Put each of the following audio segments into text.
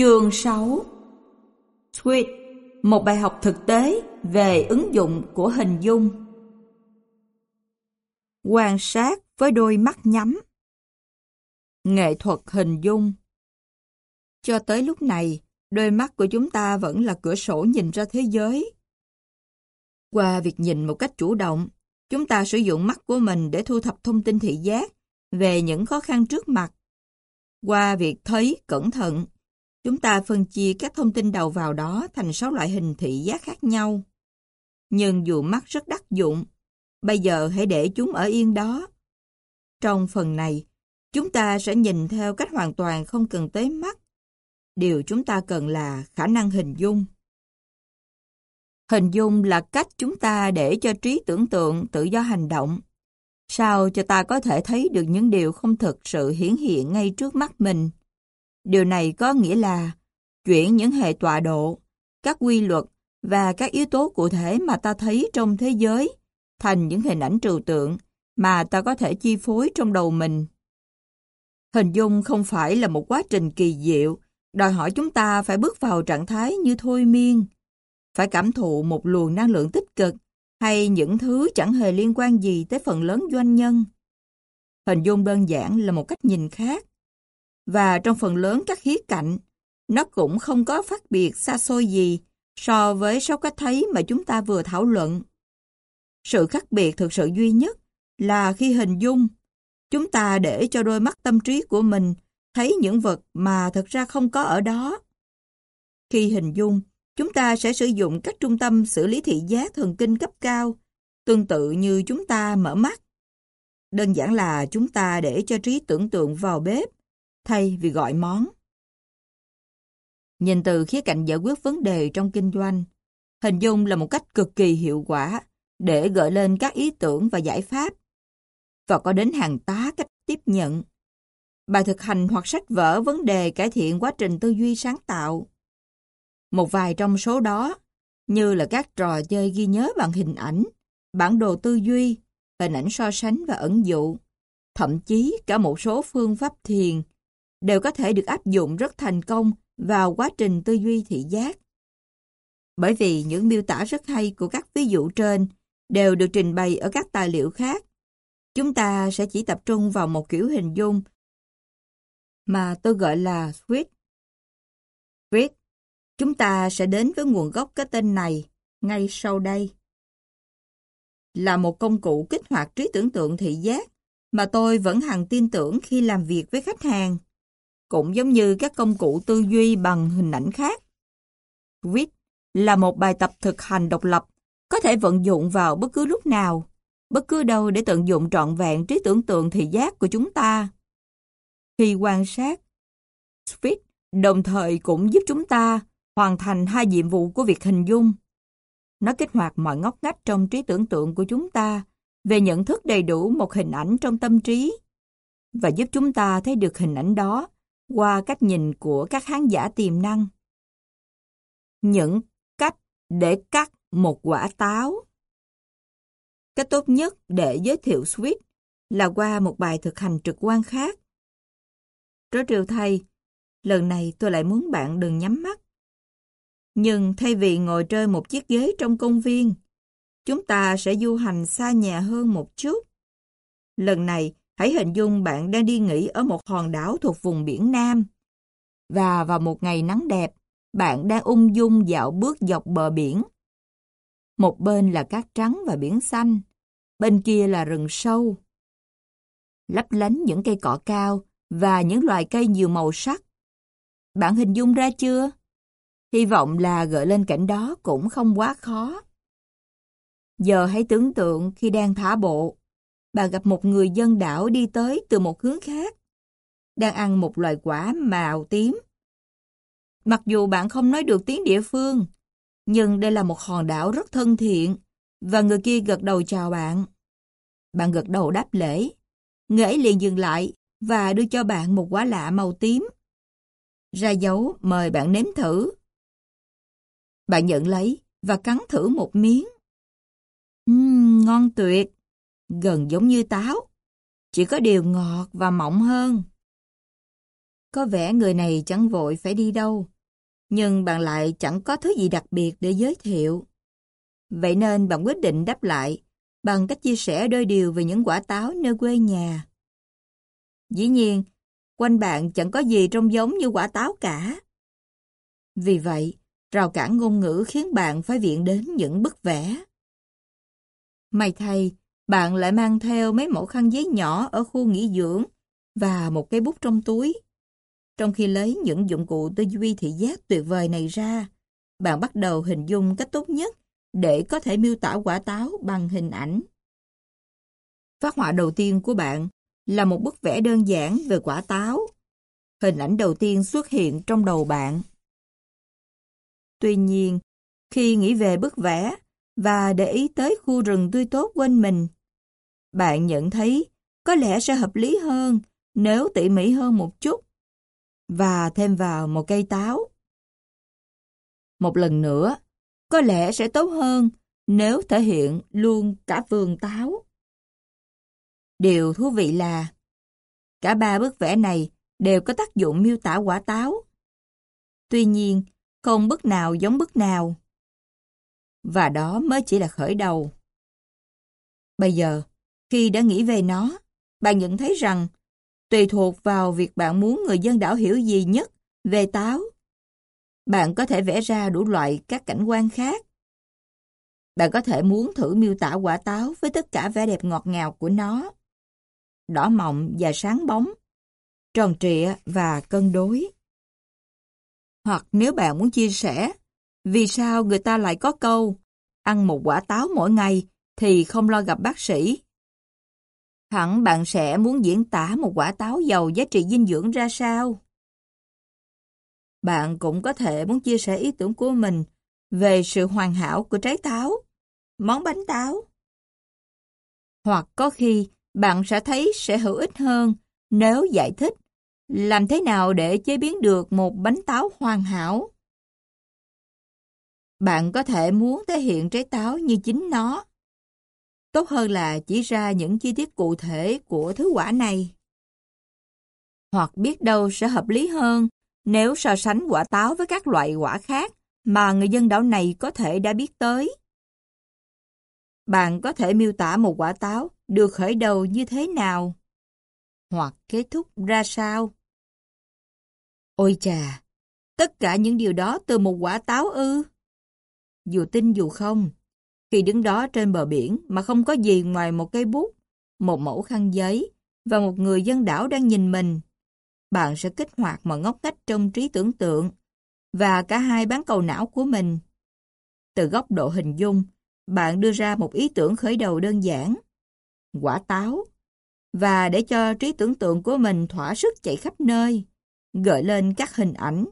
Chương 6 Sweet Một bài học thực tế về ứng dụng của hình dung Quan sát với đôi mắt nhắm Nghệ thuật hình dung Cho tới lúc này, đôi mắt của chúng ta vẫn là cửa sổ nhìn ra thế giới. Qua việc nhìn một cách chủ động, chúng ta sử dụng mắt của mình để thu thập thông tin thị giác về những khó khăn trước mặt. Qua việc thấy cẩn thận, Chúng ta phân chia các thông tin đầu vào đó thành 6 loại hình thị giác khác nhau. Nhưng dù mắt rất đắc dụng, bây giờ hãy để chúng ở yên đó. Trong phần này, chúng ta sẽ nhìn theo cách hoàn toàn không cần tới mắt. Điều chúng ta cần là khả năng hình dung. Hình dung là cách chúng ta để cho trí tưởng tượng tự do hành động. Sao cho ta có thể thấy được những điều không thực sự hiển hiện ngay trước mắt mình. Điều này có nghĩa là chuyển những hệ tọa độ, các quy luật và các yếu tố cụ thể mà ta thấy trong thế giới thành những hình ảnh trừu tượng mà ta có thể chi phối trong đầu mình. Hình dung không phải là một quá trình kỳ diệu, đòi hỏi chúng ta phải bước vào trạng thái như thôi miên, phải cảm thụ một luồng năng lượng tích cực hay những thứ chẳng hề liên quan gì tới phần lớn doanh nhân. Hình dung đơn giản là một cách nhìn khác, và trong phần lớn các khía cạnh, nó cũng không có phát biệt xa xôi gì so với sáu cách thấy mà chúng ta vừa thảo luận. Sự khác biệt thực sự duy nhất là khi hình dung, chúng ta để cho đôi mắt tâm trí của mình thấy những vật mà thực ra không có ở đó. Khi hình dung, chúng ta sẽ sử dụng các trung tâm xử lý thị giác thần kinh cấp cao, tương tự như chúng ta mở mắt. Đơn giản là chúng ta để cho trí tưởng tượng vào bếp, thay vì gọi món. Nhìn từ khía cạnh giải quyết vấn đề trong kinh doanh, hình dung là một cách cực kỳ hiệu quả để gợi lên các ý tưởng và giải pháp. Và có đến hàng tá cách tiếp nhận. Bài thực hành hoặc sách vở vấn đề cải thiện quá trình tư duy sáng tạo. Một vài trong số đó, như là các trò chơi ghi nhớ bằng hình ảnh, bản đồ tư duy, hình ảnh so sánh và ẩn dụ, thậm chí cả một số phương pháp thiền đều có thể được áp dụng rất thành công vào quá trình tư duy thị giác. Bởi vì những miêu tả rất hay của các ví dụ trên đều được trình bày ở các tài liệu khác, chúng ta sẽ chỉ tập trung vào một kiểu hình dung mà tôi gọi là switch. Switch, chúng ta sẽ đến với nguồn gốc cái tên này ngay sau đây. Là một công cụ kích hoạt trí tưởng tượng thị giác mà tôi vẫn hằng tin tưởng khi làm việc với khách hàng cũng giống như các công cụ tư duy bằng hình ảnh khác. Viết là một bài tập thực hành độc lập, có thể vận dụng vào bất cứ lúc nào, bất cứ đâu để tận dụng trọn vẹn trí tưởng tượng thị giác của chúng ta. Khi quan sát, Swift đồng thời cũng giúp chúng ta hoàn thành hai nhiệm vụ của việc hình dung. Nó kích hoạt mọi ngóc ngách trong trí tưởng tượng của chúng ta về nhận thức đầy đủ một hình ảnh trong tâm trí và giúp chúng ta thấy được hình ảnh đó qua cách nhìn của các khán giả tiềm năng. Những cách để cắt một quả táo Cách tốt nhất để giới thiệu Sweet là qua một bài thực hành trực quan khác. Trớ trêu thay, lần này tôi lại muốn bạn đừng nhắm mắt. Nhưng thay vì ngồi trên một chiếc ghế trong công viên, chúng ta sẽ du hành xa nhà hơn một chút. Lần này, Hãy hình dung bạn đang đi nghỉ ở một hòn đảo thuộc vùng biển Nam. Và vào một ngày nắng đẹp, bạn đang ung dung dạo bước dọc bờ biển. Một bên là cát trắng và biển xanh, bên kia là rừng sâu. Lấp lánh những cây cỏ cao và những loài cây nhiều màu sắc. Bạn hình dung ra chưa? Hy vọng là gợi lên cảnh đó cũng không quá khó. Giờ hãy tưởng tượng khi đang thả bộ, bà gặp một người dân đảo đi tới từ một hướng khác, đang ăn một loài quả màu tím. Mặc dù bạn không nói được tiếng địa phương, nhưng đây là một hòn đảo rất thân thiện, và người kia gật đầu chào bạn. Bạn gật đầu đáp lễ, người ấy liền dừng lại và đưa cho bạn một quả lạ màu tím. Ra dấu mời bạn nếm thử. Bạn nhận lấy và cắn thử một miếng. Uhm, ngon tuyệt gần giống như táo, chỉ có điều ngọt và mọng hơn. Có vẻ người này chẳng vội phải đi đâu, nhưng bạn lại chẳng có thứ gì đặc biệt để giới thiệu. Vậy nên bạn quyết định đáp lại bằng cách chia sẻ đôi điều về những quả táo nơi quê nhà. Dĩ nhiên, quanh bạn chẳng có gì trông giống như quả táo cả. Vì vậy, rào cản ngôn ngữ khiến bạn phải viện đến những bức vẽ. May thay, bạn lại mang theo mấy mẫu khăn giấy nhỏ ở khu nghỉ dưỡng và một cây bút trong túi. Trong khi lấy những dụng cụ tư duy thị giác tuyệt vời này ra, bạn bắt đầu hình dung cách tốt nhất để có thể miêu tả quả táo bằng hình ảnh. Phát họa đầu tiên của bạn là một bức vẽ đơn giản về quả táo. Hình ảnh đầu tiên xuất hiện trong đầu bạn. Tuy nhiên, khi nghĩ về bức vẽ và để ý tới khu rừng tươi tốt quanh mình, bạn nhận thấy có lẽ sẽ hợp lý hơn nếu tỉ mỉ hơn một chút và thêm vào một cây táo. Một lần nữa, có lẽ sẽ tốt hơn nếu thể hiện luôn cả vườn táo. Điều thú vị là cả ba bức vẽ này đều có tác dụng miêu tả quả táo. Tuy nhiên, không bức nào giống bức nào. Và đó mới chỉ là khởi đầu. Bây giờ, khi đã nghĩ về nó, bạn nhận thấy rằng tùy thuộc vào việc bạn muốn người dân đảo hiểu gì nhất về táo. Bạn có thể vẽ ra đủ loại các cảnh quan khác. Bạn có thể muốn thử miêu tả quả táo với tất cả vẻ đẹp ngọt ngào của nó. Đỏ mọng và sáng bóng, tròn trịa và cân đối. Hoặc nếu bạn muốn chia sẻ, vì sao người ta lại có câu ăn một quả táo mỗi ngày thì không lo gặp bác sĩ. Hẳn bạn sẽ muốn diễn tả một quả táo giàu giá trị dinh dưỡng ra sao? Bạn cũng có thể muốn chia sẻ ý tưởng của mình về sự hoàn hảo của trái táo, món bánh táo. Hoặc có khi bạn sẽ thấy sẽ hữu ích hơn nếu giải thích làm thế nào để chế biến được một bánh táo hoàn hảo. Bạn có thể muốn thể hiện trái táo như chính nó. Tốt hơn là chỉ ra những chi tiết cụ thể của thứ quả này. Hoặc biết đâu sẽ hợp lý hơn nếu so sánh quả táo với các loại quả khác mà người dân đảo này có thể đã biết tới. Bạn có thể miêu tả một quả táo được khởi đầu như thế nào? Hoặc kết thúc ra sao? Ôi chà, tất cả những điều đó từ một quả táo ư? Dù tin dù không, khi đứng đó trên bờ biển mà không có gì ngoài một cây bút, một mẫu khăn giấy và một người dân đảo đang nhìn mình, bạn sẽ kích hoạt mọi ngóc ngách trong trí tưởng tượng và cả hai bán cầu não của mình. Từ góc độ hình dung, bạn đưa ra một ý tưởng khởi đầu đơn giản, quả táo, và để cho trí tưởng tượng của mình thỏa sức chạy khắp nơi, gợi lên các hình ảnh,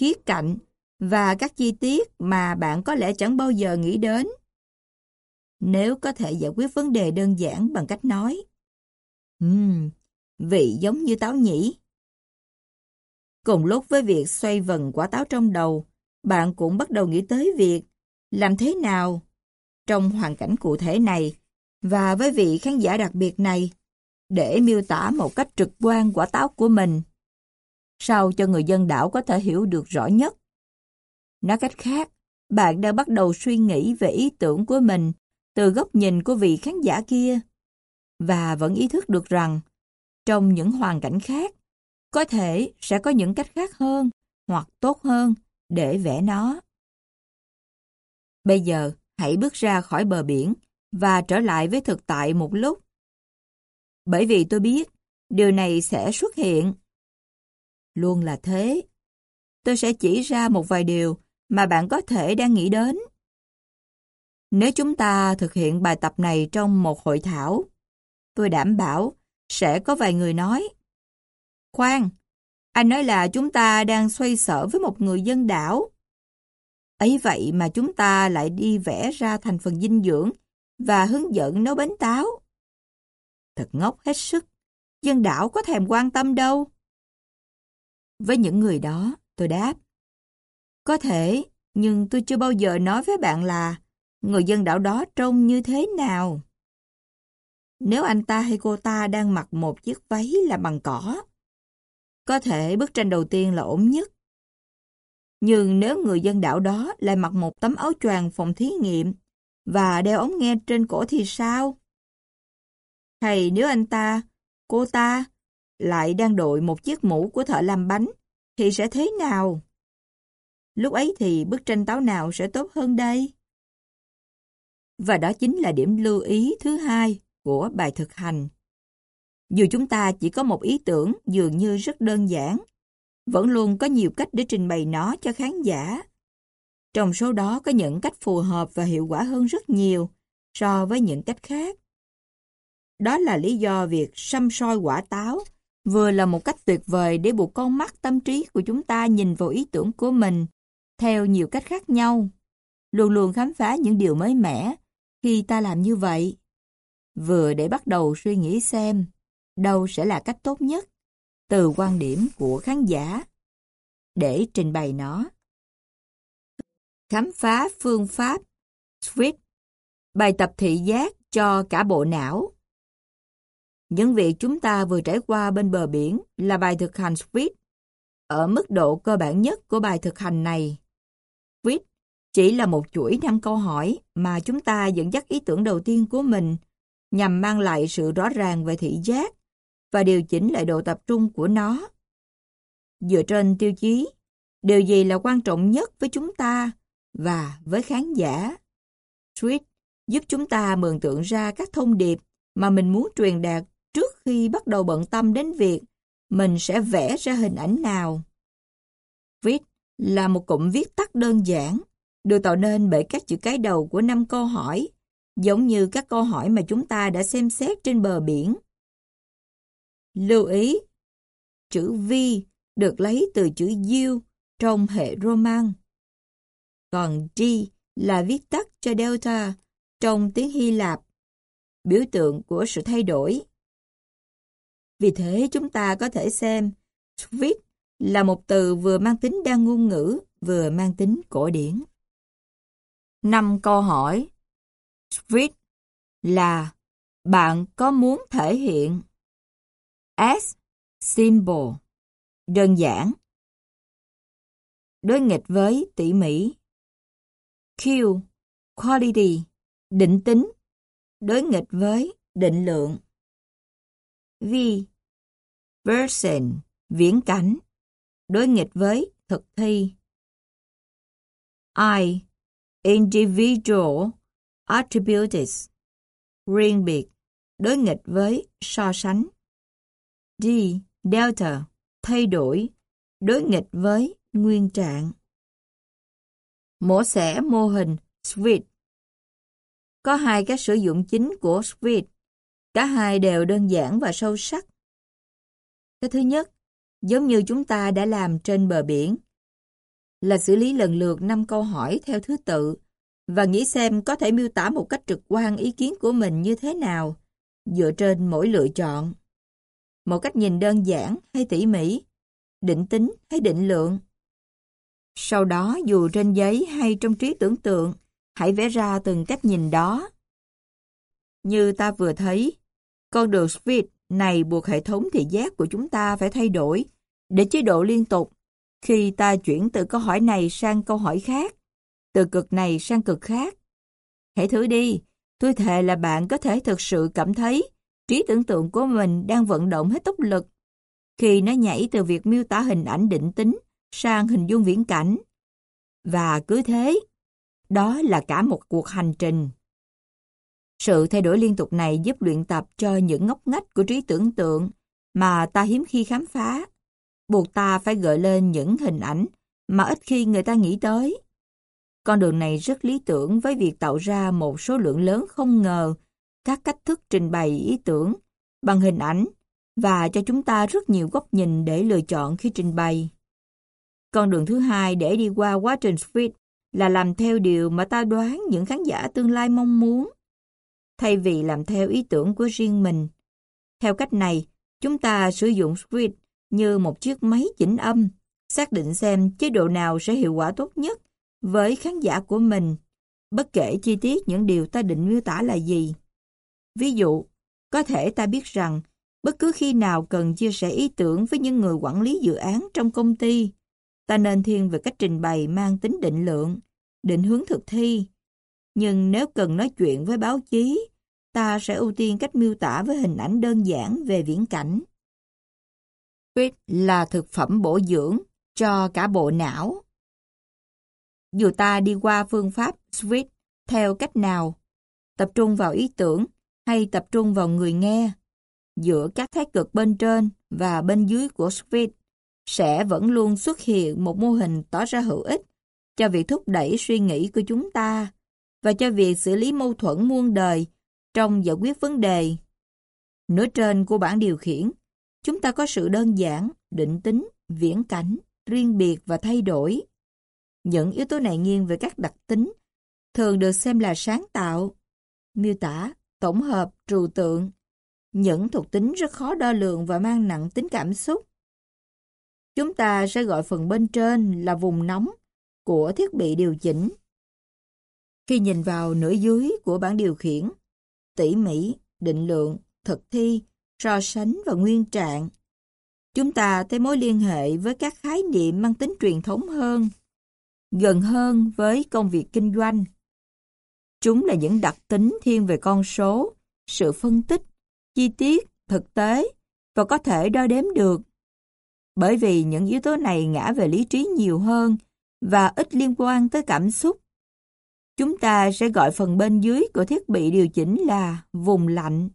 khía cạnh và các chi tiết mà bạn có lẽ chẳng bao giờ nghĩ đến. Nếu có thể giải quyết vấn đề đơn giản bằng cách nói, Ừm, vị giống như táo nhỉ. Cùng lúc với việc xoay vần quả táo trong đầu, bạn cũng bắt đầu nghĩ tới việc làm thế nào trong hoàn cảnh cụ thể này và với vị khán giả đặc biệt này để miêu tả một cách trực quan quả táo của mình sao cho người dân đảo có thể hiểu được rõ nhất. Nói cách khác, bạn đang bắt đầu suy nghĩ về ý tưởng của mình từ góc nhìn của vị khán giả kia và vẫn ý thức được rằng trong những hoàn cảnh khác có thể sẽ có những cách khác hơn hoặc tốt hơn để vẽ nó. Bây giờ, hãy bước ra khỏi bờ biển và trở lại với thực tại một lúc. Bởi vì tôi biết, điều này sẽ xuất hiện. Luôn là thế. Tôi sẽ chỉ ra một vài điều mà bạn có thể đang nghĩ đến. Nếu chúng ta thực hiện bài tập này trong một hội thảo, tôi đảm bảo sẽ có vài người nói Khoan, anh nói là chúng ta đang xoay sở với một người dân đảo. Ấy vậy mà chúng ta lại đi vẽ ra thành phần dinh dưỡng và hướng dẫn nấu bánh táo. Thật ngốc hết sức, dân đảo có thèm quan tâm đâu. Với những người đó, tôi đáp. Có thể, nhưng tôi chưa bao giờ nói với bạn là người dân đảo đó trông như thế nào. Nếu anh ta hay cô ta đang mặc một chiếc váy là bằng cỏ, Có thể bức tranh đầu tiên là ổn nhất. Nhưng nếu người dân đảo đó lại mặc một tấm áo choàng phòng thí nghiệm và đeo ống nghe trên cổ thì sao? Hay nếu anh ta, cô ta lại đang đội một chiếc mũ của thợ làm bánh thì sẽ thế nào? Lúc ấy thì bức tranh táo nào sẽ tốt hơn đây? Và đó chính là điểm lưu ý thứ hai của bài thực hành. Dù chúng ta chỉ có một ý tưởng dường như rất đơn giản, vẫn luôn có nhiều cách để trình bày nó cho khán giả. Trong số đó có những cách phù hợp và hiệu quả hơn rất nhiều so với những cách khác. Đó là lý do việc xăm soi quả táo vừa là một cách tuyệt vời để buộc con mắt tâm trí của chúng ta nhìn vào ý tưởng của mình theo nhiều cách khác nhau, luôn luôn khám phá những điều mới mẻ khi ta làm như vậy. Vừa để bắt đầu suy nghĩ xem đâu sẽ là cách tốt nhất từ quan điểm của khán giả để trình bày nó. Khám phá phương pháp Swift, Bài tập thị giác cho cả bộ não Những việc chúng ta vừa trải qua bên bờ biển là bài thực hành Swift ở mức độ cơ bản nhất của bài thực hành này. Swift chỉ là một chuỗi năm câu hỏi mà chúng ta dẫn dắt ý tưởng đầu tiên của mình nhằm mang lại sự rõ ràng về thị giác và điều chỉnh lại độ tập trung của nó. Dựa trên tiêu chí, điều gì là quan trọng nhất với chúng ta và với khán giả? Tweet giúp chúng ta mường tượng ra các thông điệp mà mình muốn truyền đạt trước khi bắt đầu bận tâm đến việc mình sẽ vẽ ra hình ảnh nào. Viết là một cụm viết tắt đơn giản, được tạo nên bởi các chữ cái đầu của năm câu hỏi, giống như các câu hỏi mà chúng ta đã xem xét trên bờ biển. Lưu ý, chữ V được lấy từ chữ diêu trong hệ Roman. Còn D là viết tắt cho Delta trong tiếng Hy Lạp, biểu tượng của sự thay đổi. Vì thế chúng ta có thể xem Swift là một từ vừa mang tính đa ngôn ngữ, vừa mang tính cổ điển. Năm câu hỏi Sweet là bạn có muốn thể hiện S. Symbol, Đơn giản Đối nghịch với tỉ mỉ Q. Quality, Định tính Đối nghịch với định lượng V. Version Viễn cảnh Đối nghịch với thực thi I. Individual Attributes Riêng biệt Đối nghịch với so sánh D. Delta, thay đổi, đối nghịch với nguyên trạng. Mổ xẻ mô hình Sweet Có hai cách sử dụng chính của Sweet. Cả hai đều đơn giản và sâu sắc. Cái thứ nhất, giống như chúng ta đã làm trên bờ biển, là xử lý lần lượt 5 câu hỏi theo thứ tự và nghĩ xem có thể miêu tả một cách trực quan ý kiến của mình như thế nào dựa trên mỗi lựa chọn một cách nhìn đơn giản hay tỉ mỉ, định tính hay định lượng. Sau đó dù trên giấy hay trong trí tưởng tượng, hãy vẽ ra từng cách nhìn đó. Như ta vừa thấy, con đường Speed này buộc hệ thống thị giác của chúng ta phải thay đổi để chế độ liên tục khi ta chuyển từ câu hỏi này sang câu hỏi khác, từ cực này sang cực khác. Hãy thử đi, tôi thề là bạn có thể thực sự cảm thấy trí tưởng tượng của mình đang vận động hết tốc lực khi nó nhảy từ việc miêu tả hình ảnh định tính sang hình dung viễn cảnh. Và cứ thế, đó là cả một cuộc hành trình. Sự thay đổi liên tục này giúp luyện tập cho những ngóc ngách của trí tưởng tượng mà ta hiếm khi khám phá, buộc ta phải gợi lên những hình ảnh mà ít khi người ta nghĩ tới. Con đường này rất lý tưởng với việc tạo ra một số lượng lớn không ngờ các cách thức trình bày ý tưởng bằng hình ảnh và cho chúng ta rất nhiều góc nhìn để lựa chọn khi trình bày. Con đường thứ hai để đi qua quá trình script là làm theo điều mà ta đoán những khán giả tương lai mong muốn, thay vì làm theo ý tưởng của riêng mình. Theo cách này, chúng ta sử dụng script như một chiếc máy chỉnh âm, xác định xem chế độ nào sẽ hiệu quả tốt nhất với khán giả của mình, bất kể chi tiết những điều ta định miêu tả là gì. Ví dụ, có thể ta biết rằng Bất cứ khi nào cần chia sẻ ý tưởng với những người quản lý dự án trong công ty, ta nên thiên về cách trình bày mang tính định lượng, định hướng thực thi. Nhưng nếu cần nói chuyện với báo chí, ta sẽ ưu tiên cách miêu tả với hình ảnh đơn giản về viễn cảnh. Huyết là thực phẩm bổ dưỡng cho cả bộ não. Dù ta đi qua phương pháp SWIFT theo cách nào, tập trung vào ý tưởng hay tập trung vào người nghe, giữa các thái cực bên trên và bên dưới của SWIFT sẽ vẫn luôn xuất hiện một mô hình tỏ ra hữu ích cho việc thúc đẩy suy nghĩ của chúng ta và cho việc xử lý mâu thuẫn muôn đời trong giải quyết vấn đề. Nửa trên của bảng điều khiển, chúng ta có sự đơn giản, định tính, viễn cảnh, riêng biệt và thay đổi. Những yếu tố này nghiêng về các đặc tính, thường được xem là sáng tạo, miêu tả, tổng hợp, trừu tượng, những thuộc tính rất khó đo lường và mang nặng tính cảm xúc. Chúng ta sẽ gọi phần bên trên là vùng nóng của thiết bị điều chỉnh. Khi nhìn vào nửa dưới của bảng điều khiển, tỉ mỉ, định lượng, thực thi, so sánh và nguyên trạng, chúng ta thấy mối liên hệ với các khái niệm mang tính truyền thống hơn, gần hơn với công việc kinh doanh. Chúng là những đặc tính thiên về con số, sự phân tích, chi tiết, thực tế và có thể đo đếm được. Bởi vì những yếu tố này ngã về lý trí nhiều hơn và ít liên quan tới cảm xúc. Chúng ta sẽ gọi phần bên dưới của thiết bị điều chỉnh là vùng lạnh.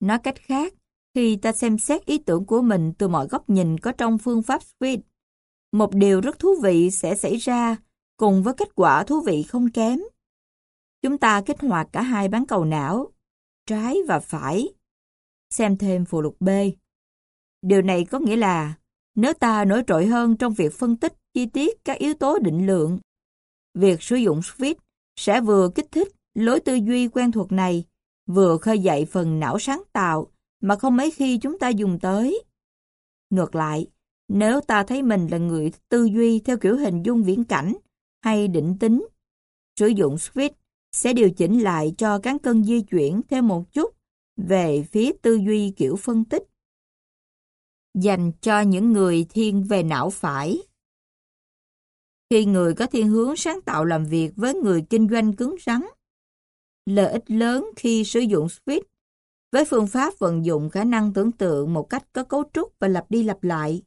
Nói cách khác, khi ta xem xét ý tưởng của mình từ mọi góc nhìn có trong phương pháp SWIFT, một điều rất thú vị sẽ xảy ra cùng với kết quả thú vị không kém. Chúng ta kích hoạt cả hai bán cầu não, trái và phải. Xem thêm phụ lục B. Điều này có nghĩa là nếu ta nổi trội hơn trong việc phân tích chi tiết các yếu tố định lượng, việc sử dụng SWIFT sẽ vừa kích thích lối tư duy quen thuộc này, vừa khơi dậy phần não sáng tạo mà không mấy khi chúng ta dùng tới. Ngược lại, nếu ta thấy mình là người tư duy theo kiểu hình dung viễn cảnh hay định tính, sử dụng SWIFT sẽ điều chỉnh lại cho cán cân di chuyển thêm một chút về phía tư duy kiểu phân tích. Dành cho những người thiên về não phải. Khi người có thiên hướng sáng tạo làm việc với người kinh doanh cứng rắn, lợi ích lớn khi sử dụng SWIFT với phương pháp vận dụng khả năng tưởng tượng một cách có cấu trúc và lặp đi lặp lại.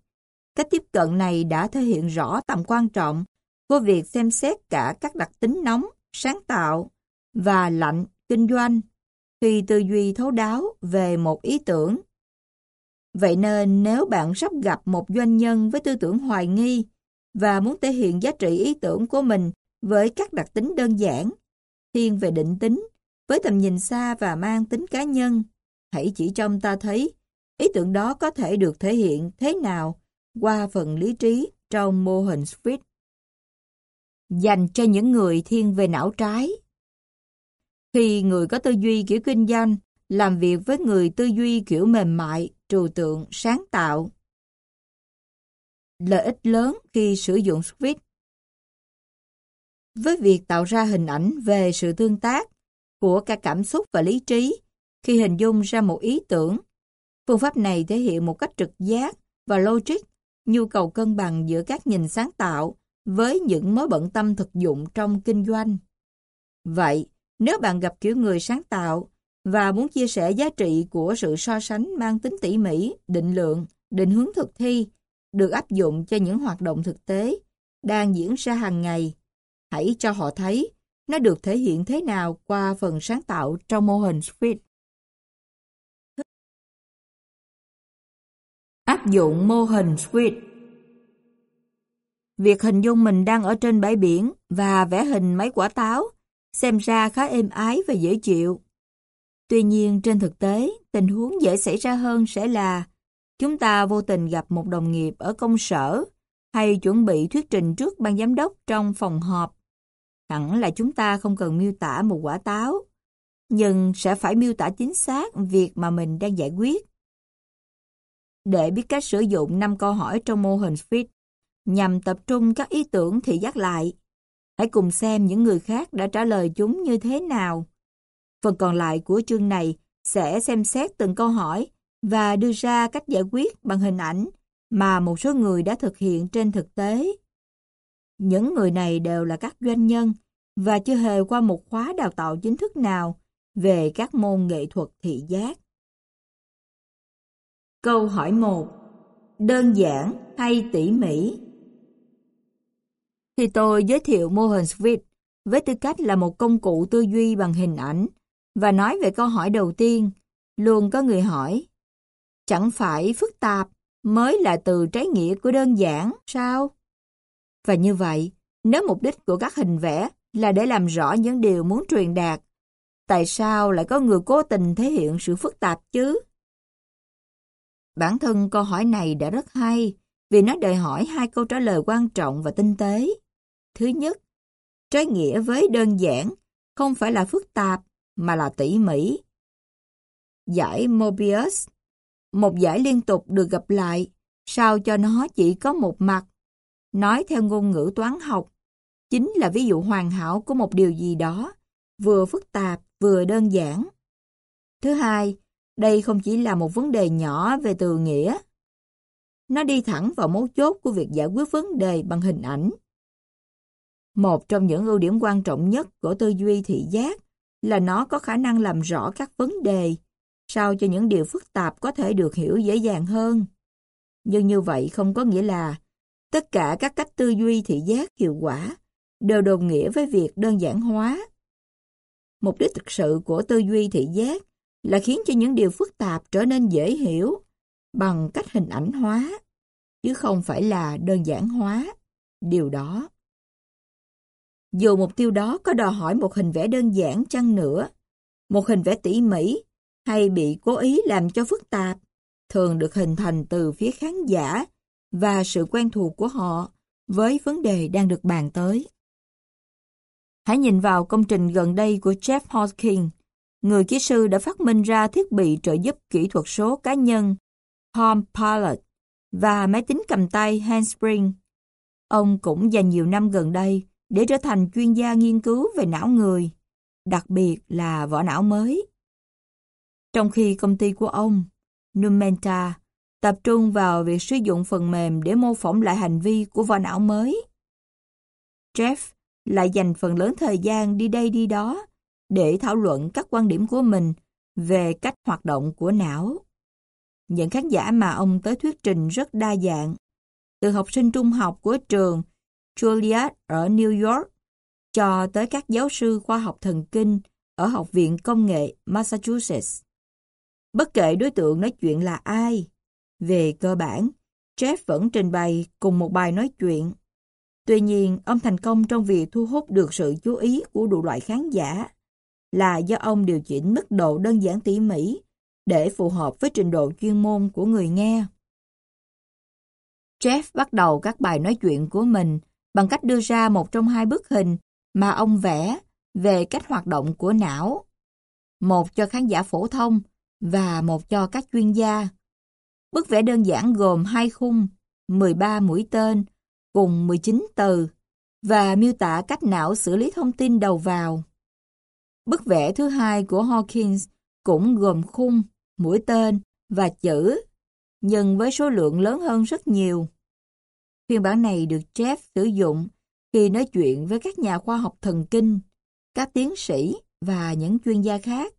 Cách tiếp cận này đã thể hiện rõ tầm quan trọng của việc xem xét cả các đặc tính nóng, sáng tạo và lạnh, kinh doanh khi tư duy thấu đáo về một ý tưởng. Vậy nên nếu bạn sắp gặp một doanh nhân với tư tưởng hoài nghi và muốn thể hiện giá trị ý tưởng của mình với các đặc tính đơn giản, thiên về định tính, với tầm nhìn xa và mang tính cá nhân, hãy chỉ trong ta thấy ý tưởng đó có thể được thể hiện thế nào qua phần lý trí trong mô hình Swift. Dành cho những người thiên về não trái. Khi người có tư duy kiểu kinh doanh làm việc với người tư duy kiểu mềm mại, trừu tượng, sáng tạo. Lợi ích lớn khi sử dụng Swift Với việc tạo ra hình ảnh về sự tương tác của cả cảm xúc và lý trí khi hình dung ra một ý tưởng, phương pháp này thể hiện một cách trực giác và logic nhu cầu cân bằng giữa các nhìn sáng tạo với những mối bận tâm thực dụng trong kinh doanh. Vậy, nếu bạn gặp kiểu người sáng tạo và muốn chia sẻ giá trị của sự so sánh mang tính tỉ mỉ, định lượng, định hướng thực thi, được áp dụng cho những hoạt động thực tế đang diễn ra hàng ngày, hãy cho họ thấy nó được thể hiện thế nào qua phần sáng tạo trong mô hình Squid. Áp dụng mô hình Squid Việc hình dung mình đang ở trên bãi biển và vẽ hình mấy quả táo xem ra khá êm ái và dễ chịu. Tuy nhiên trên thực tế, tình huống dễ xảy ra hơn sẽ là chúng ta vô tình gặp một đồng nghiệp ở công sở hay chuẩn bị thuyết trình trước ban giám đốc trong phòng họp. Hẳn là chúng ta không cần miêu tả một quả táo, nhưng sẽ phải miêu tả chính xác việc mà mình đang giải quyết. Để biết cách sử dụng 5 câu hỏi trong mô hình FIT, nhằm tập trung các ý tưởng thị giác lại, Hãy cùng xem những người khác đã trả lời chúng như thế nào. Phần còn lại của chương này sẽ xem xét từng câu hỏi và đưa ra cách giải quyết bằng hình ảnh mà một số người đã thực hiện trên thực tế. Những người này đều là các doanh nhân và chưa hề qua một khóa đào tạo chính thức nào về các môn nghệ thuật thị giác. Câu hỏi 1. Đơn giản hay tỉ mỉ? Thì tôi giới thiệu mô hình SWIFT với tư cách là một công cụ tư duy bằng hình ảnh và nói về câu hỏi đầu tiên, luôn có người hỏi, chẳng phải phức tạp mới là từ trái nghĩa của đơn giản sao? Và như vậy, nếu mục đích của các hình vẽ là để làm rõ những điều muốn truyền đạt, tại sao lại có người cố tình thể hiện sự phức tạp chứ? Bản thân câu hỏi này đã rất hay vì nó đòi hỏi hai câu trả lời quan trọng và tinh tế. Thứ nhất, trái nghĩa với đơn giản không phải là phức tạp mà là tỉ mỉ. Giải Mobius Một giải liên tục được gặp lại, sao cho nó chỉ có một mặt. Nói theo ngôn ngữ toán học, chính là ví dụ hoàn hảo của một điều gì đó, vừa phức tạp vừa đơn giản. Thứ hai, đây không chỉ là một vấn đề nhỏ về từ nghĩa. Nó đi thẳng vào mấu chốt của việc giải quyết vấn đề bằng hình ảnh. Một trong những ưu điểm quan trọng nhất của tư duy thị giác là nó có khả năng làm rõ các vấn đề, sao cho những điều phức tạp có thể được hiểu dễ dàng hơn. Nhưng như vậy không có nghĩa là tất cả các cách tư duy thị giác hiệu quả đều đồng nghĩa với việc đơn giản hóa. Mục đích thực sự của tư duy thị giác là khiến cho những điều phức tạp trở nên dễ hiểu bằng cách hình ảnh hóa, chứ không phải là đơn giản hóa điều đó. Dù mục tiêu đó có đòi hỏi một hình vẽ đơn giản chăng nữa, một hình vẽ tỉ mỉ hay bị cố ý làm cho phức tạp, thường được hình thành từ phía khán giả và sự quen thuộc của họ với vấn đề đang được bàn tới. Hãy nhìn vào công trình gần đây của Jeff Hawkins, người kỹ sư đã phát minh ra thiết bị trợ giúp kỹ thuật số cá nhân Palm Pilot và máy tính cầm tay Handspring. Ông cũng dành nhiều năm gần đây để trở thành chuyên gia nghiên cứu về não người, đặc biệt là vỏ não mới. Trong khi công ty của ông, Numenta, tập trung vào việc sử dụng phần mềm để mô phỏng lại hành vi của vỏ não mới. Jeff lại dành phần lớn thời gian đi đây đi đó để thảo luận các quan điểm của mình về cách hoạt động của não. Những khán giả mà ông tới thuyết trình rất đa dạng, từ học sinh trung học của trường Juilliard ở New York cho tới các giáo sư khoa học thần kinh ở Học viện Công nghệ Massachusetts. Bất kể đối tượng nói chuyện là ai, về cơ bản, Jeff vẫn trình bày cùng một bài nói chuyện. Tuy nhiên, ông thành công trong việc thu hút được sự chú ý của đủ loại khán giả là do ông điều chỉnh mức độ đơn giản tỉ mỉ để phù hợp với trình độ chuyên môn của người nghe. Jeff bắt đầu các bài nói chuyện của mình bằng cách đưa ra một trong hai bức hình mà ông vẽ về cách hoạt động của não. Một cho khán giả phổ thông và một cho các chuyên gia. Bức vẽ đơn giản gồm hai khung, 13 mũi tên, cùng 19 từ và miêu tả cách não xử lý thông tin đầu vào. Bức vẽ thứ hai của Hawkins cũng gồm khung, mũi tên và chữ, nhưng với số lượng lớn hơn rất nhiều. Phiên bản này được Jeff sử dụng khi nói chuyện với các nhà khoa học thần kinh, các tiến sĩ và những chuyên gia khác.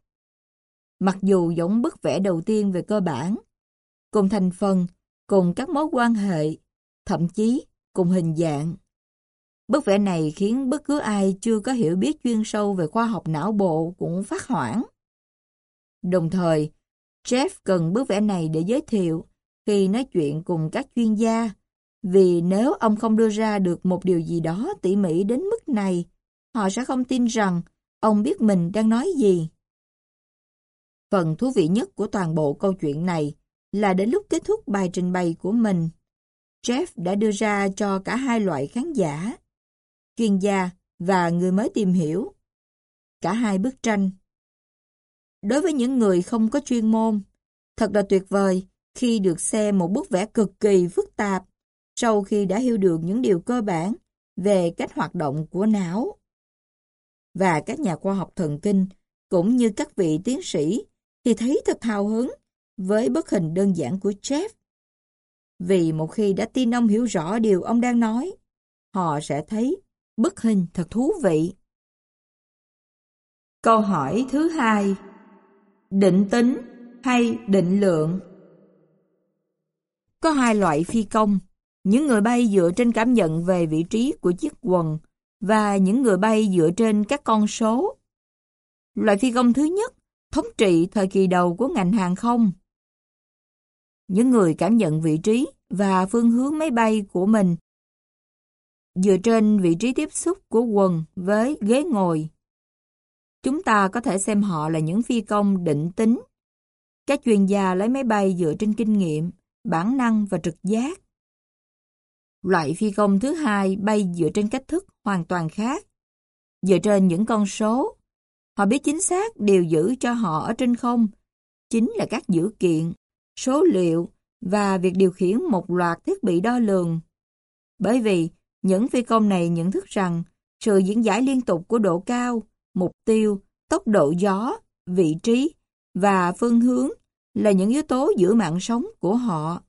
Mặc dù giống bức vẽ đầu tiên về cơ bản, cùng thành phần, cùng các mối quan hệ, thậm chí cùng hình dạng. Bức vẽ này khiến bất cứ ai chưa có hiểu biết chuyên sâu về khoa học não bộ cũng phát hoảng. Đồng thời, Jeff cần bức vẽ này để giới thiệu khi nói chuyện cùng các chuyên gia vì nếu ông không đưa ra được một điều gì đó tỉ mỉ đến mức này, họ sẽ không tin rằng ông biết mình đang nói gì. Phần thú vị nhất của toàn bộ câu chuyện này là đến lúc kết thúc bài trình bày của mình. Jeff đã đưa ra cho cả hai loại khán giả, chuyên gia và người mới tìm hiểu. Cả hai bức tranh. Đối với những người không có chuyên môn, thật là tuyệt vời khi được xem một bức vẽ cực kỳ phức tạp sau khi đã hiểu được những điều cơ bản về cách hoạt động của não. Và các nhà khoa học thần kinh, cũng như các vị tiến sĩ, thì thấy thật hào hứng với bức hình đơn giản của Jeff. Vì một khi đã tin ông hiểu rõ điều ông đang nói, họ sẽ thấy bức hình thật thú vị. Câu hỏi thứ hai Định tính hay định lượng? Có hai loại phi công, những người bay dựa trên cảm nhận về vị trí của chiếc quần và những người bay dựa trên các con số. Loại phi công thứ nhất thống trị thời kỳ đầu của ngành hàng không. Những người cảm nhận vị trí và phương hướng máy bay của mình dựa trên vị trí tiếp xúc của quần với ghế ngồi. Chúng ta có thể xem họ là những phi công định tính. Các chuyên gia lấy máy bay dựa trên kinh nghiệm, bản năng và trực giác. Loại phi công thứ hai bay dựa trên cách thức hoàn toàn khác. Dựa trên những con số, họ biết chính xác điều giữ cho họ ở trên không, chính là các dữ kiện, số liệu và việc điều khiển một loạt thiết bị đo lường. Bởi vì những phi công này nhận thức rằng sự diễn giải liên tục của độ cao, mục tiêu, tốc độ gió, vị trí và phương hướng là những yếu tố giữ mạng sống của họ.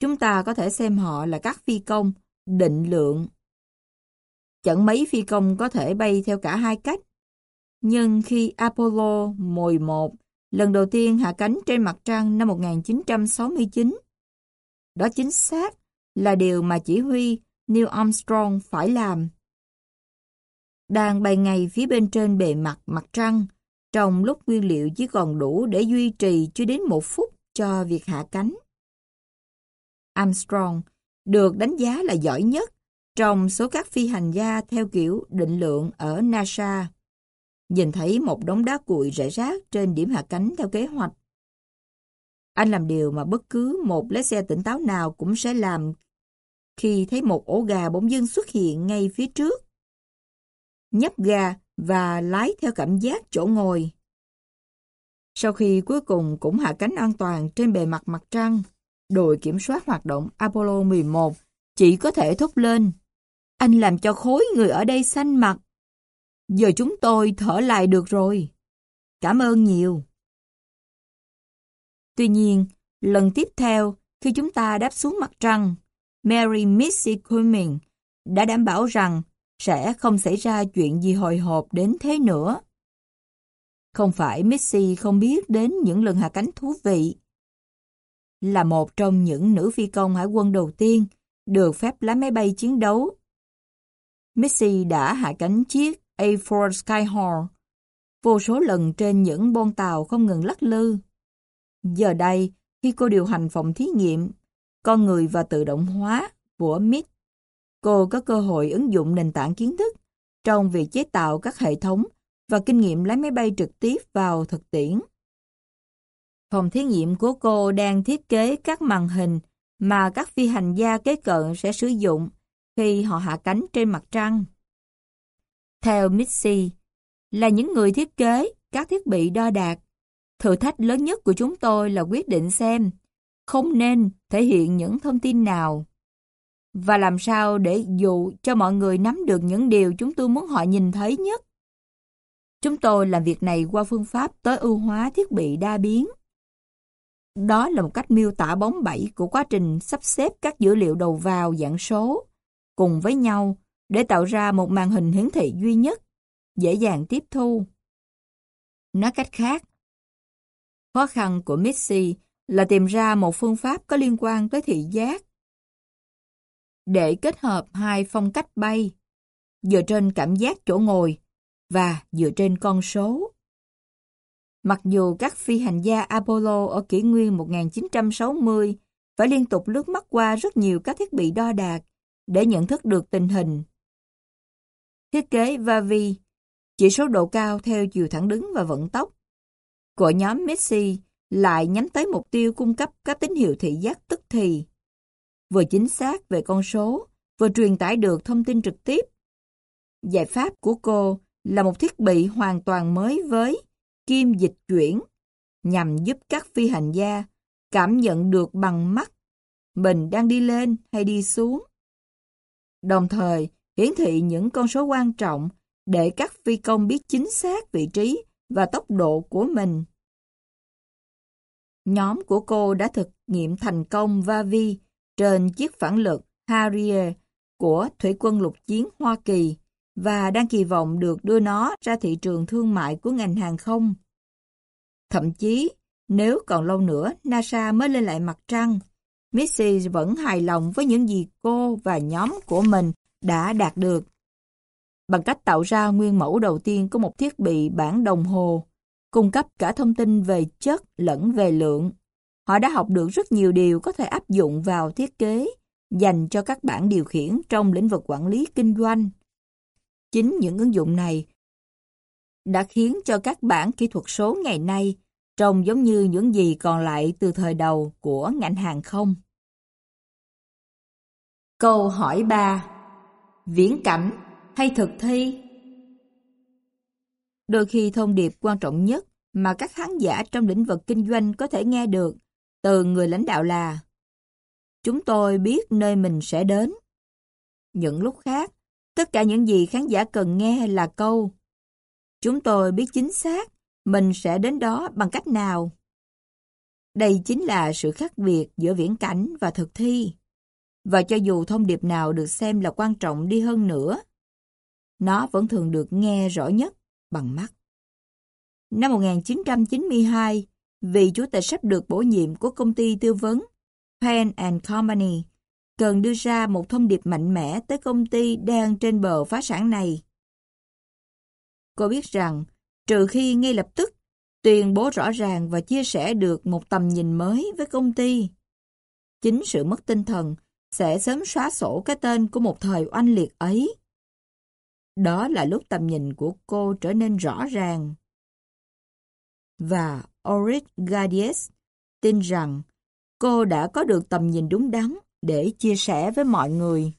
Chúng ta có thể xem họ là các phi công định lượng. Chẳng mấy phi công có thể bay theo cả hai cách. Nhưng khi Apollo 11 lần đầu tiên hạ cánh trên mặt trăng năm 1969, đó chính xác là điều mà chỉ huy Neil Armstrong phải làm. Đang bay ngay phía bên trên bề mặt mặt trăng, trong lúc nguyên liệu chỉ còn đủ để duy trì chưa đến một phút cho việc hạ cánh. Armstrong được đánh giá là giỏi nhất trong số các phi hành gia theo kiểu định lượng ở NASA. Nhìn thấy một đống đá cuội rải rác trên điểm hạ cánh theo kế hoạch. Anh làm điều mà bất cứ một lái xe tỉnh táo nào cũng sẽ làm khi thấy một ổ gà bỗng dưng xuất hiện ngay phía trước. Nhấp gà và lái theo cảm giác chỗ ngồi. Sau khi cuối cùng cũng hạ cánh an toàn trên bề mặt mặt trăng, đội kiểm soát hoạt động Apollo 11 chỉ có thể thốt lên. Anh làm cho khối người ở đây xanh mặt. Giờ chúng tôi thở lại được rồi. Cảm ơn nhiều. Tuy nhiên, lần tiếp theo, khi chúng ta đáp xuống mặt trăng, Mary Missy Cumming đã đảm bảo rằng sẽ không xảy ra chuyện gì hồi hộp đến thế nữa. Không phải Missy không biết đến những lần hạ cánh thú vị. Là một trong những nữ phi công hải quân đầu tiên được phép lái máy bay chiến đấu. Missy đã hạ cánh chiếc A4 Sky Hall vô số lần trên những bon tàu không ngừng lắc lư. Giờ đây, khi cô điều hành phòng thí nghiệm, con người và tự động hóa của MIT, cô có cơ hội ứng dụng nền tảng kiến thức trong việc chế tạo các hệ thống và kinh nghiệm lái máy bay trực tiếp vào thực tiễn. Phòng thí nghiệm của cô đang thiết kế các màn hình mà các phi hành gia kế cận sẽ sử dụng khi họ hạ cánh trên mặt trăng. Theo Mitzi, là những người thiết kế các thiết bị đo đạc, thử thách lớn nhất của chúng tôi là quyết định xem không nên thể hiện những thông tin nào và làm sao để dụ cho mọi người nắm được những điều chúng tôi muốn họ nhìn thấy nhất. Chúng tôi làm việc này qua phương pháp tối ưu hóa thiết bị đa biến. Đó là một cách miêu tả bóng bẩy của quá trình sắp xếp các dữ liệu đầu vào dạng số cùng với nhau để tạo ra một màn hình hiển thị duy nhất, dễ dàng tiếp thu. Nói cách khác, khó khăn của Missy là tìm ra một phương pháp có liên quan tới thị giác để kết hợp hai phong cách bay dựa trên cảm giác chỗ ngồi và dựa trên con số. Mặc dù các phi hành gia Apollo ở kỷ nguyên 1960 phải liên tục lướt mắt qua rất nhiều các thiết bị đo đạc để nhận thức được tình hình. Thiết kế Vavi, chỉ số độ cao theo chiều thẳng đứng và vận tốc, của nhóm Messi lại nhắm tới mục tiêu cung cấp các tín hiệu thị giác tức thì, vừa chính xác về con số, vừa truyền tải được thông tin trực tiếp. Giải pháp của cô là một thiết bị hoàn toàn mới với kim dịch chuyển nhằm giúp các phi hành gia cảm nhận được bằng mắt mình đang đi lên hay đi xuống. Đồng thời, hiển thị những con số quan trọng để các phi công biết chính xác vị trí và tốc độ của mình. Nhóm của cô đã thực nghiệm thành công Vavi trên chiếc phản lực Harrier của Thủy quân lục chiến Hoa Kỳ và đang kỳ vọng được đưa nó ra thị trường thương mại của ngành hàng không. Thậm chí, nếu còn lâu nữa NASA mới lên lại mặt trăng, Missy vẫn hài lòng với những gì cô và nhóm của mình đã đạt được. Bằng cách tạo ra nguyên mẫu đầu tiên của một thiết bị bản đồng hồ, cung cấp cả thông tin về chất lẫn về lượng, họ đã học được rất nhiều điều có thể áp dụng vào thiết kế dành cho các bản điều khiển trong lĩnh vực quản lý kinh doanh. Chính những ứng dụng này đã khiến cho các bản kỹ thuật số ngày nay trông giống như những gì còn lại từ thời đầu của ngành hàng không. Câu hỏi 3 Viễn cảnh hay thực thi? Đôi khi thông điệp quan trọng nhất mà các khán giả trong lĩnh vực kinh doanh có thể nghe được từ người lãnh đạo là Chúng tôi biết nơi mình sẽ đến. Những lúc khác, tất cả những gì khán giả cần nghe là câu Chúng tôi biết chính xác mình sẽ đến đó bằng cách nào. Đây chính là sự khác biệt giữa viễn cảnh và thực thi. Và cho dù thông điệp nào được xem là quan trọng đi hơn nữa, nó vẫn thường được nghe rõ nhất bằng mắt. Năm 1992, vị chủ tịch sắp được bổ nhiệm của công ty tư vấn Penn and Company cần đưa ra một thông điệp mạnh mẽ tới công ty đang trên bờ phá sản này. Cô biết rằng, trừ khi ngay lập tức tuyên bố rõ ràng và chia sẻ được một tầm nhìn mới với công ty, chính sự mất tinh thần sẽ sớm xóa sổ cái tên của một thời oanh liệt ấy. Đó là lúc tầm nhìn của cô trở nên rõ ràng. Và Orit Gadies tin rằng cô đã có được tầm nhìn đúng đắn để chia sẻ với mọi người.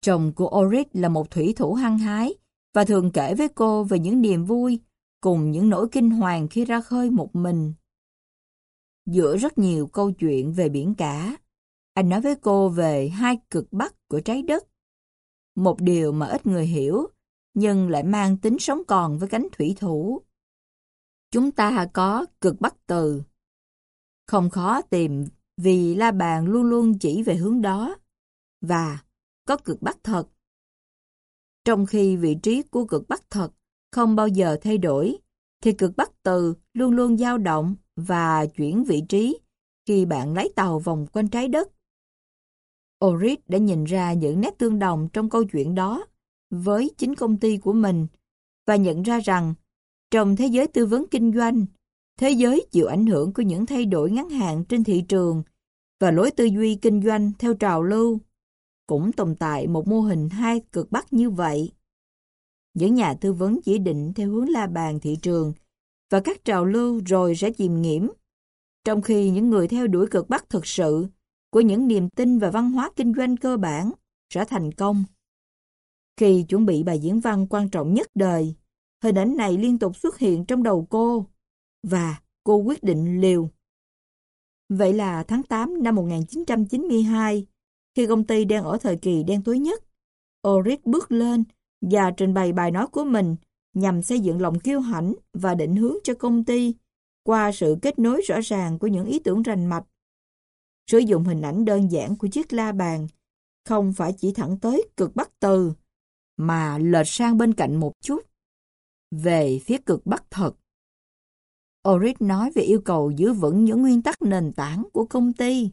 Chồng của Orit là một thủy thủ hăng hái và thường kể với cô về những niềm vui cùng những nỗi kinh hoàng khi ra khơi một mình. Giữa rất nhiều câu chuyện về biển cả, anh nói với cô về hai cực bắc của trái đất. Một điều mà ít người hiểu, nhưng lại mang tính sống còn với cánh thủy thủ. Chúng ta có cực bắc từ. Không khó tìm vì La Bàn luôn luôn chỉ về hướng đó. Và có cực bắc thật. Trong khi vị trí của cực bắc thật không bao giờ thay đổi, thì cực bắc từ luôn luôn dao động và chuyển vị trí khi bạn lái tàu vòng quanh trái đất. Orit đã nhìn ra những nét tương đồng trong câu chuyện đó với chính công ty của mình và nhận ra rằng trong thế giới tư vấn kinh doanh, thế giới chịu ảnh hưởng của những thay đổi ngắn hạn trên thị trường và lối tư duy kinh doanh theo trào lưu, cũng tồn tại một mô hình hai cực bắc như vậy. Những nhà tư vấn chỉ định theo hướng la bàn thị trường và các trào lưu rồi sẽ chìm nghiễm, trong khi những người theo đuổi cực bắc thực sự của những niềm tin và văn hóa kinh doanh cơ bản sẽ thành công. Khi chuẩn bị bài diễn văn quan trọng nhất đời, hình ảnh này liên tục xuất hiện trong đầu cô và cô quyết định liều. Vậy là tháng 8 năm 1992, khi công ty đang ở thời kỳ đen tối nhất, Orit bước lên và trình bày bài nói của mình nhằm xây dựng lòng kiêu hãnh và định hướng cho công ty qua sự kết nối rõ ràng của những ý tưởng rành mạch Sử dụng hình ảnh đơn giản của chiếc la bàn, không phải chỉ thẳng tới cực bắc từ, mà lệch sang bên cạnh một chút, về phía cực bắc thật. Orit nói về yêu cầu giữ vững những nguyên tắc nền tảng của công ty.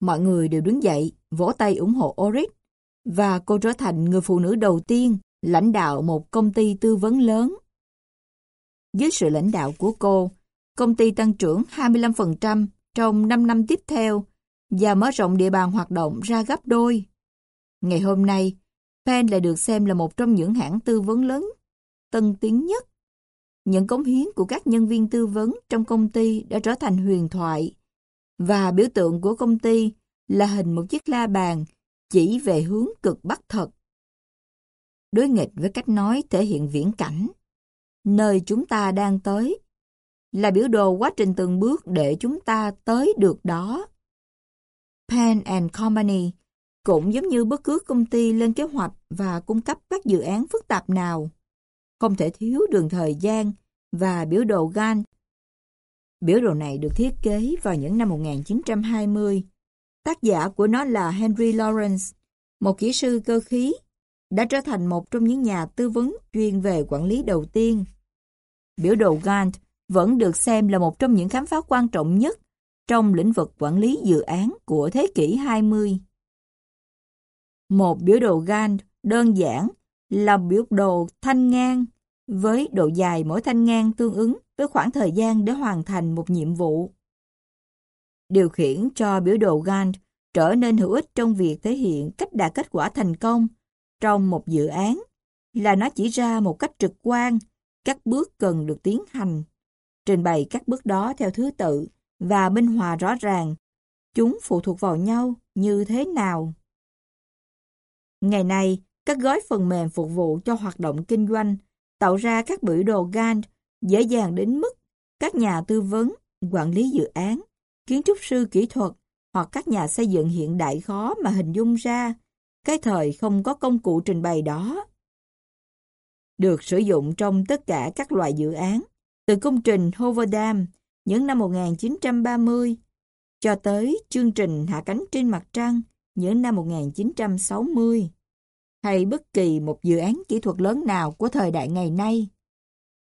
Mọi người đều đứng dậy, vỗ tay ủng hộ Orit, và cô trở thành người phụ nữ đầu tiên lãnh đạo một công ty tư vấn lớn. Dưới sự lãnh đạo của cô, công ty tăng trưởng 25% trong 5 năm tiếp theo và mở rộng địa bàn hoạt động ra gấp đôi. Ngày hôm nay, Penn lại được xem là một trong những hãng tư vấn lớn tân tiến nhất. Những cống hiến của các nhân viên tư vấn trong công ty đã trở thành huyền thoại và biểu tượng của công ty là hình một chiếc la bàn chỉ về hướng cực bắc thật. Đối nghịch với cách nói thể hiện viễn cảnh, nơi chúng ta đang tới là biểu đồ quá trình từng bước để chúng ta tới được đó. Penn and Company cũng giống như bất cứ công ty lên kế hoạch và cung cấp các dự án phức tạp nào. Không thể thiếu đường thời gian và biểu đồ Gan. Biểu đồ này được thiết kế vào những năm 1920. Tác giả của nó là Henry Lawrence, một kỹ sư cơ khí, đã trở thành một trong những nhà tư vấn chuyên về quản lý đầu tiên. Biểu đồ Gantt vẫn được xem là một trong những khám phá quan trọng nhất trong lĩnh vực quản lý dự án của thế kỷ 20. Một biểu đồ Gantt đơn giản là biểu đồ thanh ngang với độ dài mỗi thanh ngang tương ứng với khoảng thời gian để hoàn thành một nhiệm vụ. Điều khiển cho biểu đồ Gantt trở nên hữu ích trong việc thể hiện cách đạt kết quả thành công trong một dự án là nó chỉ ra một cách trực quan các bước cần được tiến hành, trình bày các bước đó theo thứ tự và minh họa rõ ràng chúng phụ thuộc vào nhau như thế nào. Ngày nay, các gói phần mềm phục vụ cho hoạt động kinh doanh tạo ra các biểu đồ Gantt dễ dàng đến mức các nhà tư vấn, quản lý dự án, kiến trúc sư kỹ thuật hoặc các nhà xây dựng hiện đại khó mà hình dung ra cái thời không có công cụ trình bày đó. Được sử dụng trong tất cả các loại dự án, từ công trình Hoover Dam những năm 1930 cho tới chương trình hạ cánh trên mặt trăng những năm 1960 hay bất kỳ một dự án kỹ thuật lớn nào của thời đại ngày nay.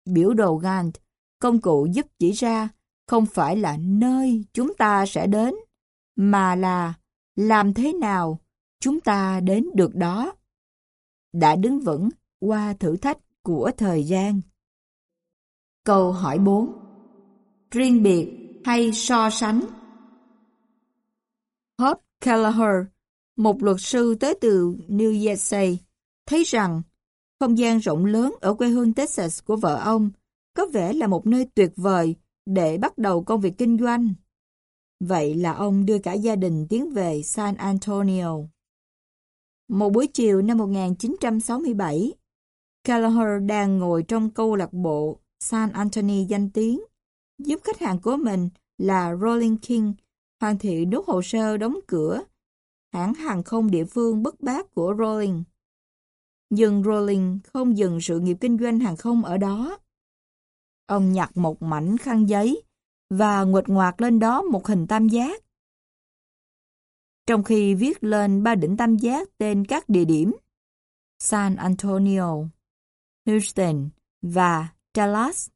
Biểu đồ Gantt, công cụ giúp chỉ ra không phải là nơi chúng ta sẽ đến, mà là làm thế nào chúng ta đến được đó. Đã đứng vững qua thử thách của thời gian. Câu hỏi 4 Riêng biệt hay so sánh? Hope Kelleher một luật sư tới từ New Jersey, thấy rằng không gian rộng lớn ở quê hương Texas của vợ ông có vẻ là một nơi tuyệt vời để bắt đầu công việc kinh doanh. Vậy là ông đưa cả gia đình tiến về San Antonio. Một buổi chiều năm 1967, Callaher đang ngồi trong câu lạc bộ San Antonio danh tiếng, giúp khách hàng của mình là Rolling King hoàn thiện nốt hồ sơ đóng cửa hãng hàng không địa phương bất bát của Rolling. Nhưng Rolling không dừng sự nghiệp kinh doanh hàng không ở đó. Ông nhặt một mảnh khăn giấy và nguệt ngoạc lên đó một hình tam giác. Trong khi viết lên ba đỉnh tam giác tên các địa điểm San Antonio, Houston và Dallas,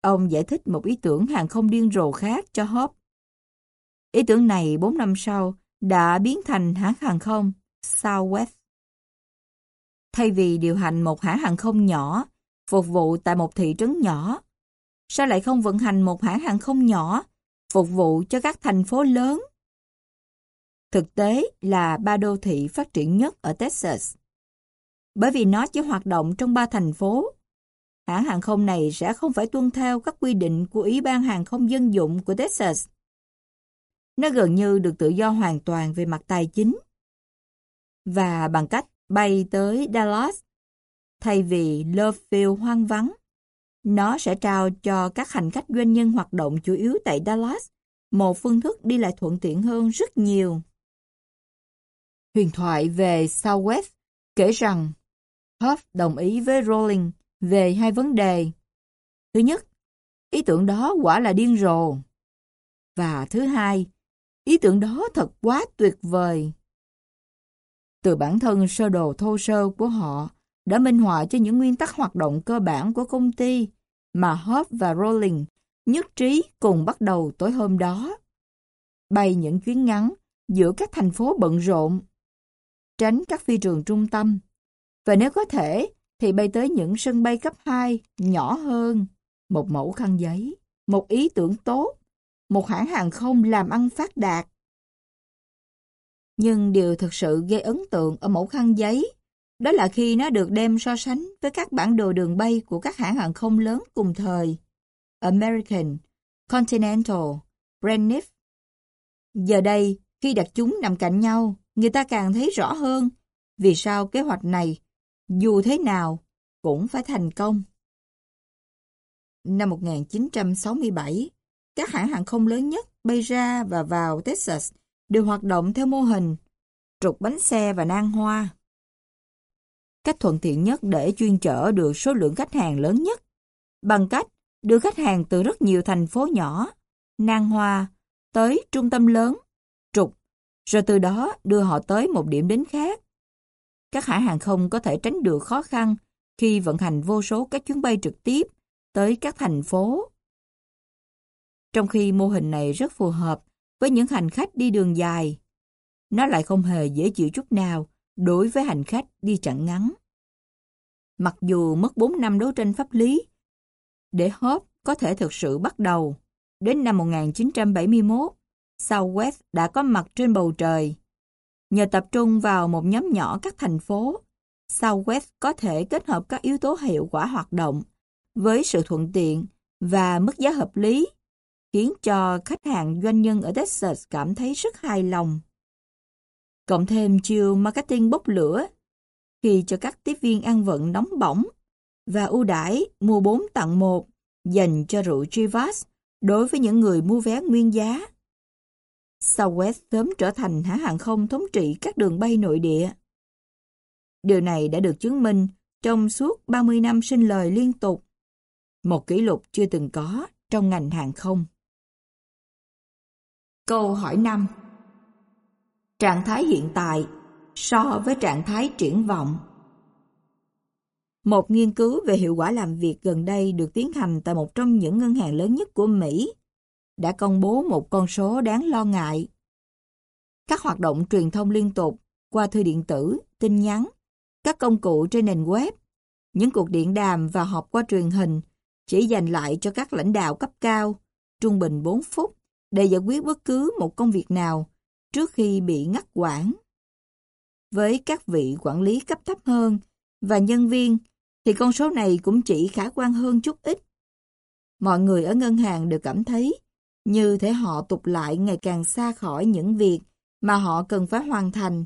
ông giải thích một ý tưởng hàng không điên rồ khác cho Hop. Ý tưởng này 4 năm sau đã biến thành hãng hàng không Southwest. Thay vì điều hành một hãng hàng không nhỏ, phục vụ tại một thị trấn nhỏ, sao lại không vận hành một hãng hàng không nhỏ, phục vụ cho các thành phố lớn? Thực tế là ba đô thị phát triển nhất ở Texas. Bởi vì nó chỉ hoạt động trong ba thành phố, hãng hàng không này sẽ không phải tuân theo các quy định của Ủy ban Hàng không Dân dụng của Texas. Nó gần như được tự do hoàn toàn về mặt tài chính. Và bằng cách bay tới Dallas, thay vì Lovefield hoang vắng, nó sẽ trao cho các hành khách doanh nhân hoạt động chủ yếu tại Dallas một phương thức đi lại thuận tiện hơn rất nhiều. Huyền thoại về Southwest kể rằng Huff đồng ý với Rowling về hai vấn đề. Thứ nhất, ý tưởng đó quả là điên rồ. Và thứ hai, Ý tưởng đó thật quá tuyệt vời. Từ bản thân sơ đồ thô sơ của họ đã minh họa cho những nguyên tắc hoạt động cơ bản của công ty mà Hope và Rowling nhất trí cùng bắt đầu tối hôm đó. Bay những chuyến ngắn giữa các thành phố bận rộn, tránh các phi trường trung tâm, và nếu có thể thì bay tới những sân bay cấp 2 nhỏ hơn, một mẫu khăn giấy, một ý tưởng tốt một hãng hàng không làm ăn phát đạt. Nhưng điều thực sự gây ấn tượng ở mẫu khăn giấy, đó là khi nó được đem so sánh với các bản đồ đường bay của các hãng hàng không lớn cùng thời. American, Continental, Braniff. Giờ đây, khi đặt chúng nằm cạnh nhau, người ta càng thấy rõ hơn vì sao kế hoạch này, dù thế nào, cũng phải thành công. Năm 1967, các hãng hàng không lớn nhất bay ra và vào Texas đều hoạt động theo mô hình trục bánh xe và nang hoa. Cách thuận tiện nhất để chuyên chở được số lượng khách hàng lớn nhất bằng cách đưa khách hàng từ rất nhiều thành phố nhỏ, nan hoa, tới trung tâm lớn, trục, rồi từ đó đưa họ tới một điểm đến khác. Các hãng hàng không có thể tránh được khó khăn khi vận hành vô số các chuyến bay trực tiếp tới các thành phố. Trong khi mô hình này rất phù hợp với những hành khách đi đường dài, nó lại không hề dễ chịu chút nào đối với hành khách đi chặng ngắn. Mặc dù mất 4 năm đấu tranh pháp lý, để hốp có thể thực sự bắt đầu, đến năm 1971, Southwest đã có mặt trên bầu trời. Nhờ tập trung vào một nhóm nhỏ các thành phố, Southwest có thể kết hợp các yếu tố hiệu quả hoạt động với sự thuận tiện và mức giá hợp lý, khiến cho khách hàng doanh nhân ở Texas cảm thấy rất hài lòng. Cộng thêm chiều marketing bốc lửa khi cho các tiếp viên ăn vận nóng bỏng và ưu đãi mua 4 tặng 1 dành cho rượu Chivas đối với những người mua vé nguyên giá. Southwest sớm trở thành hãng hàng không thống trị các đường bay nội địa. Điều này đã được chứng minh trong suốt 30 năm sinh lời liên tục, một kỷ lục chưa từng có trong ngành hàng không. Câu hỏi 5 Trạng thái hiện tại so với trạng thái triển vọng Một nghiên cứu về hiệu quả làm việc gần đây được tiến hành tại một trong những ngân hàng lớn nhất của Mỹ đã công bố một con số đáng lo ngại. Các hoạt động truyền thông liên tục qua thư điện tử, tin nhắn, các công cụ trên nền web, những cuộc điện đàm và họp qua truyền hình chỉ dành lại cho các lãnh đạo cấp cao, trung bình 4 phút để giải quyết bất cứ một công việc nào trước khi bị ngắt quãng. Với các vị quản lý cấp thấp hơn và nhân viên thì con số này cũng chỉ khả quan hơn chút ít. Mọi người ở ngân hàng đều cảm thấy như thể họ tụt lại ngày càng xa khỏi những việc mà họ cần phải hoàn thành.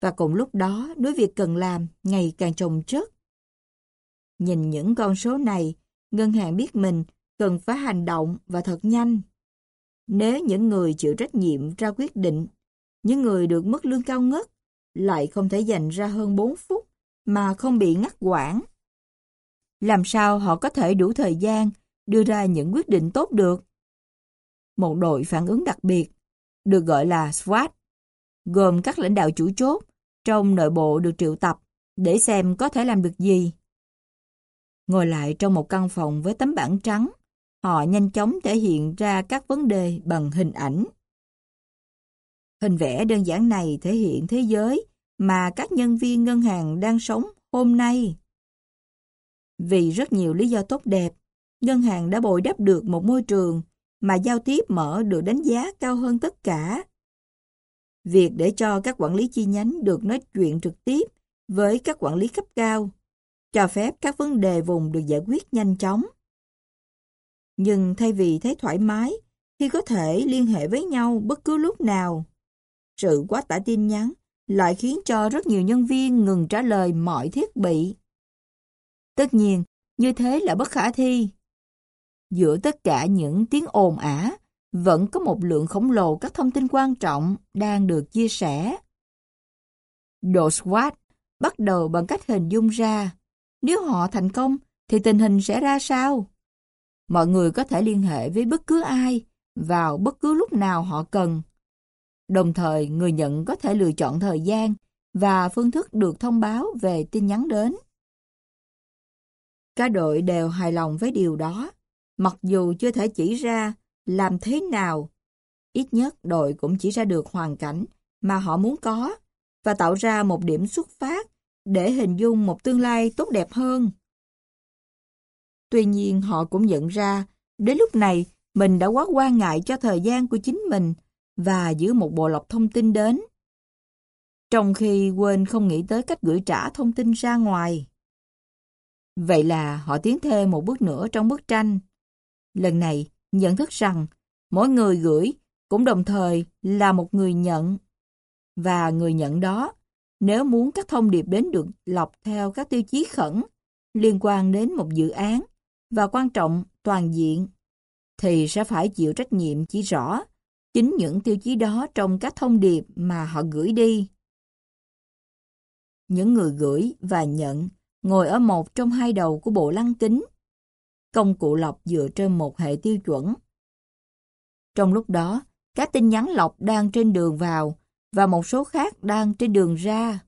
Và cùng lúc đó, đối việc cần làm ngày càng trồng chất. Nhìn những con số này, ngân hàng biết mình cần phải hành động và thật nhanh. Nếu những người chịu trách nhiệm ra quyết định, những người được mức lương cao ngất, lại không thể dành ra hơn 4 phút mà không bị ngắt quãng. Làm sao họ có thể đủ thời gian đưa ra những quyết định tốt được? Một đội phản ứng đặc biệt, được gọi là SWAT, gồm các lãnh đạo chủ chốt trong nội bộ được triệu tập để xem có thể làm được gì. Ngồi lại trong một căn phòng với tấm bảng trắng, họ nhanh chóng thể hiện ra các vấn đề bằng hình ảnh. Hình vẽ đơn giản này thể hiện thế giới mà các nhân viên ngân hàng đang sống hôm nay. Vì rất nhiều lý do tốt đẹp, ngân hàng đã bồi đắp được một môi trường mà giao tiếp mở được đánh giá cao hơn tất cả. Việc để cho các quản lý chi nhánh được nói chuyện trực tiếp với các quản lý cấp cao, cho phép các vấn đề vùng được giải quyết nhanh chóng. Nhưng thay vì thấy thoải mái khi có thể liên hệ với nhau bất cứ lúc nào, sự quá tải tin nhắn lại khiến cho rất nhiều nhân viên ngừng trả lời mọi thiết bị. Tất nhiên, như thế là bất khả thi. Giữa tất cả những tiếng ồn ả, vẫn có một lượng khổng lồ các thông tin quan trọng đang được chia sẻ. Độ SWAT bắt đầu bằng cách hình dung ra, nếu họ thành công thì tình hình sẽ ra sao? Mọi người có thể liên hệ với bất cứ ai vào bất cứ lúc nào họ cần. Đồng thời, người nhận có thể lựa chọn thời gian và phương thức được thông báo về tin nhắn đến. Cả đội đều hài lòng với điều đó, mặc dù chưa thể chỉ ra làm thế nào. Ít nhất đội cũng chỉ ra được hoàn cảnh mà họ muốn có và tạo ra một điểm xuất phát để hình dung một tương lai tốt đẹp hơn. Tuy nhiên họ cũng nhận ra, đến lúc này mình đã quá quan ngại cho thời gian của chính mình và giữ một bộ lọc thông tin đến. Trong khi quên không nghĩ tới cách gửi trả thông tin ra ngoài. Vậy là họ tiến thêm một bước nữa trong bức tranh. Lần này, nhận thức rằng mỗi người gửi cũng đồng thời là một người nhận. Và người nhận đó, nếu muốn các thông điệp đến được lọc theo các tiêu chí khẩn liên quan đến một dự án và quan trọng toàn diện, thì sẽ phải chịu trách nhiệm chỉ rõ chính những tiêu chí đó trong các thông điệp mà họ gửi đi. Những người gửi và nhận ngồi ở một trong hai đầu của bộ lăng kính công cụ lọc dựa trên một hệ tiêu chuẩn. Trong lúc đó, các tin nhắn lọc đang trên đường vào và một số khác đang trên đường ra.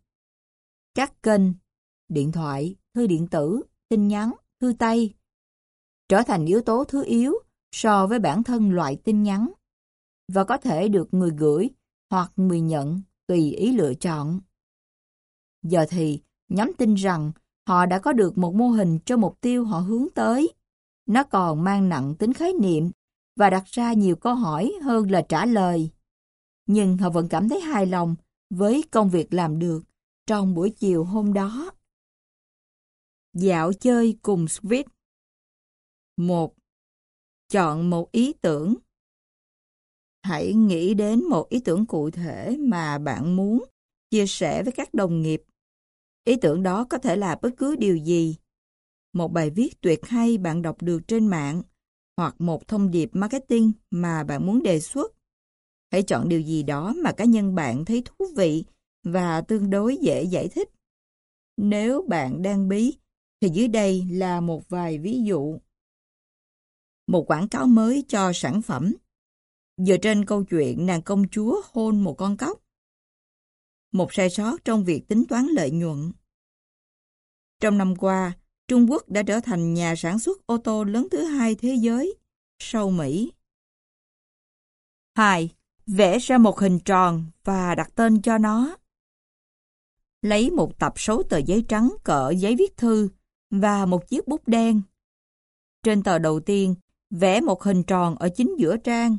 Các kênh, điện thoại, thư điện tử, tin nhắn, thư tay trở thành yếu tố thứ yếu so với bản thân loại tin nhắn và có thể được người gửi hoặc người nhận tùy ý lựa chọn. Giờ thì, nhóm tin rằng họ đã có được một mô hình cho mục tiêu họ hướng tới. Nó còn mang nặng tính khái niệm và đặt ra nhiều câu hỏi hơn là trả lời. Nhưng họ vẫn cảm thấy hài lòng với công việc làm được trong buổi chiều hôm đó. Dạo chơi cùng Swift 1. Chọn một ý tưởng. Hãy nghĩ đến một ý tưởng cụ thể mà bạn muốn chia sẻ với các đồng nghiệp. Ý tưởng đó có thể là bất cứ điều gì. Một bài viết tuyệt hay bạn đọc được trên mạng hoặc một thông điệp marketing mà bạn muốn đề xuất. Hãy chọn điều gì đó mà cá nhân bạn thấy thú vị và tương đối dễ giải thích. Nếu bạn đang bí, thì dưới đây là một vài ví dụ. Một quảng cáo mới cho sản phẩm. Dựa trên câu chuyện nàng công chúa hôn một con cóc. Một sai sót trong việc tính toán lợi nhuận. Trong năm qua, Trung Quốc đã trở thành nhà sản xuất ô tô lớn thứ hai thế giới, sau Mỹ. 2. Vẽ ra một hình tròn và đặt tên cho nó. Lấy một tập số tờ giấy trắng cỡ giấy viết thư và một chiếc bút đen. Trên tờ đầu tiên, vẽ một hình tròn ở chính giữa trang.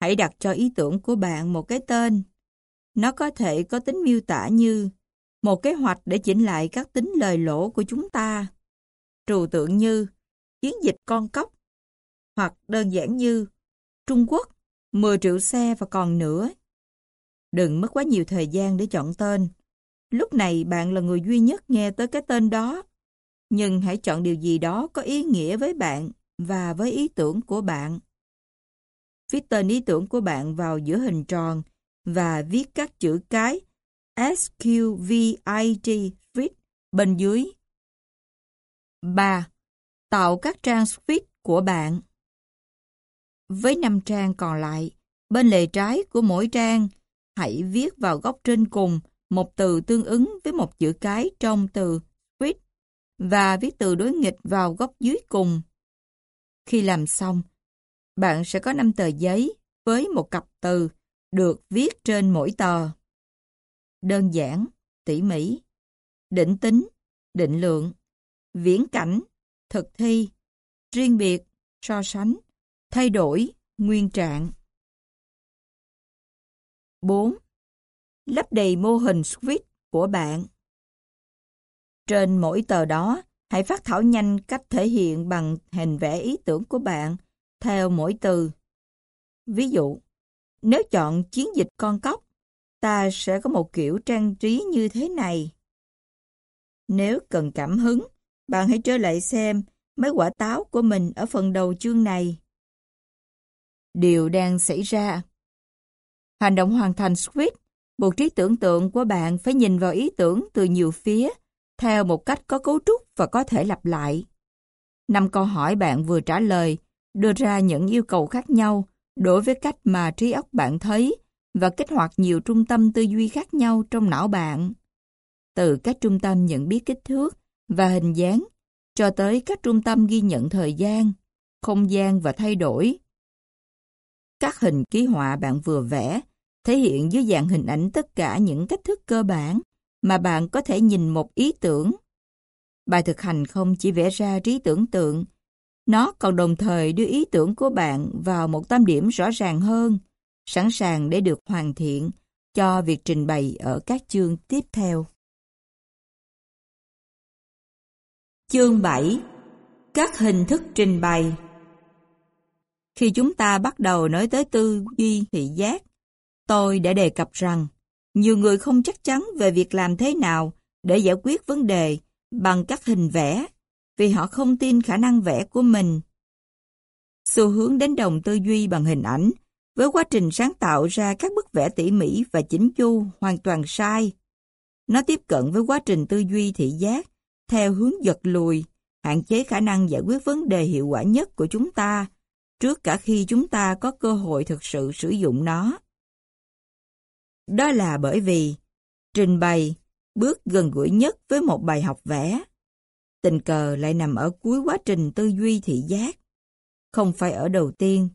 Hãy đặt cho ý tưởng của bạn một cái tên. Nó có thể có tính miêu tả như một kế hoạch để chỉnh lại các tính lời lỗ của chúng ta. Trừu tượng như chiến dịch con cóc, hoặc đơn giản như Trung Quốc 10 triệu xe và còn nữa. Đừng mất quá nhiều thời gian để chọn tên. Lúc này bạn là người duy nhất nghe tới cái tên đó. Nhưng hãy chọn điều gì đó có ý nghĩa với bạn và với ý tưởng của bạn. Viết tên ý tưởng của bạn vào giữa hình tròn và viết các chữ cái SQVIT Street bên dưới. 3. Tạo các trang Swift của bạn. Với 5 trang còn lại, bên lề trái của mỗi trang, hãy viết vào góc trên cùng một từ tương ứng với một chữ cái trong từ Swift và viết từ đối nghịch vào góc dưới cùng. Khi làm xong, bạn sẽ có 5 tờ giấy với một cặp từ được viết trên mỗi tờ đơn giản, tỉ mỉ, định tính, định lượng, viễn cảnh, thực thi, riêng biệt, so sánh, thay đổi, nguyên trạng. 4. Lắp đầy mô hình switch của bạn. Trên mỗi tờ đó, hãy phát thảo nhanh cách thể hiện bằng hình vẽ ý tưởng của bạn theo mỗi từ. Ví dụ, nếu chọn chiến dịch con cóc, ta sẽ có một kiểu trang trí như thế này. Nếu cần cảm hứng, bạn hãy trở lại xem mấy quả táo của mình ở phần đầu chương này. Điều đang xảy ra Hành động hoàn thành script, buộc trí tưởng tượng của bạn phải nhìn vào ý tưởng từ nhiều phía, theo một cách có cấu trúc và có thể lặp lại. Năm câu hỏi bạn vừa trả lời đưa ra những yêu cầu khác nhau đối với cách mà trí óc bạn thấy và kích hoạt nhiều trung tâm tư duy khác nhau trong não bạn. Từ các trung tâm nhận biết kích thước và hình dáng cho tới các trung tâm ghi nhận thời gian, không gian và thay đổi. Các hình ký họa bạn vừa vẽ thể hiện dưới dạng hình ảnh tất cả những cách thức cơ bản mà bạn có thể nhìn một ý tưởng. Bài thực hành không chỉ vẽ ra trí tưởng tượng, nó còn đồng thời đưa ý tưởng của bạn vào một tâm điểm rõ ràng hơn sẵn sàng để được hoàn thiện cho việc trình bày ở các chương tiếp theo. Chương 7 Các hình thức trình bày Khi chúng ta bắt đầu nói tới tư duy thị giác, tôi đã đề cập rằng nhiều người không chắc chắn về việc làm thế nào để giải quyết vấn đề bằng các hình vẽ vì họ không tin khả năng vẽ của mình. Xu hướng đến đồng tư duy bằng hình ảnh với quá trình sáng tạo ra các bức vẽ tỉ mỉ và chỉnh chu hoàn toàn sai. Nó tiếp cận với quá trình tư duy thị giác theo hướng giật lùi hạn chế khả năng giải quyết vấn đề hiệu quả nhất của chúng ta trước cả khi chúng ta có cơ hội thực sự sử dụng nó. Đó là bởi vì trình bày bước gần gũi nhất với một bài học vẽ. Tình cờ lại nằm ở cuối quá trình tư duy thị giác, không phải ở đầu tiên.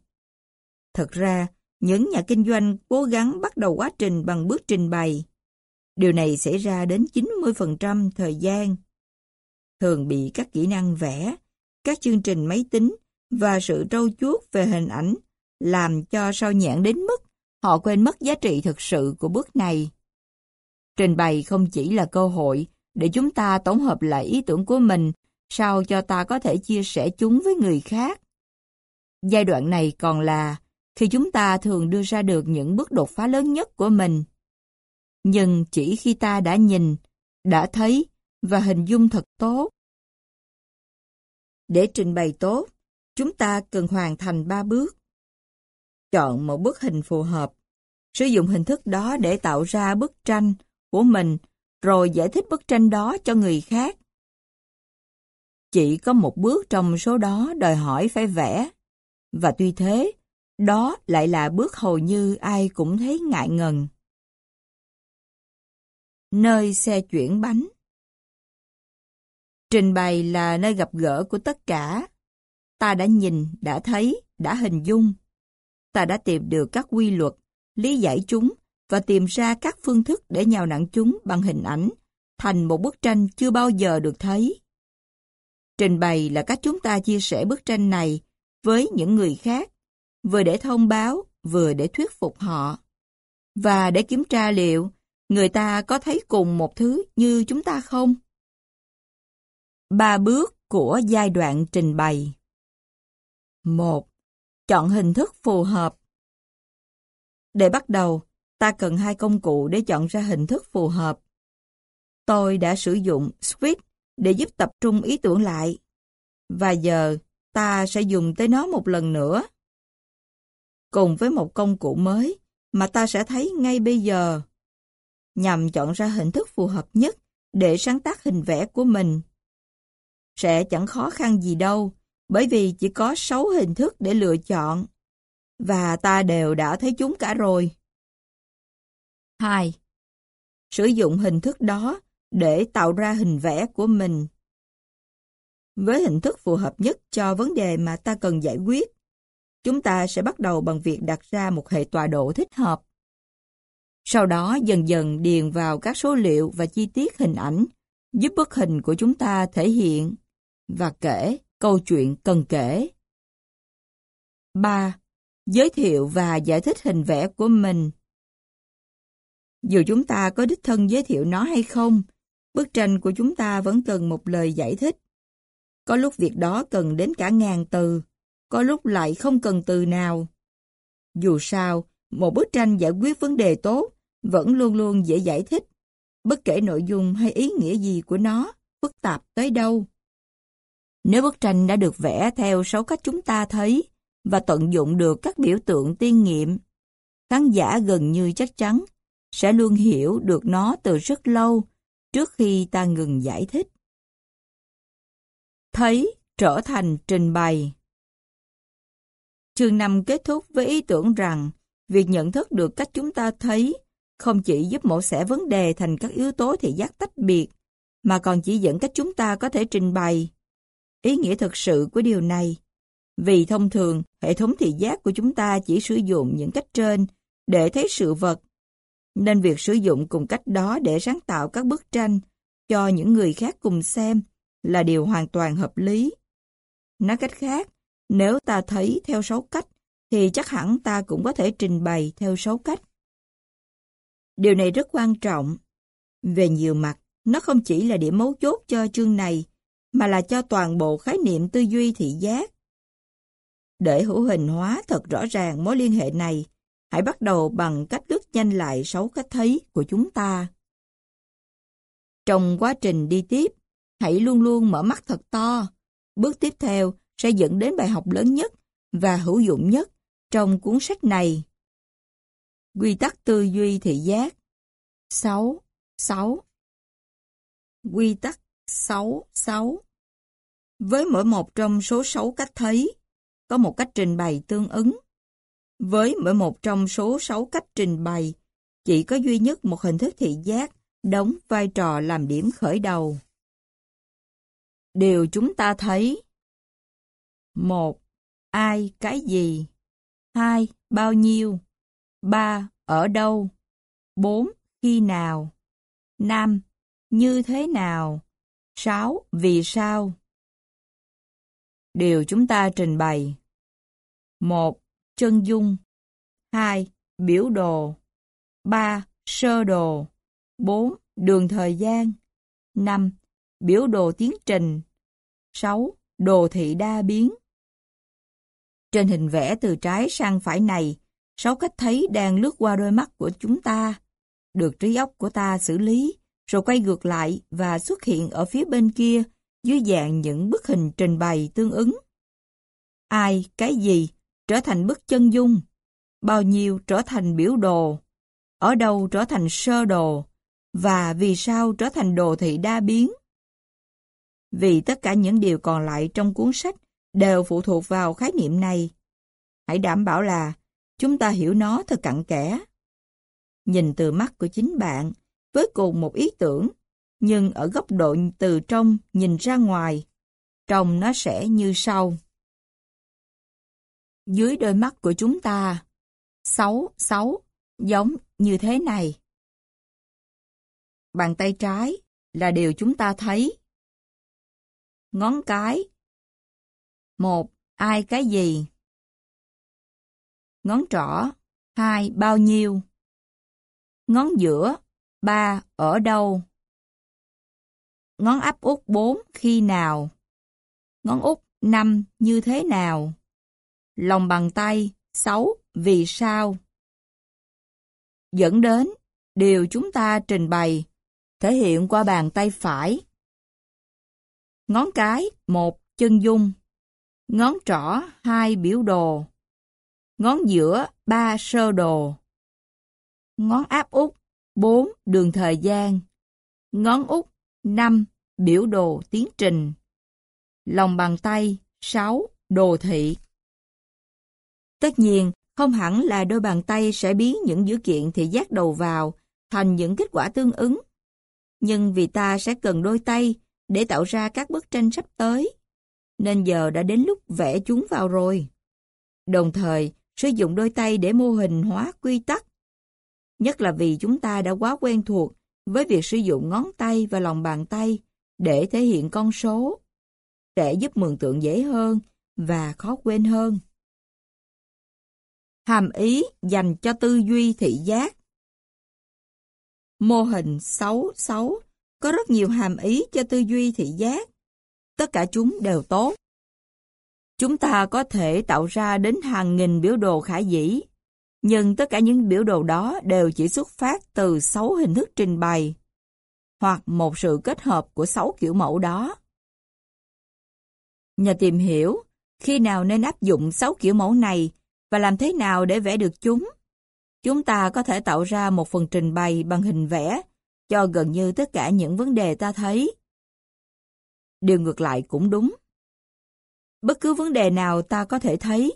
Thật ra, những nhà kinh doanh cố gắng bắt đầu quá trình bằng bước trình bày. Điều này xảy ra đến 90% thời gian. Thường bị các kỹ năng vẽ, các chương trình máy tính và sự trâu chuốt về hình ảnh làm cho sao nhãn đến mức họ quên mất giá trị thực sự của bước này. Trình bày không chỉ là cơ hội để chúng ta tổng hợp lại ý tưởng của mình sao cho ta có thể chia sẻ chúng với người khác. Giai đoạn này còn là khi chúng ta thường đưa ra được những bước đột phá lớn nhất của mình. Nhưng chỉ khi ta đã nhìn, đã thấy và hình dung thật tốt. Để trình bày tốt, chúng ta cần hoàn thành ba bước. Chọn một bức hình phù hợp. Sử dụng hình thức đó để tạo ra bức tranh của mình, rồi giải thích bức tranh đó cho người khác. Chỉ có một bước trong số đó đòi hỏi phải vẽ. Và tuy thế, đó lại là bước hầu như ai cũng thấy ngại ngần. Nơi xe chuyển bánh Trình bày là nơi gặp gỡ của tất cả. Ta đã nhìn, đã thấy, đã hình dung. Ta đã tìm được các quy luật, lý giải chúng và tìm ra các phương thức để nhào nặng chúng bằng hình ảnh thành một bức tranh chưa bao giờ được thấy. Trình bày là cách chúng ta chia sẻ bức tranh này với những người khác, vừa để thông báo, vừa để thuyết phục họ. Và để kiểm tra liệu người ta có thấy cùng một thứ như chúng ta không? Ba bước của giai đoạn trình bày 1. Chọn hình thức phù hợp Để bắt đầu, ta cần hai công cụ để chọn ra hình thức phù hợp. Tôi đã sử dụng Swift để giúp tập trung ý tưởng lại. Và giờ, ta sẽ dùng tới nó một lần nữa. Cùng với một công cụ mới mà ta sẽ thấy ngay bây giờ, nhằm chọn ra hình thức phù hợp nhất để sáng tác hình vẽ của mình. Sẽ chẳng khó khăn gì đâu, bởi vì chỉ có 6 hình thức để lựa chọn. Và ta đều đã thấy chúng cả rồi. 2. Sử dụng hình thức đó để tạo ra hình vẽ của mình. Với hình thức phù hợp nhất cho vấn đề mà ta cần giải quyết, chúng ta sẽ bắt đầu bằng việc đặt ra một hệ tọa độ thích hợp. Sau đó dần dần điền vào các số liệu và chi tiết hình ảnh, giúp bức hình của chúng ta thể hiện và kể câu chuyện cần kể. 3. Giới thiệu và giải thích hình vẽ của mình. Dù chúng ta có đích thân giới thiệu nó hay không, bức tranh của chúng ta vẫn cần một lời giải thích. Có lúc việc đó cần đến cả ngàn từ, có lúc lại không cần từ nào. Dù sao, một bức tranh giải quyết vấn đề tốt vẫn luôn luôn dễ giải thích, bất kể nội dung hay ý nghĩa gì của nó, phức tạp tới đâu. Nếu bức tranh đã được vẽ theo sáu cách chúng ta thấy và tận dụng được các biểu tượng tiên nghiệm, khán giả gần như chắc chắn sẽ luôn hiểu được nó từ rất lâu trước khi ta ngừng giải thích. Thấy trở thành trình bày Chương 5 kết thúc với ý tưởng rằng việc nhận thức được cách chúng ta thấy không chỉ giúp mổ xẻ vấn đề thành các yếu tố thị giác tách biệt, mà còn chỉ dẫn cách chúng ta có thể trình bày. Ý nghĩa thực sự của điều này, vì thông thường hệ thống thị giác của chúng ta chỉ sử dụng những cách trên để thấy sự vật, nên việc sử dụng cùng cách đó để sáng tạo các bức tranh cho những người khác cùng xem là điều hoàn toàn hợp lý. Nói cách khác, nếu ta thấy theo sáu cách, thì chắc hẳn ta cũng có thể trình bày theo sáu cách. Điều này rất quan trọng. Về nhiều mặt, nó không chỉ là điểm mấu chốt cho chương này, mà là cho toàn bộ khái niệm tư duy thị giác. Để hữu hình hóa thật rõ ràng mối liên hệ này, hãy bắt đầu bằng cách lướt nhanh lại sáu cách thấy của chúng ta. Trong quá trình đi tiếp, hãy luôn luôn mở mắt thật to. Bước tiếp theo sẽ dẫn đến bài học lớn nhất và hữu dụng nhất trong cuốn sách này. Quy tắc tư duy thị giác 6. 6 Quy tắc 6. 6 Với mỗi một trong số 6 cách thấy, có một cách trình bày tương ứng. Với mỗi một trong số 6 cách trình bày, chỉ có duy nhất một hình thức thị giác đóng vai trò làm điểm khởi đầu. Điều chúng ta thấy 1. Ai, cái gì 2. Bao nhiêu 3. Ở đâu 4. Khi nào 5. Như thế nào 6. Vì sao Điều chúng ta trình bày 1. Chân dung 2. Biểu đồ 3. Sơ đồ 4. Đường thời gian 5. Biểu đồ tiến trình 6. Đồ thị đa biến trên hình vẽ từ trái sang phải này, sáu cách thấy đang lướt qua đôi mắt của chúng ta, được trí óc của ta xử lý, rồi quay ngược lại và xuất hiện ở phía bên kia dưới dạng những bức hình trình bày tương ứng. Ai, cái gì, trở thành bức chân dung, bao nhiêu trở thành biểu đồ, ở đâu trở thành sơ đồ, và vì sao trở thành đồ thị đa biến. Vì tất cả những điều còn lại trong cuốn sách đều phụ thuộc vào khái niệm này. Hãy đảm bảo là chúng ta hiểu nó thật cặn kẽ. Nhìn từ mắt của chính bạn, với cùng một ý tưởng, nhưng ở góc độ từ trong nhìn ra ngoài, trông nó sẽ như sau. Dưới đôi mắt của chúng ta, sáu, sáu, giống như thế này. Bàn tay trái là điều chúng ta thấy. Ngón cái. Một, ai cái gì? Ngón trỏ. Hai, bao nhiêu? Ngón giữa. Ba, ở đâu? Ngón áp út bốn, khi nào? Ngón út năm, như thế nào? Lòng bàn tay. Sáu, vì sao? Dẫn đến, điều chúng ta trình bày thể hiện qua bàn tay phải. Ngón cái, một chân dung. Ngón trỏ, hai biểu đồ. Ngón giữa, ba sơ đồ. Ngón áp út, bốn đường thời gian. Ngón út, năm biểu đồ tiến trình. Lòng bàn tay, sáu đồ thị. Tất nhiên, không hẳn là đôi bàn tay sẽ biến những dữ kiện thị giác đầu vào thành những kết quả tương ứng nhưng vì ta sẽ cần đôi tay để tạo ra các bức tranh sắp tới, nên giờ đã đến lúc vẽ chúng vào rồi. Đồng thời, sử dụng đôi tay để mô hình hóa quy tắc. Nhất là vì chúng ta đã quá quen thuộc với việc sử dụng ngón tay và lòng bàn tay để thể hiện con số, sẽ giúp mường tượng dễ hơn và khó quên hơn. Hàm ý dành cho tư duy thị giác Mô hình 66 có rất nhiều hàm ý cho tư duy thị giác. Tất cả chúng đều tốt. Chúng ta có thể tạo ra đến hàng nghìn biểu đồ khả dĩ, nhưng tất cả những biểu đồ đó đều chỉ xuất phát từ 6 hình thức trình bày, hoặc một sự kết hợp của 6 kiểu mẫu đó. Nhờ tìm hiểu, khi nào nên áp dụng 6 kiểu mẫu này và làm thế nào để vẽ được chúng, Chúng ta có thể tạo ra một phần trình bày bằng hình vẽ cho gần như tất cả những vấn đề ta thấy. Điều ngược lại cũng đúng. Bất cứ vấn đề nào ta có thể thấy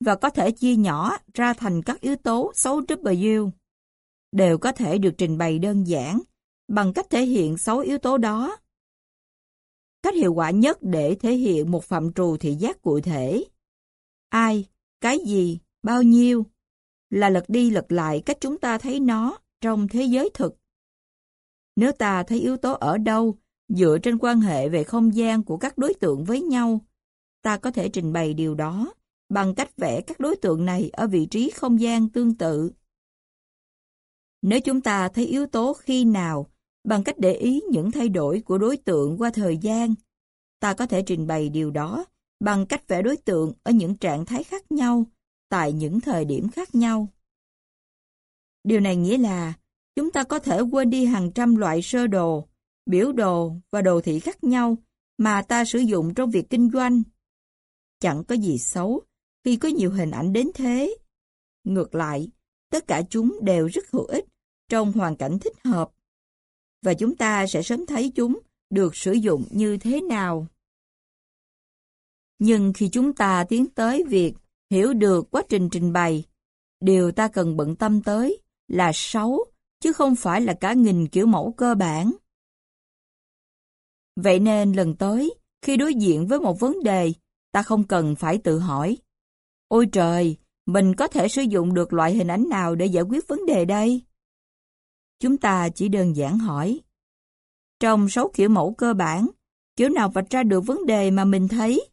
và có thể chia nhỏ ra thành các yếu tố 6W đều có thể được trình bày đơn giản bằng cách thể hiện 6 yếu tố đó. Cách hiệu quả nhất để thể hiện một phạm trù thị giác cụ thể. Ai, cái gì, bao nhiêu, là lật đi lật lại cách chúng ta thấy nó trong thế giới thực. Nếu ta thấy yếu tố ở đâu dựa trên quan hệ về không gian của các đối tượng với nhau, ta có thể trình bày điều đó bằng cách vẽ các đối tượng này ở vị trí không gian tương tự. Nếu chúng ta thấy yếu tố khi nào bằng cách để ý những thay đổi của đối tượng qua thời gian, ta có thể trình bày điều đó bằng cách vẽ đối tượng ở những trạng thái khác nhau tại những thời điểm khác nhau. Điều này nghĩa là chúng ta có thể quên đi hàng trăm loại sơ đồ, biểu đồ và đồ thị khác nhau mà ta sử dụng trong việc kinh doanh. Chẳng có gì xấu khi có nhiều hình ảnh đến thế. Ngược lại, tất cả chúng đều rất hữu ích trong hoàn cảnh thích hợp. Và chúng ta sẽ sớm thấy chúng được sử dụng như thế nào. Nhưng khi chúng ta tiến tới việc hiểu được quá trình trình bày, điều ta cần bận tâm tới là sáu, chứ không phải là cả nghìn kiểu mẫu cơ bản. Vậy nên lần tới, khi đối diện với một vấn đề, ta không cần phải tự hỏi. Ôi trời, mình có thể sử dụng được loại hình ảnh nào để giải quyết vấn đề đây? Chúng ta chỉ đơn giản hỏi. Trong sáu kiểu mẫu cơ bản, kiểu nào vạch ra được vấn đề mà mình thấy?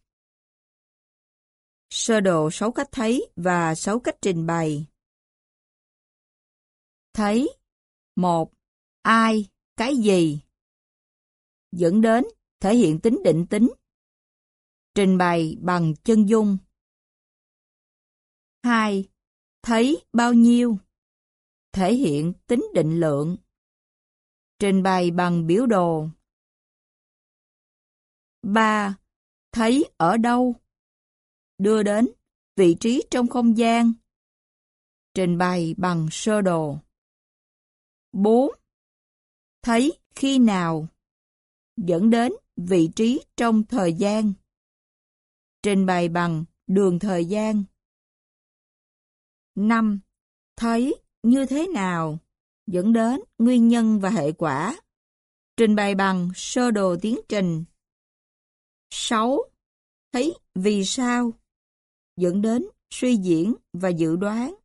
Sơ đồ sáu cách thấy và sáu cách trình bày. Thấy một Ai, cái gì? Dẫn đến, thể hiện tính định tính. Trình bày bằng chân dung. 2. Thấy bao nhiêu? Thể hiện tính định lượng. Trình bày bằng biểu đồ. 3. Thấy ở đâu? Đưa đến vị trí trong không gian. Trình bày bằng sơ đồ. 4. Thấy khi nào? Dẫn đến vị trí trong thời gian. Trình bày bằng đường thời gian. 5. Thấy như thế nào? Dẫn đến nguyên nhân và hệ quả. Trình bày bằng sơ đồ tiến trình. 6. Thấy vì sao? Dẫn đến suy diễn và dự đoán.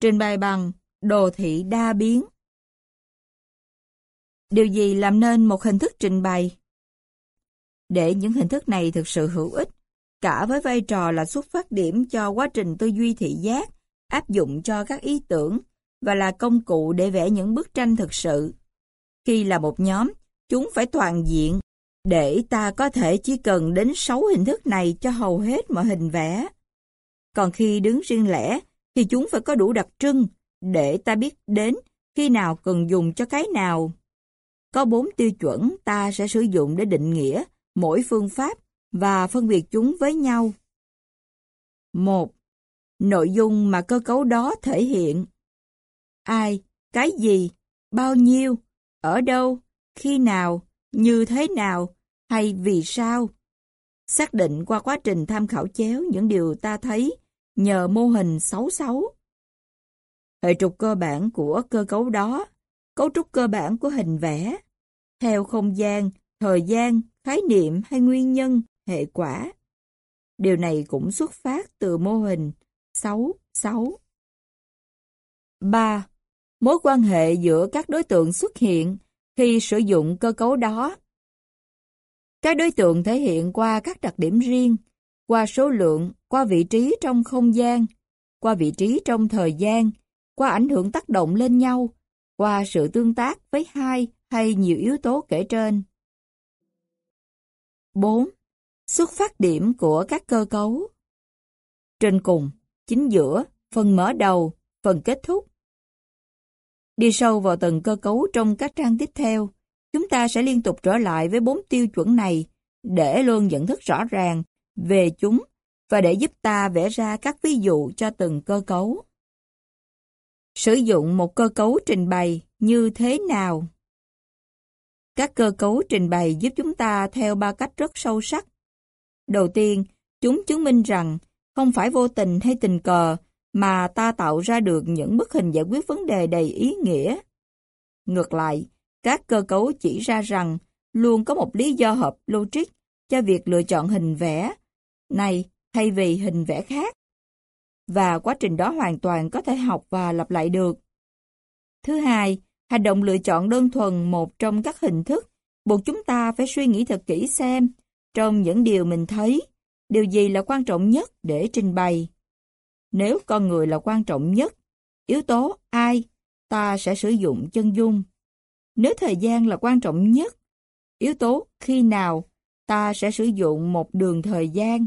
Trình bày bằng đồ thị đa biến. Điều gì làm nên một hình thức trình bày? Để những hình thức này thực sự hữu ích, cả với vai trò là xuất phát điểm cho quá trình tư duy thị giác, áp dụng cho các ý tưởng và là công cụ để vẽ những bức tranh thực sự. Khi là một nhóm, chúng phải toàn diện để ta có thể chỉ cần đến 6 hình thức này cho hầu hết mọi hình vẽ. Còn khi đứng riêng lẻ, thì chúng phải có đủ đặc trưng để ta biết đến khi nào cần dùng cho cái nào. Có bốn tiêu chuẩn ta sẽ sử dụng để định nghĩa mỗi phương pháp và phân biệt chúng với nhau. 1. Nội dung mà cơ cấu đó thể hiện. Ai, cái gì, bao nhiêu, ở đâu, khi nào, như thế nào, hay vì sao. Xác định qua quá trình tham khảo chéo những điều ta thấy nhờ mô hình 66. Hệ trục cơ bản của cơ cấu đó, cấu trúc cơ bản của hình vẽ, theo không gian, thời gian, khái niệm hay nguyên nhân, hệ quả. Điều này cũng xuất phát từ mô hình 6, 6. 3. Mối quan hệ giữa các đối tượng xuất hiện khi sử dụng cơ cấu đó. Các đối tượng thể hiện qua các đặc điểm riêng, qua số lượng, qua vị trí trong không gian, qua vị trí trong thời gian, qua ảnh hưởng tác động lên nhau, qua sự tương tác với hai hay nhiều yếu tố kể trên. 4. Xuất phát điểm của các cơ cấu Trên cùng, chính giữa, phần mở đầu, phần kết thúc. Đi sâu vào từng cơ cấu trong các trang tiếp theo, chúng ta sẽ liên tục trở lại với bốn tiêu chuẩn này để luôn nhận thức rõ ràng về chúng và để giúp ta vẽ ra các ví dụ cho từng cơ cấu. Sử dụng một cơ cấu trình bày như thế nào? Các cơ cấu trình bày giúp chúng ta theo ba cách rất sâu sắc. Đầu tiên, chúng chứng minh rằng không phải vô tình hay tình cờ mà ta tạo ra được những bức hình giải quyết vấn đề đầy ý nghĩa. Ngược lại, các cơ cấu chỉ ra rằng luôn có một lý do hợp logic cho việc lựa chọn hình vẽ này thay vì hình vẽ khác. Và quá trình đó hoàn toàn có thể học và lặp lại được. Thứ hai, hành động lựa chọn đơn thuần một trong các hình thức buộc chúng ta phải suy nghĩ thật kỹ xem trong những điều mình thấy, điều gì là quan trọng nhất để trình bày. Nếu con người là quan trọng nhất, yếu tố ai, ta sẽ sử dụng chân dung. Nếu thời gian là quan trọng nhất, yếu tố khi nào, ta sẽ sử dụng một đường thời gian.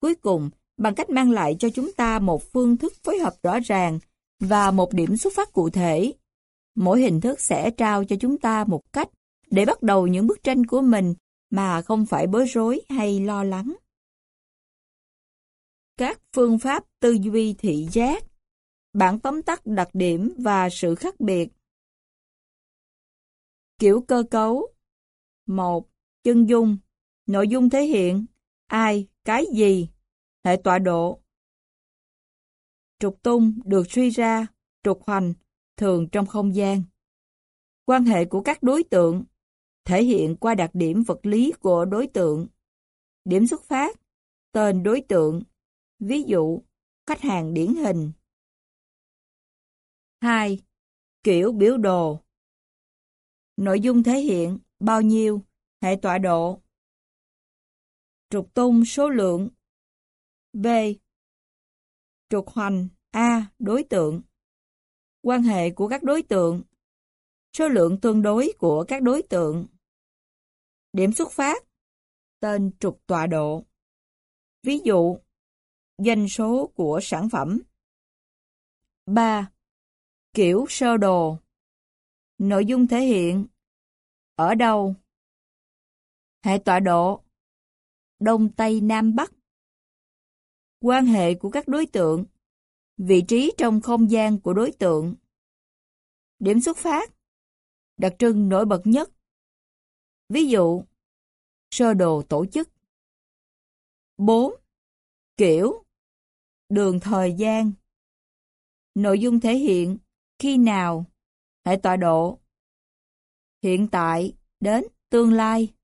Cuối cùng, bằng cách mang lại cho chúng ta một phương thức phối hợp rõ ràng và một điểm xuất phát cụ thể, mỗi hình thức sẽ trao cho chúng ta một cách để bắt đầu những bức tranh của mình mà không phải bối rối hay lo lắng. Các phương pháp tư duy thị giác Bản tóm tắt đặc điểm và sự khác biệt Kiểu cơ cấu 1. Chân dung Nội dung thể hiện ai, cái gì, hệ tọa độ. Trục tung được suy ra, trục hoành, thường trong không gian. Quan hệ của các đối tượng thể hiện qua đặc điểm vật lý của đối tượng. Điểm xuất phát, tên đối tượng, ví dụ, khách hàng điển hình. 2. Kiểu biểu đồ Nội dung thể hiện bao nhiêu, hệ tọa độ. Trục tung số lượng B. Trục hoành A. Đối tượng. Quan hệ của các đối tượng. Số lượng tương đối của các đối tượng. Điểm xuất phát. Tên trục tọa độ. Ví dụ danh số của sản phẩm. 3. Kiểu sơ đồ. Nội dung thể hiện. Ở đâu? Hệ tọa độ. Đông, Tây, Nam, Bắc. Quan hệ của các đối tượng, Vị trí trong không gian của đối tượng. Điểm xuất phát. Đặc trưng nổi bật nhất. Ví dụ, Sơ đồ tổ chức. 4. Kiểu, Đường thời gian. Nội dung thể hiện Khi nào, Hệ tọa độ. Hiện tại, đến tương lai.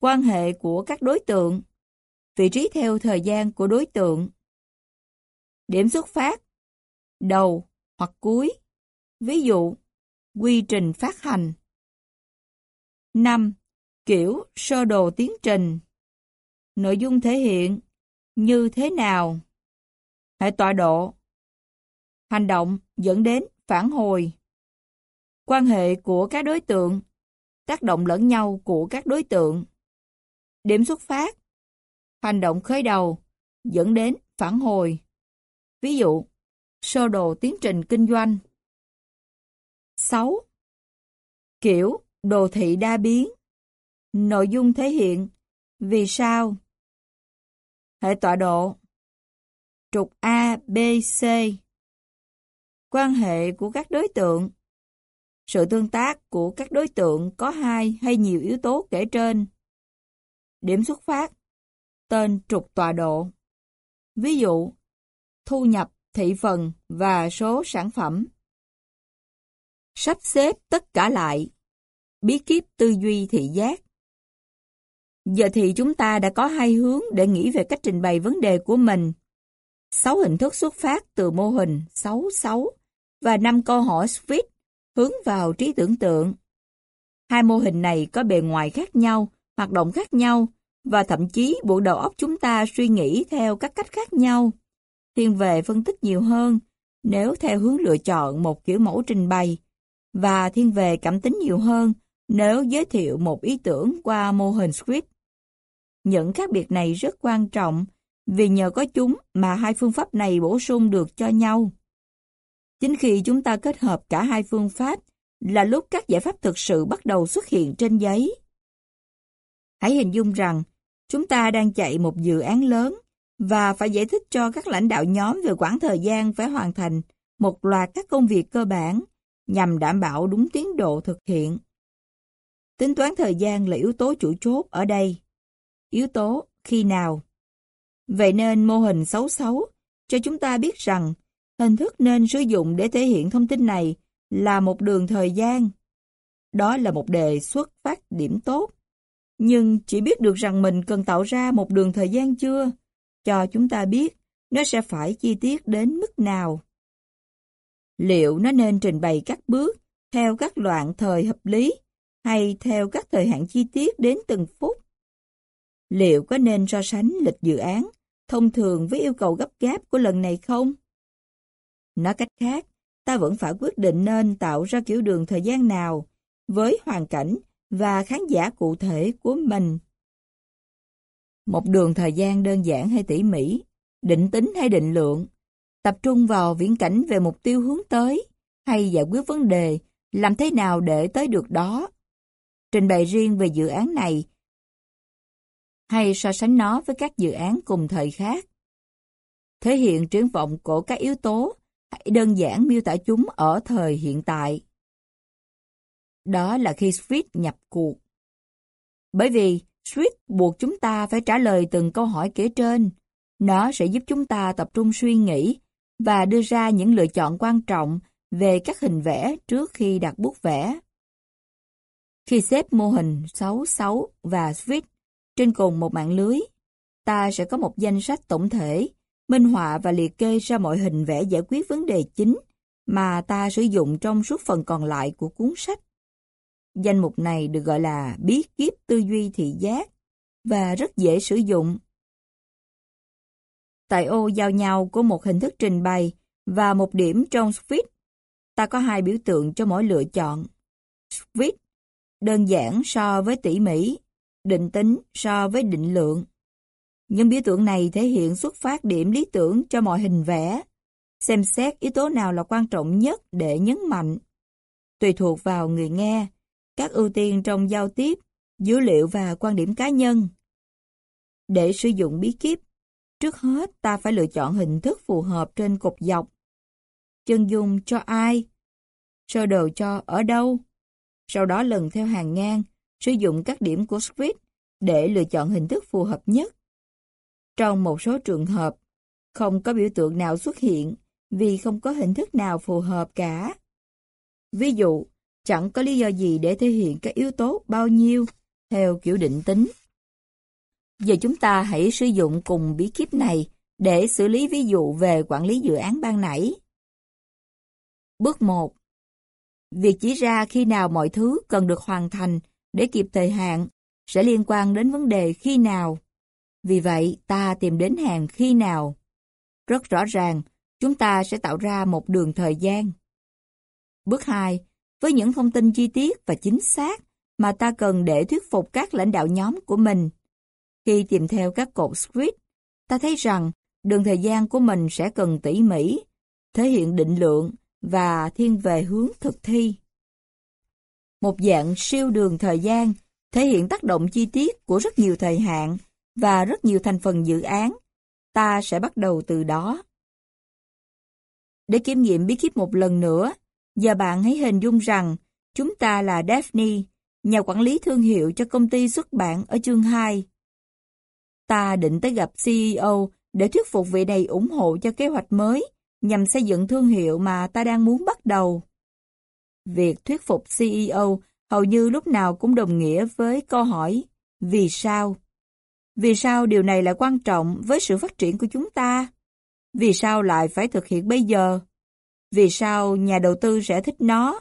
Quan hệ của các đối tượng. Vị trí theo thời gian của đối tượng. Điểm xuất phát, Đầu hoặc cuối. Ví dụ, Quy trình phát hành. 5. Kiểu sơ đồ tiến trình. Nội dung thể hiện Như thế nào? Hệ tọa độ. Hành động dẫn đến phản hồi. Quan hệ của các đối tượng, Tác động lẫn nhau của các đối tượng. Điểm xuất phát Hành động khởi đầu dẫn đến phản hồi. Ví dụ Sơ đồ tiến trình kinh doanh. 6. Kiểu đồ thị đa biến. Nội dung thể hiện Vì sao? Hệ tọa độ. Trục A, B, C. Quan hệ của các đối tượng. Sự tương tác của các đối tượng có hai hay nhiều yếu tố kể trên. Điểm xuất phát. Tên trục tọa độ Ví dụ Thu nhập, thị phần và số sản phẩm Sắp xếp tất cả lại Bí kíp tư duy thị giác Giờ thì chúng ta đã có hai hướng để nghĩ về cách trình bày vấn đề của mình. Sáu hình thức xuất phát từ mô hình 66 và năm câu hỏi switch hướng vào trí tưởng tượng. Hai mô hình này có bề ngoài khác nhau, hoạt động khác nhau và thậm chí bộ đầu óc chúng ta suy nghĩ theo các cách khác nhau. Thiên về phân tích nhiều hơn, nếu theo hướng lựa chọn một kiểu mẫu trình bày, và thiên về cảm tính nhiều hơn, nếu giới thiệu một ý tưởng qua mô hình script. Những khác biệt này rất quan trọng, vì nhờ có chúng mà hai phương pháp này bổ sung được cho nhau. Chính khi chúng ta kết hợp cả hai phương pháp là lúc các giải pháp thực sự bắt đầu xuất hiện trên giấy. Hãy hình dung rằng chúng ta đang chạy một dự án lớn và phải giải thích cho các lãnh đạo nhóm về quãng thời gian phải hoàn thành một loạt các công việc cơ bản nhằm đảm bảo đúng tiến độ thực hiện. Tính toán thời gian là yếu tố chủ chốt ở đây yếu tố khi nào. Vậy nên mô hình 66 cho chúng ta biết rằng hình thức nên sử dụng để thể hiện thông tin này là một đường thời gian. Đó là một đề xuất phát điểm tốt. Nhưng chỉ biết được rằng mình cần tạo ra một đường thời gian chưa, cho chúng ta biết nó sẽ phải chi tiết đến mức nào. Liệu nó nên trình bày các bước theo các loạn thời hợp lý hay theo các thời hạn chi tiết đến từng phút? Liệu có nên so sánh lịch dự án thông thường với yêu cầu gấp gáp của lần này không? Nói cách khác, ta vẫn phải quyết định nên tạo ra kiểu đường thời gian nào với hoàn cảnh và khán giả cụ thể của mình. Một đường thời gian đơn giản hay tỉ mỉ, định tính hay định lượng, tập trung vào viễn cảnh về mục tiêu hướng tới hay giải quyết vấn đề làm thế nào để tới được đó. Trình bày riêng về dự án này hay so sánh nó với các dự án cùng thời khác. Thể hiện triển vọng của các yếu tố, hãy đơn giản miêu tả chúng ở thời hiện tại. Đó là khi Swift nhập cuộc. Bởi vì Swift buộc chúng ta phải trả lời từng câu hỏi kể trên. Nó sẽ giúp chúng ta tập trung suy nghĩ và đưa ra những lựa chọn quan trọng về các hình vẽ trước khi đặt bút vẽ. Khi xếp mô hình 66 và Swift trên cùng một mạng lưới, ta sẽ có một danh sách tổng thể, minh họa và liệt kê ra mọi hình vẽ giải quyết vấn đề chính mà ta sử dụng trong suốt phần còn lại của cuốn sách. Danh mục này được gọi là bí kíp tư duy thị giác và rất dễ sử dụng. Tại ô giao nhau của một hình thức trình bày và một điểm trong Swift, ta có hai biểu tượng cho mỗi lựa chọn. Swift đơn giản so với tỉ mỉ, định tính so với định lượng. Những biểu tượng này thể hiện xuất phát điểm lý tưởng cho mọi hình vẽ, xem xét yếu tố nào là quan trọng nhất để nhấn mạnh. Tùy thuộc vào người nghe, các ưu tiên trong giao tiếp, dữ liệu và quan điểm cá nhân. Để sử dụng bí kíp, trước hết ta phải lựa chọn hình thức phù hợp trên cột dọc. Chân dung cho ai? Sơ đồ cho ở đâu? Sau đó lần theo hàng ngang, sử dụng các điểm của script để lựa chọn hình thức phù hợp nhất. Trong một số trường hợp, không có biểu tượng nào xuất hiện vì không có hình thức nào phù hợp cả. Ví dụ, chẳng có lý do gì để thể hiện các yếu tố bao nhiêu theo kiểu định tính. Giờ chúng ta hãy sử dụng cùng bí kíp này để xử lý ví dụ về quản lý dự án ban nãy. Bước 1. Việc chỉ ra khi nào mọi thứ cần được hoàn thành để kịp thời hạn sẽ liên quan đến vấn đề khi nào. Vì vậy, ta tìm đến hàng khi nào. Rất rõ ràng, chúng ta sẽ tạo ra một đường thời gian. Bước 2. Với những thông tin chi tiết và chính xác mà ta cần để thuyết phục các lãnh đạo nhóm của mình. Khi tìm theo các cột script, ta thấy rằng đường thời gian của mình sẽ cần tỉ mỉ, thể hiện định lượng và thiên về hướng thực thi. Một dạng siêu đường thời gian thể hiện tác động chi tiết của rất nhiều thời hạn và rất nhiều thành phần dự án. Ta sẽ bắt đầu từ đó. Để kiểm nghiệm bí kíp một lần nữa, giờ bạn hãy hình dung rằng chúng ta là Daphne, nhà quản lý thương hiệu cho công ty xuất bản ở chương 2. Ta định tới gặp CEO để thuyết phục vị này ủng hộ cho kế hoạch mới nhằm xây dựng thương hiệu mà ta đang muốn bắt đầu. Việc thuyết phục CEO hầu như lúc nào cũng đồng nghĩa với câu hỏi vì sao? Vì sao điều này lại quan trọng với sự phát triển của chúng ta? Vì sao lại phải thực hiện bây giờ? Vì sao nhà đầu tư sẽ thích nó?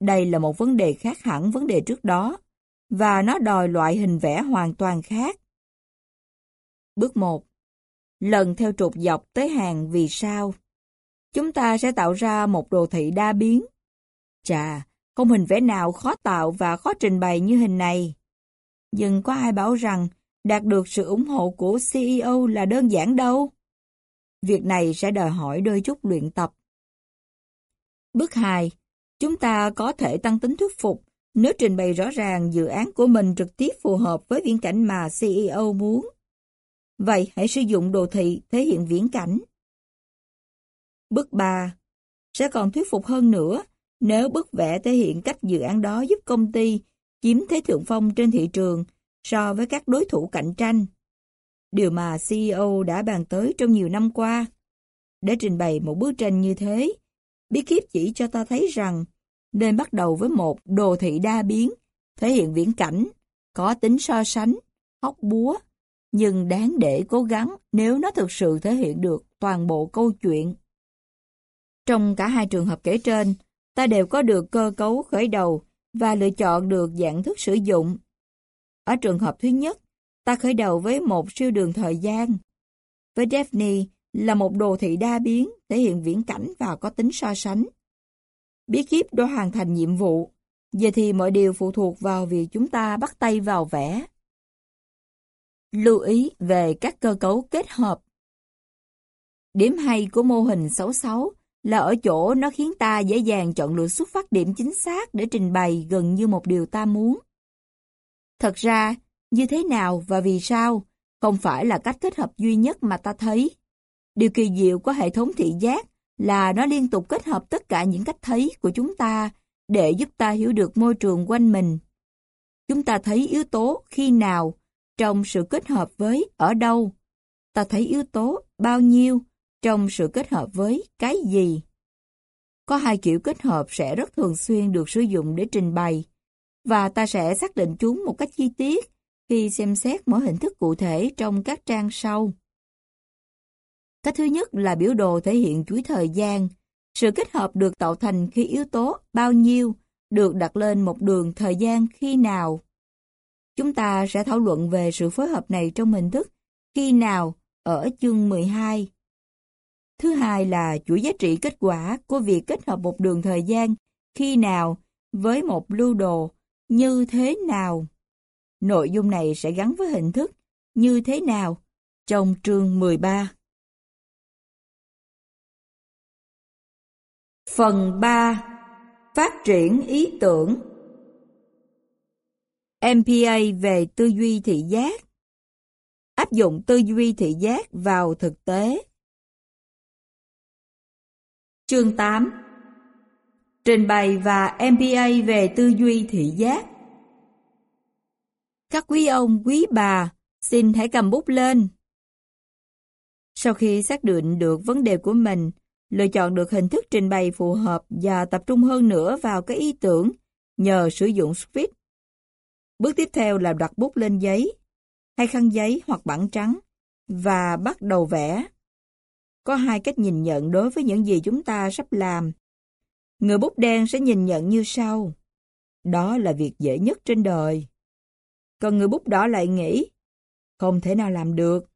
Đây là một vấn đề khác hẳn vấn đề trước đó, và nó đòi loại hình vẽ hoàn toàn khác. Bước 1. Lần theo trục dọc tới hàng vì sao. Chúng ta sẽ tạo ra một đồ thị đa biến. Chà, không hình vẽ nào khó tạo và khó trình bày như hình này. Nhưng có ai bảo rằng đạt được sự ủng hộ của CEO là đơn giản đâu? Việc này sẽ đòi hỏi đôi chút luyện tập. Bước 2. Chúng ta có thể tăng tính thuyết phục nếu trình bày rõ ràng dự án của mình trực tiếp phù hợp với viễn cảnh mà CEO muốn. Vậy hãy sử dụng đồ thị thể hiện viễn cảnh. Bước 3. Sẽ còn thuyết phục hơn nữa nếu bức vẽ thể hiện cách dự án đó giúp công ty chiếm thế thượng phong trên thị trường so với các đối thủ cạnh tranh. Điều mà CEO đã bàn tới trong nhiều năm qua. Để trình bày một bức tranh như thế, bí kíp chỉ cho ta thấy rằng nên bắt đầu với một đồ thị đa biến, thể hiện viễn cảnh, có tính so sánh, hóc búa, nhưng đáng để cố gắng nếu nó thực sự thể hiện được toàn bộ câu chuyện. Trong cả hai trường hợp kể trên, ta đều có được cơ cấu khởi đầu và lựa chọn được dạng thức sử dụng. Ở trường hợp thứ nhất, ta khởi đầu với một siêu đường thời gian. Với Daphne là một đồ thị đa biến, thể hiện viễn cảnh và có tính so sánh. Bí kíp đã hoàn thành nhiệm vụ, giờ thì mọi điều phụ thuộc vào việc chúng ta bắt tay vào vẽ. Lưu ý về các cơ cấu kết hợp. Điểm hay của mô hình 66 là ở chỗ nó khiến ta dễ dàng chọn lựa xuất phát điểm chính xác để trình bày gần như một điều ta muốn. Thật ra, như thế nào và vì sao không phải là cách kết hợp duy nhất mà ta thấy. Điều kỳ diệu của hệ thống thị giác là nó liên tục kết hợp tất cả những cách thấy của chúng ta để giúp ta hiểu được môi trường quanh mình. Chúng ta thấy yếu tố khi nào trong sự kết hợp với ở đâu. Ta thấy yếu tố bao nhiêu trong sự kết hợp với cái gì. Có hai kiểu kết hợp sẽ rất thường xuyên được sử dụng để trình bày, và ta sẽ xác định chúng một cách chi tiết khi xem xét mỗi hình thức cụ thể trong các trang sau. Cách thứ nhất là biểu đồ thể hiện chuỗi thời gian. Sự kết hợp được tạo thành khi yếu tố bao nhiêu được đặt lên một đường thời gian khi nào. Chúng ta sẽ thảo luận về sự phối hợp này trong hình thức khi nào ở chương 12. Thứ hai là chuỗi giá trị kết quả của việc kết hợp một đường thời gian khi nào với một lưu đồ như thế nào. Nội dung này sẽ gắn với hình thức như thế nào trong chương 13. Phần 3. Phát triển ý tưởng MPA về tư duy thị giác Áp dụng tư duy thị giác vào thực tế Chương 8 Trình bày và MPA về tư duy thị giác Các quý ông, quý bà, xin hãy cầm bút lên. Sau khi xác định được vấn đề của mình, lựa chọn được hình thức trình bày phù hợp và tập trung hơn nữa vào cái ý tưởng nhờ sử dụng script. Bước tiếp theo là đặt bút lên giấy, hay khăn giấy hoặc bảng trắng, và bắt đầu vẽ. Có hai cách nhìn nhận đối với những gì chúng ta sắp làm. Người bút đen sẽ nhìn nhận như sau. Đó là việc dễ nhất trên đời. Còn người bút đỏ lại nghĩ, không thể nào làm được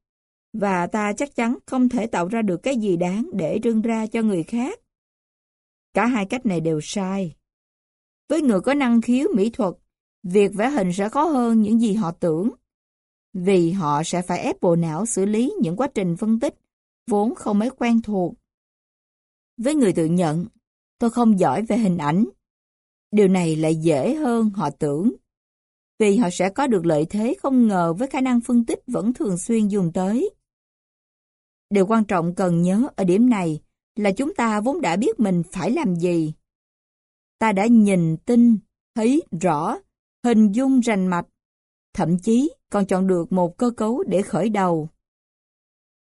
và ta chắc chắn không thể tạo ra được cái gì đáng để trưng ra cho người khác. Cả hai cách này đều sai. Với người có năng khiếu mỹ thuật, việc vẽ hình sẽ khó hơn những gì họ tưởng. Vì họ sẽ phải ép bộ não xử lý những quá trình phân tích vốn không mấy quen thuộc. Với người tự nhận, tôi không giỏi về hình ảnh. Điều này lại dễ hơn họ tưởng. Vì họ sẽ có được lợi thế không ngờ với khả năng phân tích vẫn thường xuyên dùng tới. Điều quan trọng cần nhớ ở điểm này là chúng ta vốn đã biết mình phải làm gì. Ta đã nhìn tin, thấy rõ, hình dung rành mạch, thậm chí còn chọn được một cơ cấu để khởi đầu.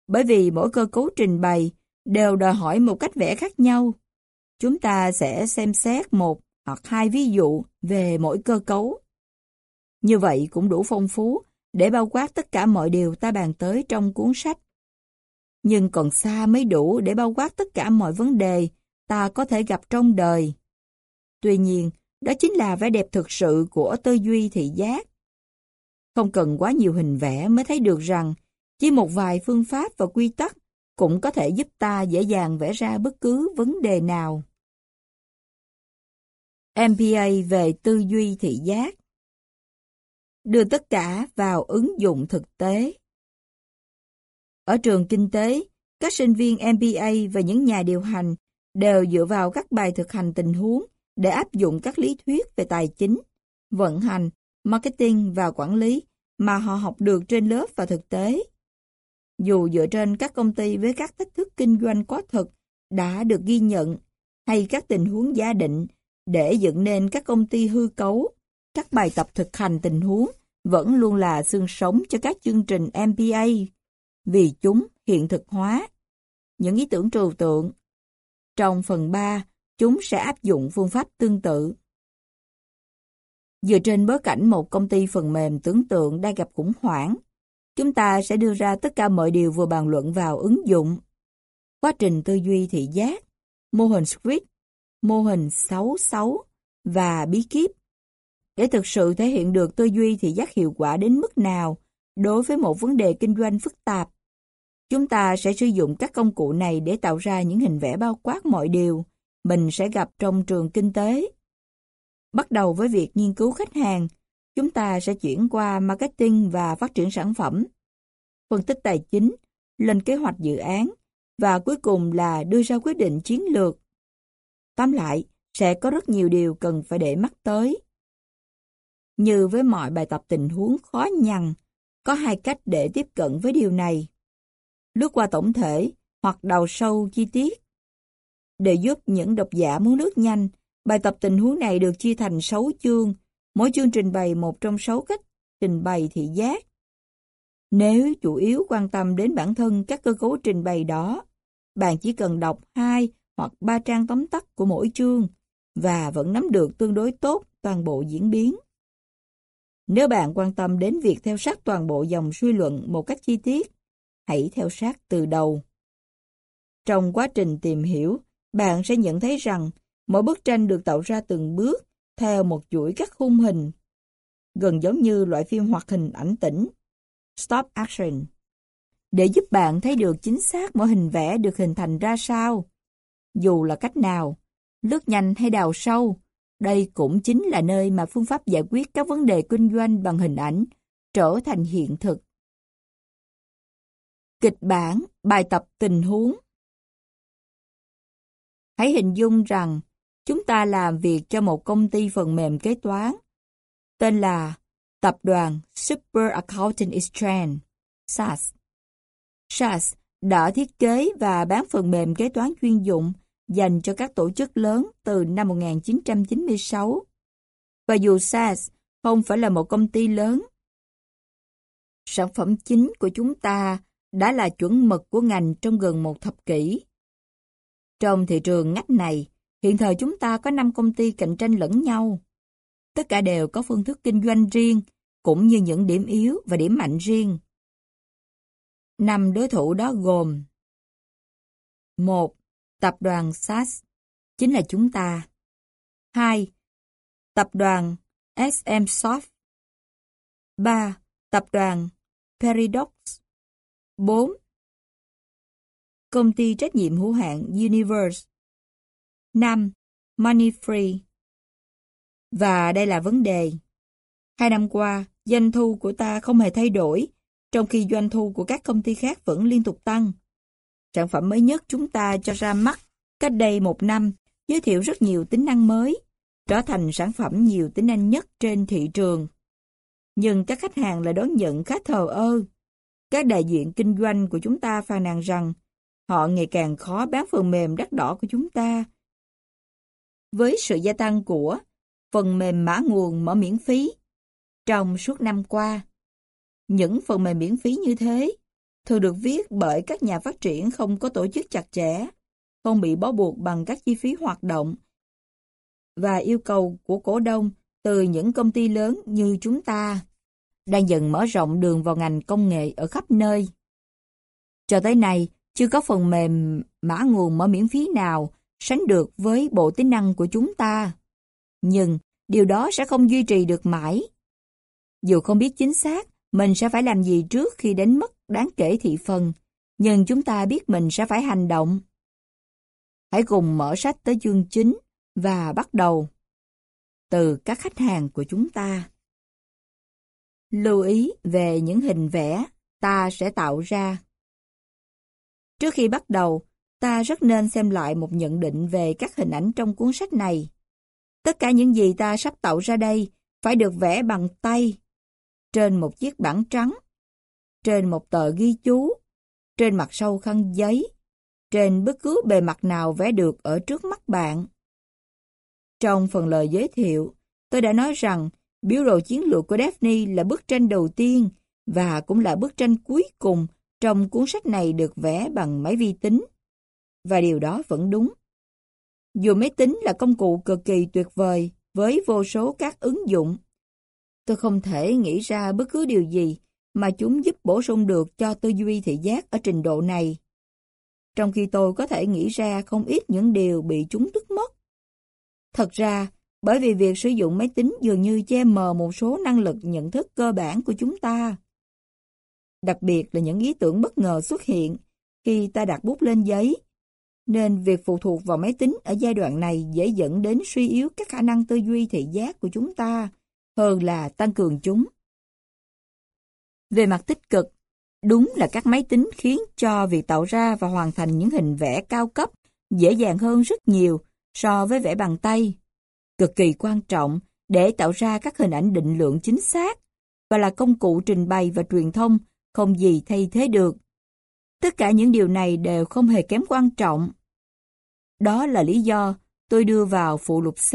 Bởi vì mỗi cơ cấu trình bày đều đòi hỏi một cách vẽ khác nhau. Chúng ta sẽ xem xét một hoặc hai ví dụ về mỗi cơ cấu. Như vậy cũng đủ phong phú để bao quát tất cả mọi điều ta bàn tới trong cuốn sách nhưng còn xa mới đủ để bao quát tất cả mọi vấn đề ta có thể gặp trong đời. Tuy nhiên, đó chính là vẻ đẹp thực sự của tư duy thị giác. Không cần quá nhiều hình vẽ mới thấy được rằng chỉ một vài phương pháp và quy tắc cũng có thể giúp ta dễ dàng vẽ ra bất cứ vấn đề nào. MPA về tư duy thị giác Đưa tất cả vào ứng dụng thực tế ở trường kinh tế, các sinh viên MBA và những nhà điều hành đều dựa vào các bài thực hành tình huống để áp dụng các lý thuyết về tài chính, vận hành, marketing và quản lý mà họ học được trên lớp và thực tế. Dù dựa trên các công ty với các thách thức kinh doanh có thực đã được ghi nhận hay các tình huống giả định để dựng nên các công ty hư cấu, các bài tập thực hành tình huống vẫn luôn là xương sống cho các chương trình MBA vì chúng hiện thực hóa những ý tưởng trừu tượng. Trong phần 3, chúng sẽ áp dụng phương pháp tương tự. Dựa trên bối cảnh một công ty phần mềm tưởng tượng đang gặp khủng hoảng, chúng ta sẽ đưa ra tất cả mọi điều vừa bàn luận vào ứng dụng. Quá trình tư duy thị giác, mô hình script, mô hình 66 và bí kíp. Để thực sự thể hiện được tư duy thị giác hiệu quả đến mức nào đối với một vấn đề kinh doanh phức tạp, Chúng ta sẽ sử dụng các công cụ này để tạo ra những hình vẽ bao quát mọi điều mình sẽ gặp trong trường kinh tế. Bắt đầu với việc nghiên cứu khách hàng, chúng ta sẽ chuyển qua marketing và phát triển sản phẩm, phân tích tài chính, lên kế hoạch dự án và cuối cùng là đưa ra quyết định chiến lược. Tóm lại, sẽ có rất nhiều điều cần phải để mắt tới. Như với mọi bài tập tình huống khó nhằn, có hai cách để tiếp cận với điều này lướt qua tổng thể hoặc đào sâu chi tiết. Để giúp những độc giả muốn lướt nhanh, bài tập tình huống này được chia thành 6 chương, Mỗi chương trình bày một trong sáu cách trình bày thị giác. Nếu chủ yếu quan tâm đến bản thân các cơ cấu trình bày đó, bạn chỉ cần đọc hai hoặc ba trang tóm tắt của mỗi chương và vẫn nắm được tương đối tốt toàn bộ diễn biến. Nếu bạn quan tâm đến việc theo sát toàn bộ dòng suy luận một cách chi tiết, hãy theo sát từ đầu. Trong quá trình tìm hiểu, bạn sẽ nhận thấy rằng mỗi bức tranh được tạo ra từng bước theo một chuỗi các khung hình, gần giống như loại phim hoạt hình ảnh tĩnh, stop action, để giúp bạn thấy được chính xác mỗi hình vẽ được hình thành ra sao. Dù là cách nào, lướt nhanh hay đào sâu, đây cũng chính là nơi mà phương pháp giải quyết các vấn đề kinh doanh bằng hình ảnh trở thành hiện thực. Kịch bản, bài tập tình huống Hãy hình dung rằng chúng ta làm việc cho một công ty phần mềm kế toán tên là Tập đoàn Super Accounting Exchange, SAS. SAS đã thiết kế và bán phần mềm kế toán chuyên dụng dành cho các tổ chức lớn từ năm 1996. Và dù SAS không phải là một công ty lớn, sản phẩm chính của chúng ta đã là chuẩn mực của ngành trong gần một thập kỷ. Trong thị trường ngách này, hiện thời chúng ta có 5 công ty cạnh tranh lẫn nhau. Tất cả đều có phương thức kinh doanh riêng, cũng như những điểm yếu và điểm mạnh riêng. Năm đối thủ đó gồm 1. Tập đoàn SAS, chính là chúng ta. 2. Tập đoàn SM Soft. 3. Tập đoàn Paradox. 4. Công ty trách nhiệm hữu hạn Universe. 5. Money Free. Và đây là vấn đề. Hai năm qua, doanh thu của ta không hề thay đổi, trong khi doanh thu của các công ty khác vẫn liên tục tăng. Sản phẩm mới nhất chúng ta cho ra mắt cách đây một năm giới thiệu rất nhiều tính năng mới, trở thành sản phẩm nhiều tính năng nhất trên thị trường. Nhưng các khách hàng lại đón nhận khá thờ ơ. Các đại diện kinh doanh của chúng ta phàn nàn rằng họ ngày càng khó bán phần mềm đắt đỏ của chúng ta. Với sự gia tăng của phần mềm mã nguồn mở miễn phí trong suốt năm qua, những phần mềm miễn phí như thế thường được viết bởi các nhà phát triển không có tổ chức chặt chẽ, không bị bó buộc bằng các chi phí hoạt động và yêu cầu của cổ đông từ những công ty lớn như chúng ta đang dần mở rộng đường vào ngành công nghệ ở khắp nơi. Cho tới nay, chưa có phần mềm mã nguồn mở miễn phí nào sánh được với bộ tính năng của chúng ta. Nhưng điều đó sẽ không duy trì được mãi. Dù không biết chính xác mình sẽ phải làm gì trước khi đến mất đáng kể thị phần, nhưng chúng ta biết mình sẽ phải hành động. Hãy cùng mở sách tới chương chính và bắt đầu từ các khách hàng của chúng ta. Lưu ý về những hình vẽ ta sẽ tạo ra. Trước khi bắt đầu, ta rất nên xem lại một nhận định về các hình ảnh trong cuốn sách này. Tất cả những gì ta sắp tạo ra đây phải được vẽ bằng tay, trên một chiếc bảng trắng, trên một tờ ghi chú, trên mặt sâu khăn giấy, trên bất cứ bề mặt nào vẽ được ở trước mắt bạn. Trong phần lời giới thiệu, tôi đã nói rằng biểu đồ chiến lược của Daphne là bức tranh đầu tiên và cũng là bức tranh cuối cùng trong cuốn sách này được vẽ bằng máy vi tính. Và điều đó vẫn đúng. Dù máy tính là công cụ cực kỳ tuyệt vời với vô số các ứng dụng, tôi không thể nghĩ ra bất cứ điều gì mà chúng giúp bổ sung được cho tư duy thị giác ở trình độ này. Trong khi tôi có thể nghĩ ra không ít những điều bị chúng tức mất. Thật ra, bởi vì việc sử dụng máy tính dường như che mờ một số năng lực nhận thức cơ bản của chúng ta. Đặc biệt là những ý tưởng bất ngờ xuất hiện khi ta đặt bút lên giấy. Nên việc phụ thuộc vào máy tính ở giai đoạn này dễ dẫn đến suy yếu các khả năng tư duy thị giác của chúng ta hơn là tăng cường chúng. Về mặt tích cực, đúng là các máy tính khiến cho việc tạo ra và hoàn thành những hình vẽ cao cấp dễ dàng hơn rất nhiều so với vẽ bằng tay. Cực kỳ quan trọng để tạo ra các hình ảnh định lượng chính xác và là công cụ trình bày và truyền thông không gì thay thế được. Tất cả những điều này đều không hề kém quan trọng. Đó là lý do tôi đưa vào phụ lục C,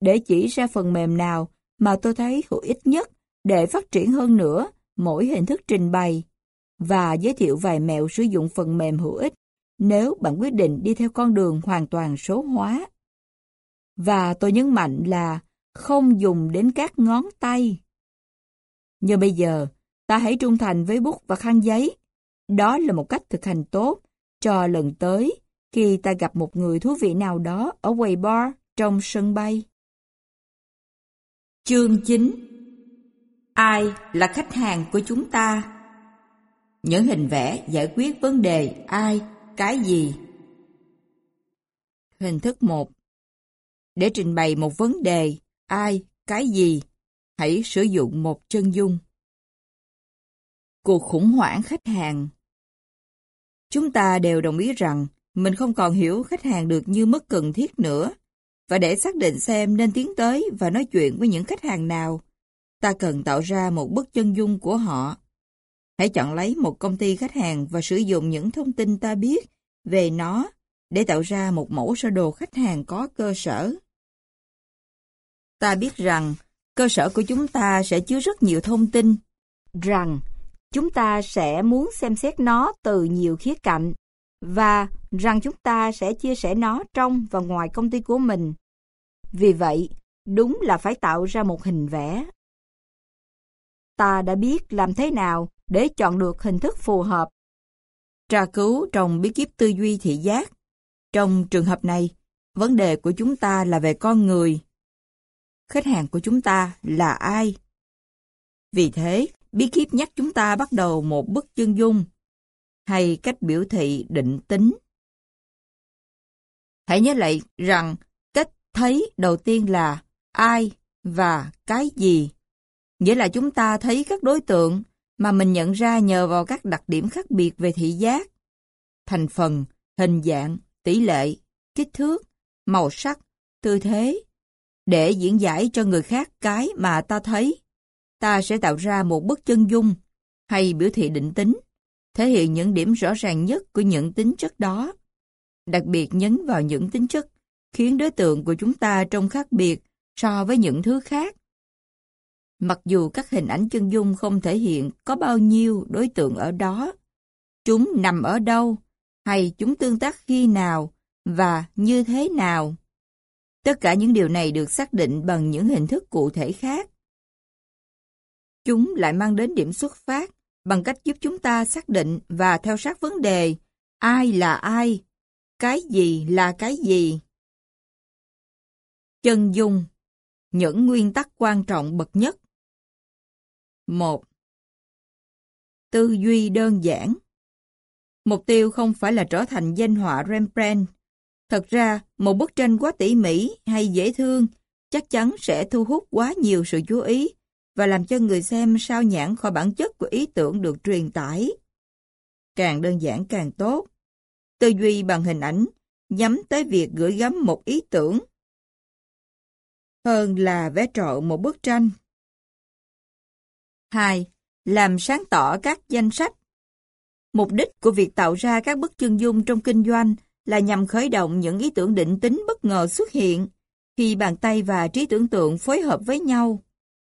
để chỉ ra phần mềm nào mà tôi thấy hữu ích nhất để phát triển hơn nữa mỗi hình thức trình bày và giới thiệu vài mẹo sử dụng phần mềm hữu ích nếu bạn quyết định đi theo con đường hoàn toàn số hóa. Và tôi nhấn mạnh là không dùng đến các ngón tay. Như bây giờ, ta hãy trung thành với bút và khăn giấy. Đó là một cách thực hành tốt cho lần tới khi ta gặp một người thú vị nào đó ở quầy bar trong sân bay. Chương 9 Ai là khách hàng của chúng ta? Những hình vẽ giải quyết vấn đề ai, cái gì. Hình thức 1 để trình bày một vấn đề ai, cái gì, hãy sử dụng một chân dung. Cuộc khủng hoảng khách hàng Chúng ta đều đồng ý rằng mình không còn hiểu khách hàng được như mức cần thiết nữa. Và để xác định xem nên tiến tới và nói chuyện với những khách hàng nào, ta cần tạo ra một bức chân dung của họ. Hãy chọn lấy một công ty khách hàng và sử dụng những thông tin ta biết về nó để tạo ra một mẫu sơ đồ khách hàng có cơ sở. Ta biết rằng cơ sở của chúng ta sẽ chứa rất nhiều thông tin, rằng chúng ta sẽ muốn xem xét nó từ nhiều khía cạnh và rằng chúng ta sẽ chia sẻ nó trong và ngoài công ty của mình. Vì vậy, đúng là phải tạo ra một hình vẽ. Ta đã biết làm thế nào để chọn được hình thức phù hợp. Tra cứu trong bí kíp tư duy thị giác. Trong trường hợp này, vấn đề của chúng ta là về con người. Khách hàng của chúng ta là ai? Vì thế, bí kíp nhắc chúng ta bắt đầu một bức chân dung hay cách biểu thị định tính. Hãy nhớ lại rằng cách thấy đầu tiên là ai và cái gì. Nghĩa là chúng ta thấy các đối tượng mà mình nhận ra nhờ vào các đặc điểm khác biệt về thị giác, thành phần, hình dạng, tỷ lệ, kích thước, màu sắc, tư thế. Để diễn giải cho người khác cái mà ta thấy, ta sẽ tạo ra một bức chân dung hay biểu thị định tính, thể hiện những điểm rõ ràng nhất của những tính chất đó. Đặc biệt nhấn vào những tính chất khiến đối tượng của chúng ta trông khác biệt so với những thứ khác Mặc dù các hình ảnh chân dung không thể hiện có bao nhiêu đối tượng ở đó, chúng nằm ở đâu, hay chúng tương tác khi nào và như thế nào. Tất cả những điều này được xác định bằng những hình thức cụ thể khác. Chúng lại mang đến điểm xuất phát bằng cách giúp chúng ta xác định và theo sát vấn đề ai là ai, cái gì là cái gì. Chân dung Những nguyên tắc quan trọng bậc nhất 1. Tư duy đơn giản Mục tiêu không phải là trở thành danh họa Rembrandt. Thật ra, một bức tranh quá tỉ mỉ hay dễ thương chắc chắn sẽ thu hút quá nhiều sự chú ý và làm cho người xem sao nhãn khỏi bản chất của ý tưởng được truyền tải. Càng đơn giản càng tốt. Tư duy bằng hình ảnh nhắm tới việc gửi gắm một ý tưởng hơn là vẽ trộn một bức tranh. 2. Làm sáng tỏ các danh sách. Mục đích của việc tạo ra các bức chân dung trong kinh doanh là nhằm khởi động những ý tưởng định tính bất ngờ xuất hiện khi bàn tay và trí tưởng tượng phối hợp với nhau,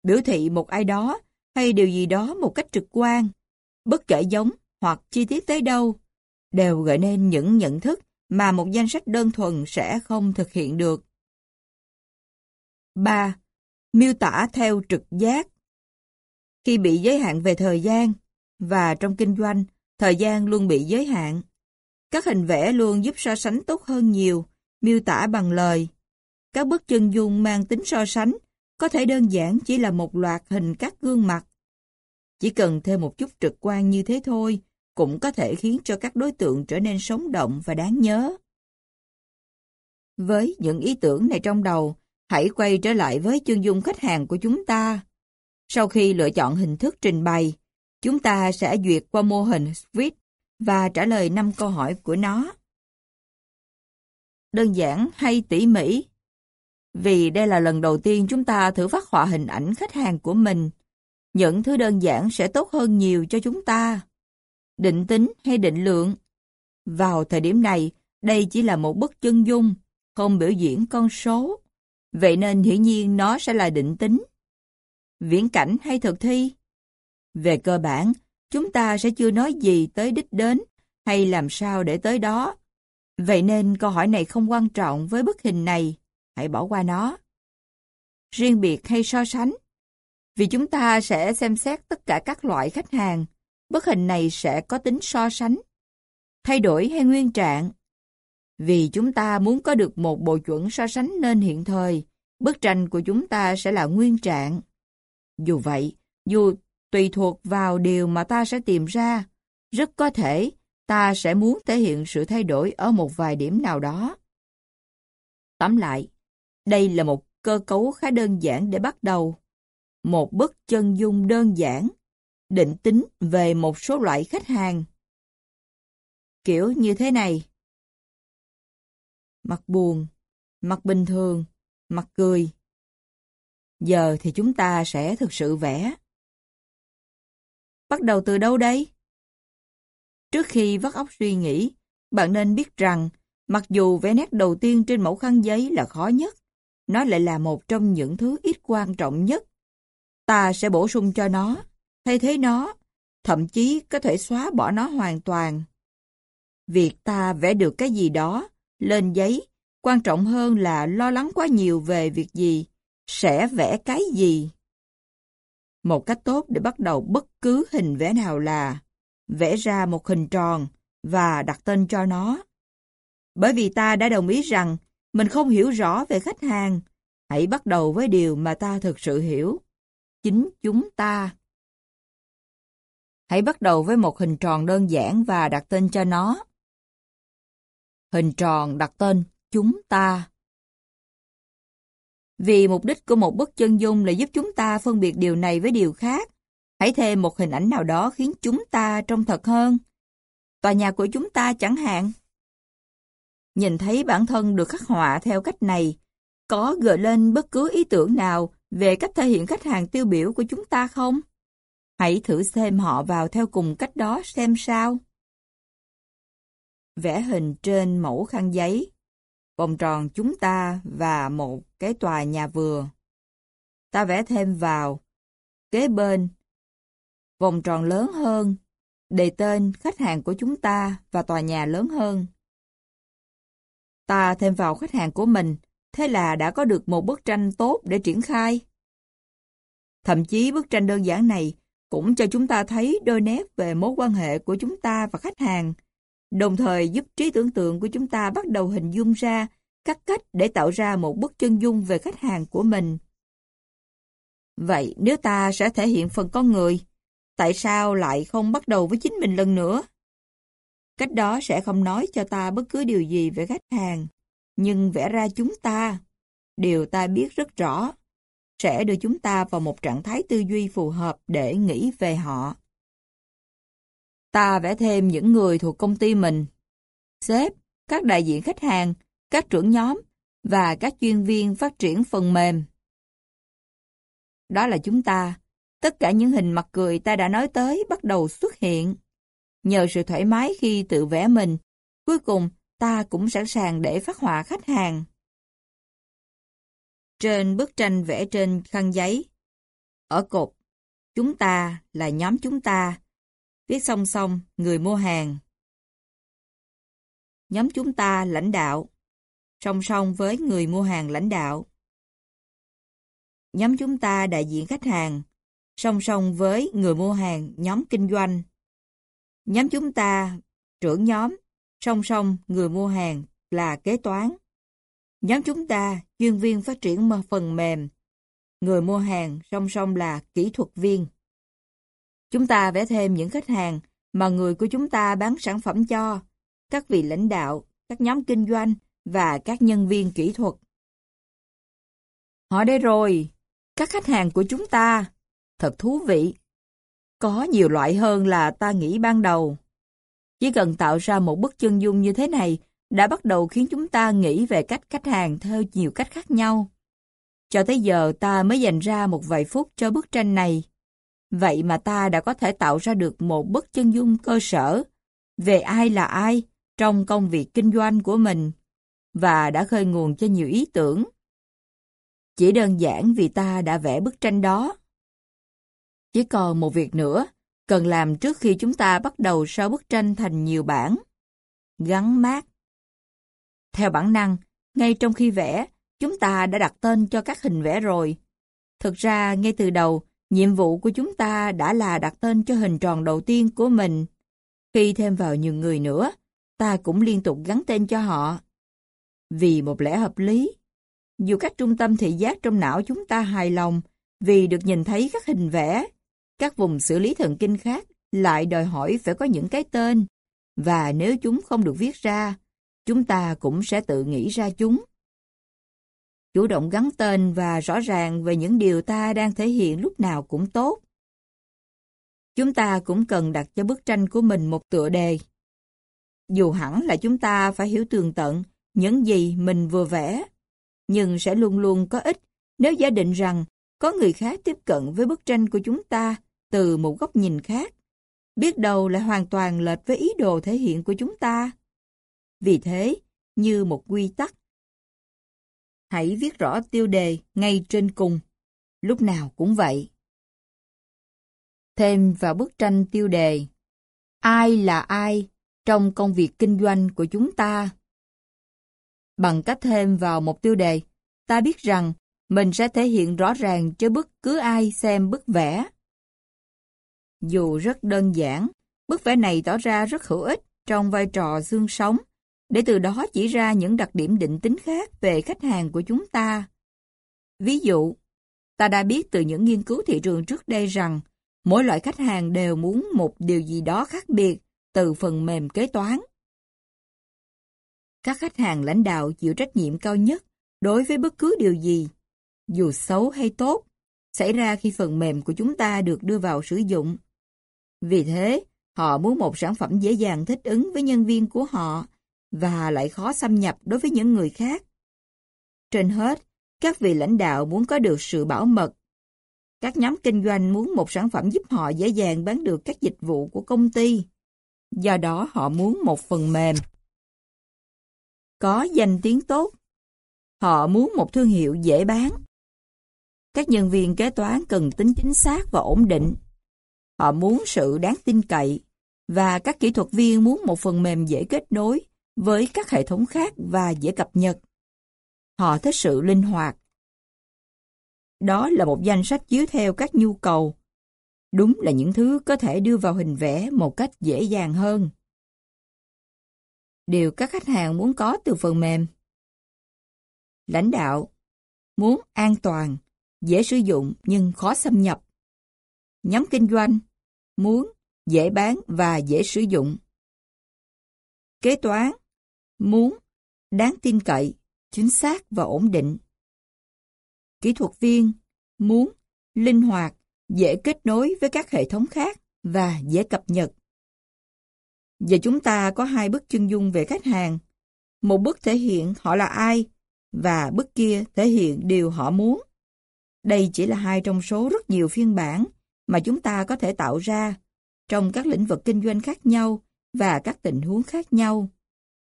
biểu thị một ai đó hay điều gì đó một cách trực quan, bất kể giống hoặc chi tiết tới đâu, đều gợi nên những nhận thức mà một danh sách đơn thuần sẽ không thực hiện được. 3. Miêu tả theo trực giác khi bị giới hạn về thời gian, và trong kinh doanh, thời gian luôn bị giới hạn. Các hình vẽ luôn giúp so sánh tốt hơn nhiều, miêu tả bằng lời. Các bức chân dung mang tính so sánh, có thể đơn giản chỉ là một loạt hình các gương mặt. Chỉ cần thêm một chút trực quan như thế thôi, cũng có thể khiến cho các đối tượng trở nên sống động và đáng nhớ. Với những ý tưởng này trong đầu, hãy quay trở lại với chân dung khách hàng của chúng ta. Sau khi lựa chọn hình thức trình bày, chúng ta sẽ duyệt qua mô hình Swift và trả lời 5 câu hỏi của nó. Đơn giản hay tỉ mỉ? Vì đây là lần đầu tiên chúng ta thử phát họa hình ảnh khách hàng của mình, những thứ đơn giản sẽ tốt hơn nhiều cho chúng ta. Định tính hay định lượng? Vào thời điểm này, đây chỉ là một bức chân dung, không biểu diễn con số. Vậy nên hiển nhiên nó sẽ là định tính. viễn cảnh hay thực thi? Về cơ bản, chúng ta sẽ chưa nói gì tới đích đến hay làm sao để tới đó. Vậy nên câu hỏi này không quan trọng với bức hình này, hãy bỏ qua nó. Riêng biệt hay so sánh? Vì chúng ta sẽ xem xét tất cả các loại khách hàng, bức hình này sẽ có tính so sánh. Thay đổi hay nguyên trạng? Vì chúng ta muốn có được một bộ chuẩn so sánh nên hiện thời, bức tranh của chúng ta sẽ là nguyên trạng. Dù vậy, dù tùy thuộc vào điều mà ta sẽ tìm ra, rất có thể ta sẽ muốn thể hiện sự thay đổi ở một vài điểm nào đó. Tóm lại, đây là một cơ cấu khá đơn giản để bắt đầu. Một bức chân dung đơn giản, định tính về một số loại khách hàng. Kiểu như thế này. Mặt buồn, mặt bình thường, mặt cười. Giờ thì chúng ta sẽ thực sự vẽ. Bắt đầu từ đâu đây? Trước khi vắt óc suy nghĩ, bạn nên biết rằng, mặc dù vẽ nét đầu tiên trên mẫu khăn giấy là khó nhất, nó lại là một trong những thứ ít quan trọng nhất. Ta sẽ bổ sung cho nó, thay thế nó, thậm chí có thể xóa bỏ nó hoàn toàn. Việc ta vẽ được cái gì đó lên giấy, quan trọng hơn là lo lắng quá nhiều về việc gì, sẽ vẽ cái gì. Một cách tốt để bắt đầu bất cứ hình vẽ nào là vẽ ra một hình tròn và đặt tên cho nó. Bởi vì ta đã đồng ý rằng mình không hiểu rõ về khách hàng, hãy bắt đầu với điều mà ta thực sự hiểu. Chính chúng ta. Hãy bắt đầu với một hình tròn đơn giản và đặt tên cho nó. Hình tròn đặt tên chúng ta. Vì mục đích của một bức chân dung là giúp chúng ta phân biệt điều này với điều khác. Hãy thêm một hình ảnh nào đó khiến chúng ta trông thật hơn. Tòa nhà của chúng ta chẳng hạn. Nhìn thấy bản thân được khắc họa theo cách này, có gợi lên bất cứ ý tưởng nào về cách thể hiện khách hàng tiêu biểu của chúng ta không? Hãy thử xem họ vào theo cùng cách đó xem sao. Vẽ hình trên mẫu khăn giấy, vòng tròn chúng ta và một cái tòa nhà vừa. Ta vẽ thêm vào, kế bên, vòng tròn lớn hơn, đề tên khách hàng của chúng ta và tòa nhà lớn hơn. Ta thêm vào khách hàng của mình, thế là đã có được một bức tranh tốt để triển khai. Thậm chí bức tranh đơn giản này cũng cho chúng ta thấy đôi nét về mối quan hệ của chúng ta và khách hàng, đồng thời giúp trí tưởng tượng của chúng ta bắt đầu hình dung ra các cách để tạo ra một bức chân dung về khách hàng của mình. Vậy nếu ta sẽ thể hiện phần con người, tại sao lại không bắt đầu với chính mình lần nữa? Cách đó sẽ không nói cho ta bất cứ điều gì về khách hàng, nhưng vẽ ra chúng ta. Điều ta biết rất rõ, sẽ đưa chúng ta vào một trạng thái tư duy phù hợp để nghĩ về họ. Ta vẽ thêm những người thuộc công ty mình, sếp, các đại diện khách hàng, các trưởng nhóm và các chuyên viên phát triển phần mềm. Đó là chúng ta. Tất cả những hình mặt cười ta đã nói tới bắt đầu xuất hiện. Nhờ sự thoải mái khi tự vẽ mình, cuối cùng ta cũng sẵn sàng để phát họa khách hàng. Trên bức tranh vẽ trên khăn giấy, ở cột, chúng ta là nhóm chúng ta, viết song song người mua hàng. Nhóm chúng ta lãnh đạo, song song với người mua hàng lãnh đạo. Nhóm chúng ta đại diện khách hàng, song song với người mua hàng nhóm kinh doanh. Nhóm chúng ta trưởng nhóm, song song người mua hàng là kế toán. Nhóm chúng ta chuyên viên phát triển phần mềm, người mua hàng song song là kỹ thuật viên. Chúng ta vẽ thêm những khách hàng mà người của chúng ta bán sản phẩm cho, các vị lãnh đạo, các nhóm kinh doanh và các nhân viên kỹ thuật. Họ đây rồi, các khách hàng của chúng ta. Thật thú vị. Có nhiều loại hơn là ta nghĩ ban đầu. Chỉ cần tạo ra một bức chân dung như thế này đã bắt đầu khiến chúng ta nghĩ về cách khách hàng theo nhiều cách khác nhau. Cho tới giờ ta mới dành ra một vài phút cho bức tranh này. Vậy mà ta đã có thể tạo ra được một bức chân dung cơ sở về ai là ai trong công việc kinh doanh của mình và đã khơi nguồn cho nhiều ý tưởng. Chỉ đơn giản vì ta đã vẽ bức tranh đó. Chỉ còn một việc nữa, cần làm trước khi chúng ta bắt đầu sao bức tranh thành nhiều bản. Gắn mát. Theo bản năng, ngay trong khi vẽ, chúng ta đã đặt tên cho các hình vẽ rồi. Thực ra, ngay từ đầu, nhiệm vụ của chúng ta đã là đặt tên cho hình tròn đầu tiên của mình. Khi thêm vào nhiều người nữa, ta cũng liên tục gắn tên cho họ. Vì một lẽ hợp lý, dù các trung tâm thị giác trong não chúng ta hài lòng vì được nhìn thấy các hình vẽ, các vùng xử lý thần kinh khác lại đòi hỏi phải có những cái tên, và nếu chúng không được viết ra, chúng ta cũng sẽ tự nghĩ ra chúng. Chủ động gắn tên và rõ ràng về những điều ta đang thể hiện lúc nào cũng tốt. Chúng ta cũng cần đặt cho bức tranh của mình một tựa đề. Dù hẳn là chúng ta phải hiểu tường tận những gì mình vừa vẽ, nhưng sẽ luôn luôn có ích nếu giả định rằng có người khác tiếp cận với bức tranh của chúng ta từ một góc nhìn khác, biết đâu lại hoàn toàn lệch với ý đồ thể hiện của chúng ta. Vì thế, như một quy tắc, hãy viết rõ tiêu đề ngay trên cùng, lúc nào cũng vậy. Thêm vào bức tranh tiêu đề, ai là ai trong công việc kinh doanh của chúng ta? Bằng cách thêm vào một tiêu đề, ta biết rằng mình sẽ thể hiện rõ ràng cho bất cứ ai xem bức vẽ. Dù rất đơn giản, bức vẽ này tỏ ra rất hữu ích trong vai trò xương sống, để từ đó chỉ ra những đặc điểm định tính khác về khách hàng của chúng ta. Ví dụ, ta đã biết từ những nghiên cứu thị trường trước đây rằng mỗi loại khách hàng đều muốn một điều gì đó khác biệt từ phần mềm kế toán. Các khách hàng lãnh đạo chịu trách nhiệm cao nhất đối với bất cứ điều gì, dù xấu hay tốt, xảy ra khi phần mềm của chúng ta được đưa vào sử dụng. Vì thế, họ muốn một sản phẩm dễ dàng thích ứng với nhân viên của họ và lại khó xâm nhập đối với những người khác. Trên hết, các vị lãnh đạo muốn có được sự bảo mật. Các nhóm kinh doanh muốn một sản phẩm giúp họ dễ dàng bán được các dịch vụ của công ty. Do đó họ muốn một phần mềm. Có danh tiếng tốt. Họ muốn một thương hiệu dễ bán. Các nhân viên kế toán cần tính chính xác và ổn định. Họ muốn sự đáng tin cậy. Và các kỹ thuật viên muốn một phần mềm dễ kết nối với các hệ thống khác và dễ cập nhật. Họ thích sự linh hoạt. Đó là một danh sách chiếu theo các nhu cầu. Đúng là những thứ có thể đưa vào hình vẽ một cách dễ dàng hơn. Điều các khách hàng muốn có từ phần mềm. Lãnh đạo muốn an toàn, dễ sử dụng nhưng khó xâm nhập. Nhóm kinh doanh muốn dễ bán và dễ sử dụng. Kế toán muốn, đáng tin cậy, chính xác và ổn định. Kỹ thuật viên muốn, linh hoạt, dễ kết nối với các hệ thống khác và dễ cập nhật. Giờ chúng ta có hai bức chân dung về khách hàng. Một bức thể hiện họ là ai và bức kia thể hiện điều họ muốn. Đây chỉ là hai trong số rất nhiều phiên bản mà chúng ta có thể tạo ra trong các lĩnh vực kinh doanh khác nhau và các tình huống khác nhau.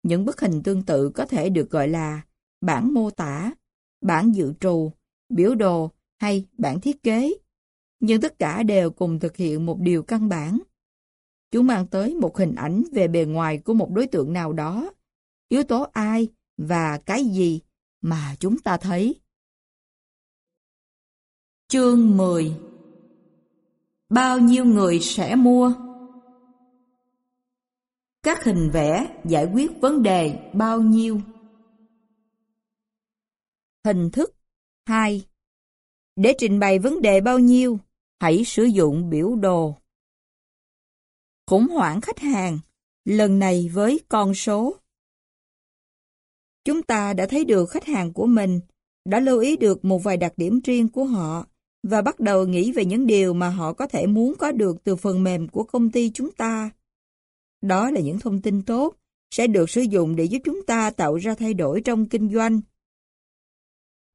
Những bức hình tương tự có thể được gọi là bản mô tả, bản dự trù, biểu đồ hay bản thiết kế. Nhưng tất cả đều cùng thực hiện một điều căn bản. Chúng mang tới một hình ảnh về bề ngoài của một đối tượng nào đó, yếu tố ai và cái gì mà chúng ta thấy. Chương 10 Bao nhiêu người sẽ mua? Các hình vẽ giải quyết vấn đề bao nhiêu? Hình thức 2. Để trình bày vấn đề bao nhiêu, hãy sử dụng biểu đồ. Khủng hoảng khách hàng, lần này với con số. Chúng ta đã thấy được khách hàng của mình, đã lưu ý được một vài đặc điểm riêng của họ và bắt đầu nghĩ về những điều mà họ có thể muốn có được từ phần mềm của công ty chúng ta. Đó là những thông tin tốt, sẽ được sử dụng để giúp chúng ta tạo ra thay đổi trong kinh doanh.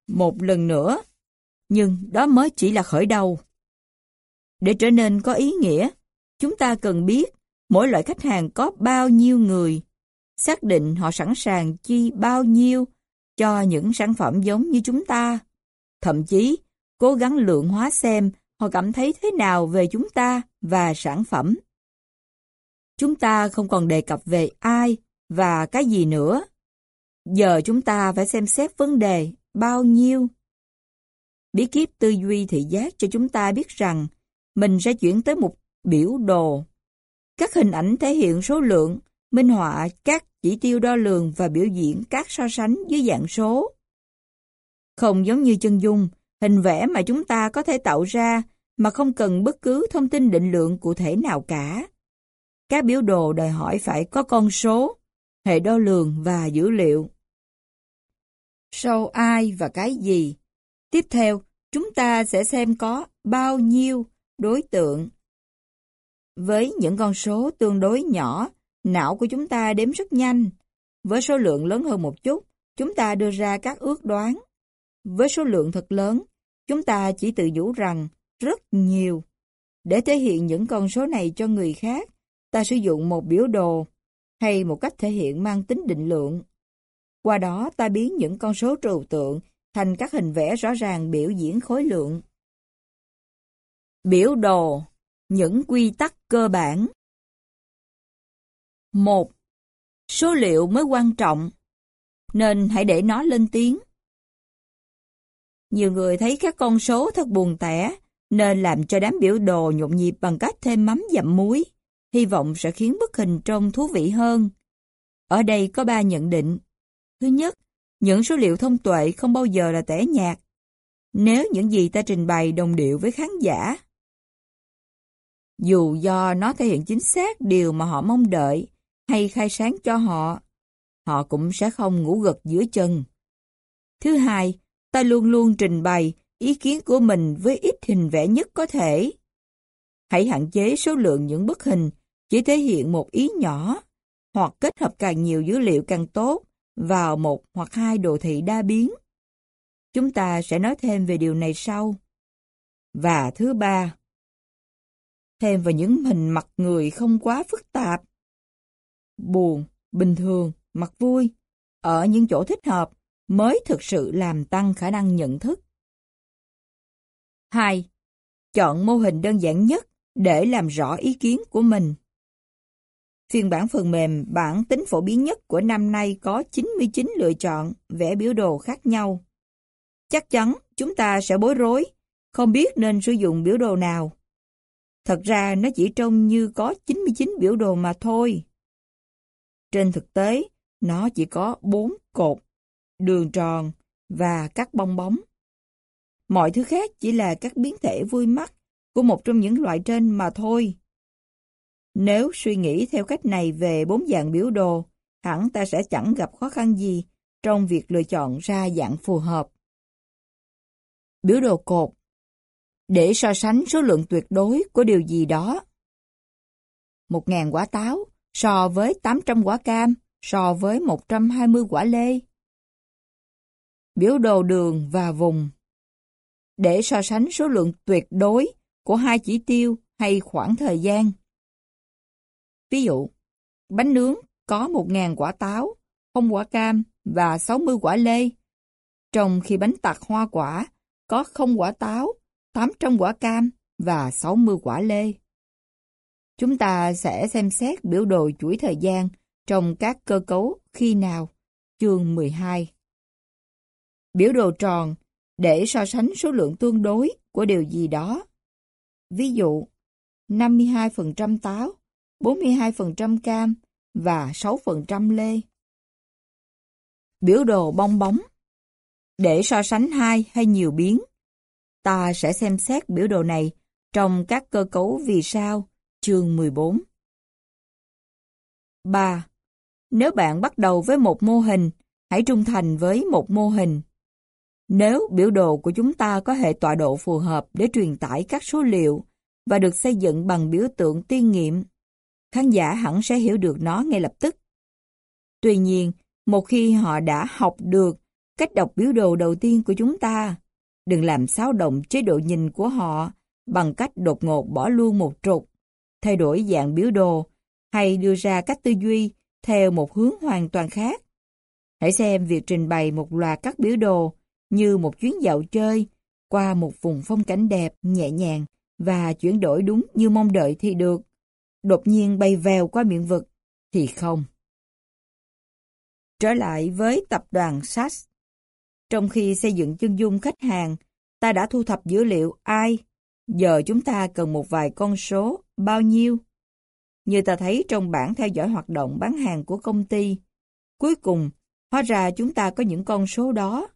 Một lần nữa, nhưng đó mới chỉ là khởi đầu. Để trở nên có ý nghĩa, chúng ta cần biết mỗi loại khách hàng có bao nhiêu người, xác định họ sẵn sàng chi bao nhiêu cho những sản phẩm giống như chúng ta. Thậm chí, cố gắng lượng hóa xem họ cảm thấy thế nào về chúng ta và sản phẩm. Chúng ta không còn đề cập về ai và cái gì nữa. Giờ chúng ta phải xem xét vấn đề bao nhiêu. Bí kíp tư duy thị giác cho chúng ta biết rằng mình sẽ chuyển tới một biểu đồ. Các hình ảnh thể hiện số lượng, minh họa các chỉ tiêu đo lường và biểu diễn các so sánh dưới dạng số. Không giống như chân dung, hình vẽ mà chúng ta có thể tạo ra mà không cần bất cứ thông tin định lượng cụ thể nào cả. Các biểu đồ đòi hỏi phải có con số, hệ đo lường và dữ liệu. Sau ai và cái gì? Tiếp theo, chúng ta sẽ xem có bao nhiêu đối tượng. Với những con số tương đối nhỏ, não của chúng ta đếm rất nhanh. Với số lượng lớn hơn một chút, chúng ta đưa ra các ước đoán. Với số lượng thật lớn, chúng ta chỉ tự nhủ rằng rất nhiều. Để thể hiện những con số này cho người khác, ta sử dụng một biểu đồ hay một cách thể hiện mang tính định lượng. Qua đó ta biến những con số trừu tượng thành các hình vẽ rõ ràng biểu diễn khối lượng. Biểu đồ Những quy tắc cơ bản 1. Số liệu mới quan trọng, nên hãy để nó lên tiếng. Nhiều người thấy các con số thật buồn tẻ, nên làm cho đám biểu đồ nhộn nhịp bằng cách thêm mắm dặm muối, hy vọng sẽ khiến bức hình trông thú vị hơn. Ở đây có ba nhận định. Thứ nhất, những số liệu thông tuệ không bao giờ là tẻ nhạt. Nếu những gì ta trình bày đồng điệu với khán giả, dù do nó thể hiện chính xác điều mà họ mong đợi hay khai sáng cho họ, họ cũng sẽ không ngủ gật giữa chân. Thứ hai, ta luôn luôn trình bày ý kiến của mình với ít hình vẽ nhất có thể. Hãy hạn chế số lượng những bức hình chỉ thể hiện một ý nhỏ, hoặc kết hợp càng nhiều dữ liệu càng tốt vào một hoặc hai đồ thị đa biến. Chúng ta sẽ nói thêm về điều này sau. Và thứ ba, thêm vào những hình mặt người không quá phức tạp. Buồn, bình thường, mặt vui, ở những chỗ thích hợp mới thực sự làm tăng khả năng nhận thức. 2. Chọn mô hình đơn giản nhất để làm rõ ý kiến của mình. Phiên bản phần mềm bản tính phổ biến nhất của năm nay có 99 lựa chọn vẽ biểu đồ khác nhau. Chắc chắn chúng ta sẽ bối rối, không biết nên sử dụng biểu đồ nào. Thật ra nó chỉ trông như có 99 biểu đồ mà thôi. Trên thực tế, nó chỉ có 4 cột, đường tròn và các bong bóng. Mọi thứ khác chỉ là các biến thể vui mắt của một trong những loại trên mà thôi. Nếu suy nghĩ theo cách này về bốn dạng biểu đồ, hẳn ta sẽ chẳng gặp khó khăn gì trong việc lựa chọn ra dạng phù hợp. Biểu đồ cột Để so sánh số lượng tuyệt đối của điều gì đó. 1.000 quả táo so với 800 quả cam so với 120 quả lê. Biểu đồ đường và vùng Để so sánh số lượng tuyệt đối của hai chỉ tiêu hay khoảng thời gian. Ví dụ, bánh nướng có 1.000 quả táo, không quả cam và 60 quả lê. Trong khi bánh tạc hoa quả có không quả táo, 800 quả cam và 60 quả lê. Chúng ta sẽ xem xét biểu đồ chuỗi thời gian trong các cơ cấu khi nào, chương 12. Biểu đồ tròn để so sánh số lượng tương đối của điều gì đó. Ví dụ, 52% táo 42% cam và 6% lê. Biểu đồ bong bóng Để so sánh hai hay nhiều biến, ta sẽ xem xét biểu đồ này trong các cơ cấu vì sao, chương 14. 3. Nếu bạn bắt đầu với một mô hình, hãy trung thành với một mô hình. Nếu biểu đồ của chúng ta có hệ tọa độ phù hợp để truyền tải các số liệu và được xây dựng bằng biểu tượng tiên nghiệm, khán giả hẳn sẽ hiểu được nó ngay lập tức. Tuy nhiên, một khi họ đã học được cách đọc biểu đồ đầu tiên của chúng ta, đừng làm xáo động chế độ nhìn của họ bằng cách đột ngột bỏ luôn một trục, thay đổi dạng biểu đồ hay đưa ra cách tư duy theo một hướng hoàn toàn khác. Hãy xem việc trình bày một loạt các biểu đồ như một chuyến dạo chơi, qua một vùng phong cảnh đẹp, nhẹ nhàng và chuyển đổi đúng như mong đợi thì được. Đột nhiên bay vèo qua miệng vực thì không. Trở lại với tập đoàn SAS. Trong khi xây dựng chân dung khách hàng, ta đã thu thập dữ liệu ai. Giờ chúng ta cần một vài con số, bao nhiêu. Như ta thấy trong bảng theo dõi hoạt động bán hàng của công ty. Cuối cùng, hóa ra chúng ta có những con số đó.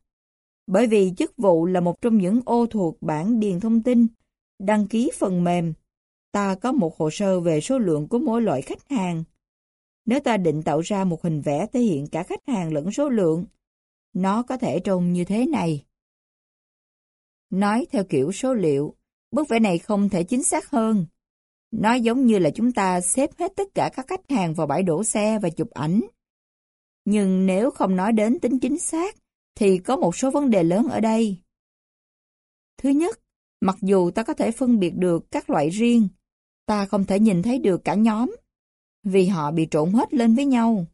Bởi vì chức vụ là một trong những ô thuộc bảng điền thông tin, đăng ký phần mềm, ta có một hồ sơ về số lượng của mỗi loại khách hàng. Nếu ta định tạo ra một hình vẽ thể hiện cả khách hàng lẫn số lượng, nó có thể trông như thế này. Nói theo kiểu số liệu, bức vẽ này không thể chính xác hơn. Nó giống như là chúng ta xếp hết tất cả các khách hàng vào bãi đổ xe và chụp ảnh. Nhưng nếu không nói đến tính chính xác, thì có một số vấn đề lớn ở đây. Thứ nhất, mặc dù ta có thể phân biệt được các loại riêng, ta không thể nhìn thấy được cả nhóm, vì họ bị trộn hết lên với nhau.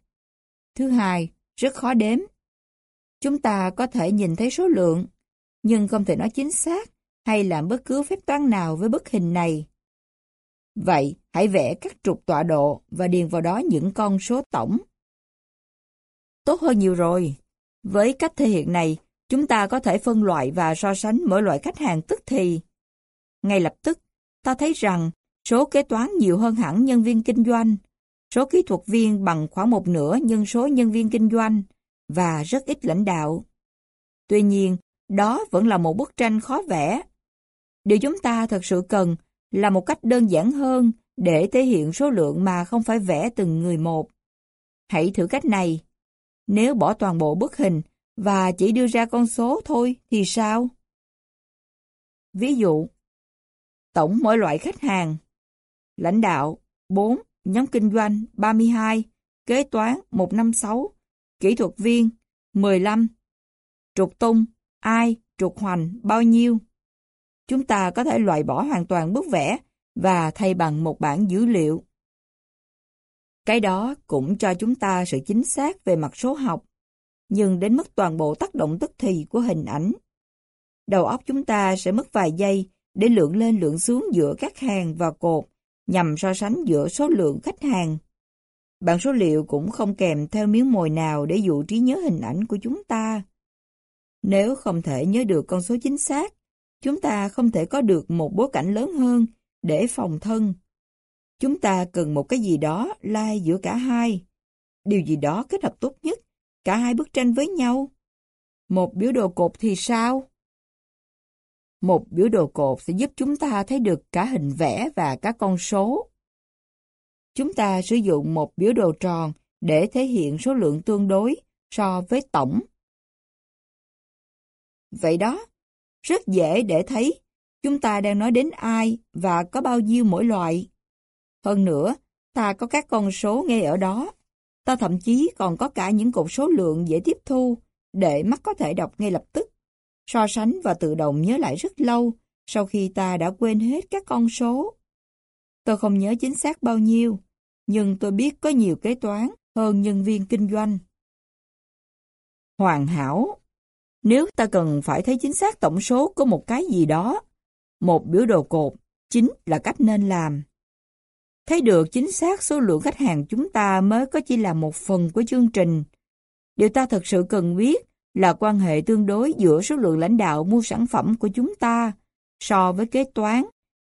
Thứ hai, rất khó đếm. Chúng ta có thể nhìn thấy số lượng, nhưng không thể nói chính xác hay làm bất cứ phép toán nào với bức hình này. Vậy, hãy vẽ các trục tọa độ và điền vào đó những con số tổng. Tốt hơn nhiều rồi. Với cách thể hiện này, chúng ta có thể phân loại và so sánh mỗi loại khách hàng tức thì. Ngay lập tức, ta thấy rằng số kế toán nhiều hơn hẳn nhân viên kinh doanh, số kỹ thuật viên bằng khoảng một nửa nhân số nhân viên kinh doanh và rất ít lãnh đạo. Tuy nhiên, đó vẫn là một bức tranh khó vẽ. Điều chúng ta thật sự cần là một cách đơn giản hơn để thể hiện số lượng mà không phải vẽ từng người một. Hãy thử cách này. Nếu bỏ toàn bộ bức hình và chỉ đưa ra con số thôi thì sao? Ví dụ, tổng mỗi loại khách hàng, lãnh đạo 4, nhóm kinh doanh 32, kế toán 156, kỹ thuật viên 15, trục tung, ai, trục hoành bao nhiêu. Chúng ta có thể loại bỏ hoàn toàn bức vẽ và thay bằng một bản dữ liệu. Cái đó cũng cho chúng ta sự chính xác về mặt số học, nhưng đến mức toàn bộ tác động tức thì của hình ảnh. Đầu óc chúng ta sẽ mất vài giây để lượng lên lượng xuống giữa các hàng và cột nhằm so sánh giữa số lượng khách hàng. Bản số liệu cũng không kèm theo miếng mồi nào để dụ trí nhớ hình ảnh của chúng ta. Nếu không thể nhớ được con số chính xác, chúng ta không thể có được một bối cảnh lớn hơn để phòng thân. Chúng ta cần một cái gì đó lai giữa cả hai. Điều gì đó kết hợp tốt nhất, cả hai bức tranh với nhau. Một biểu đồ cột thì sao? Một biểu đồ cột sẽ giúp chúng ta thấy được cả hình vẽ và các con số. Chúng ta sử dụng một biểu đồ tròn để thể hiện số lượng tương đối so với tổng. Vậy đó, rất dễ để thấy chúng ta đang nói đến ai và có bao nhiêu mỗi loại. Hơn nữa, ta có các con số ngay ở đó. Ta thậm chí còn có cả những cột số lượng dễ tiếp thu để mắt có thể đọc ngay lập tức so sánh và tự động nhớ lại rất lâu sau khi ta đã quên hết các con số. Tôi không nhớ chính xác bao nhiêu, nhưng tôi biết có nhiều kế toán hơn nhân viên kinh doanh. Hoàn hảo Nếu ta cần phải thấy chính xác tổng số của một cái gì đó, một biểu đồ cột chính là cách nên làm. Thấy được chính xác số lượng khách hàng chúng ta mới có chỉ là một phần của chương trình. Điều ta thật sự cần biết là quan hệ tương đối giữa số lượng lãnh đạo mua sản phẩm của chúng ta so với kế toán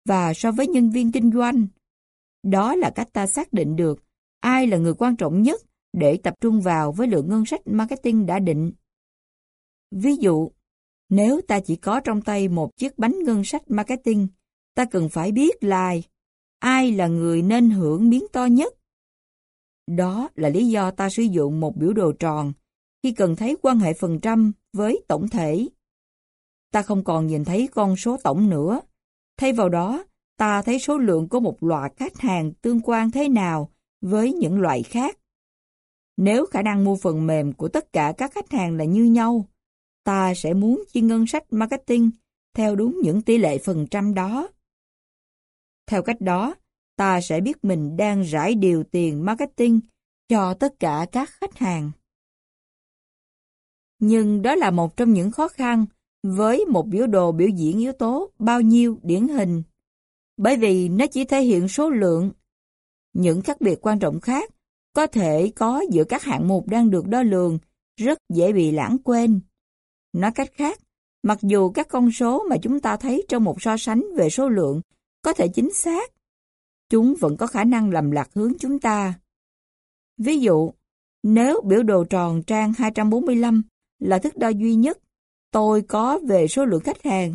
và so với nhân viên kinh doanh. Đó là cách ta xác định được ai là người quan trọng nhất để tập trung vào với lượng ngân sách marketing đã định. Ví dụ, nếu ta chỉ có trong tay một chiếc bánh ngân sách marketing, ta cần phải biết là ai là người nên hưởng miếng to nhất. Đó là lý do ta sử dụng một biểu đồ tròn khi cần thấy quan hệ phần trăm với tổng thể. Ta không còn nhìn thấy con số tổng nữa. Thay vào đó, ta thấy số lượng của một loại khách hàng tương quan thế nào với những loại khác. Nếu khả năng mua phần mềm của tất cả các khách hàng là như nhau, ta sẽ muốn chi ngân sách marketing theo đúng những tỷ lệ phần trăm đó. Theo cách đó, ta sẽ biết mình đang rải điều tiền marketing cho tất cả các khách hàng. Nhưng đó là một trong những khó khăn với một biểu đồ biểu diễn yếu tố bao nhiêu điển hình, bởi vì nó chỉ thể hiện số lượng. Những khác biệt quan trọng khác có thể có giữa các hạng mục đang được đo lường rất dễ bị lãng quên. Nói cách khác, mặc dù các con số mà chúng ta thấy trong một so sánh về số lượng có thể chính xác, chúng vẫn có khả năng làm lạc hướng chúng ta. Ví dụ, nếu biểu đồ tròn trang 245 là thước đo duy nhất tôi có về số lượng khách hàng,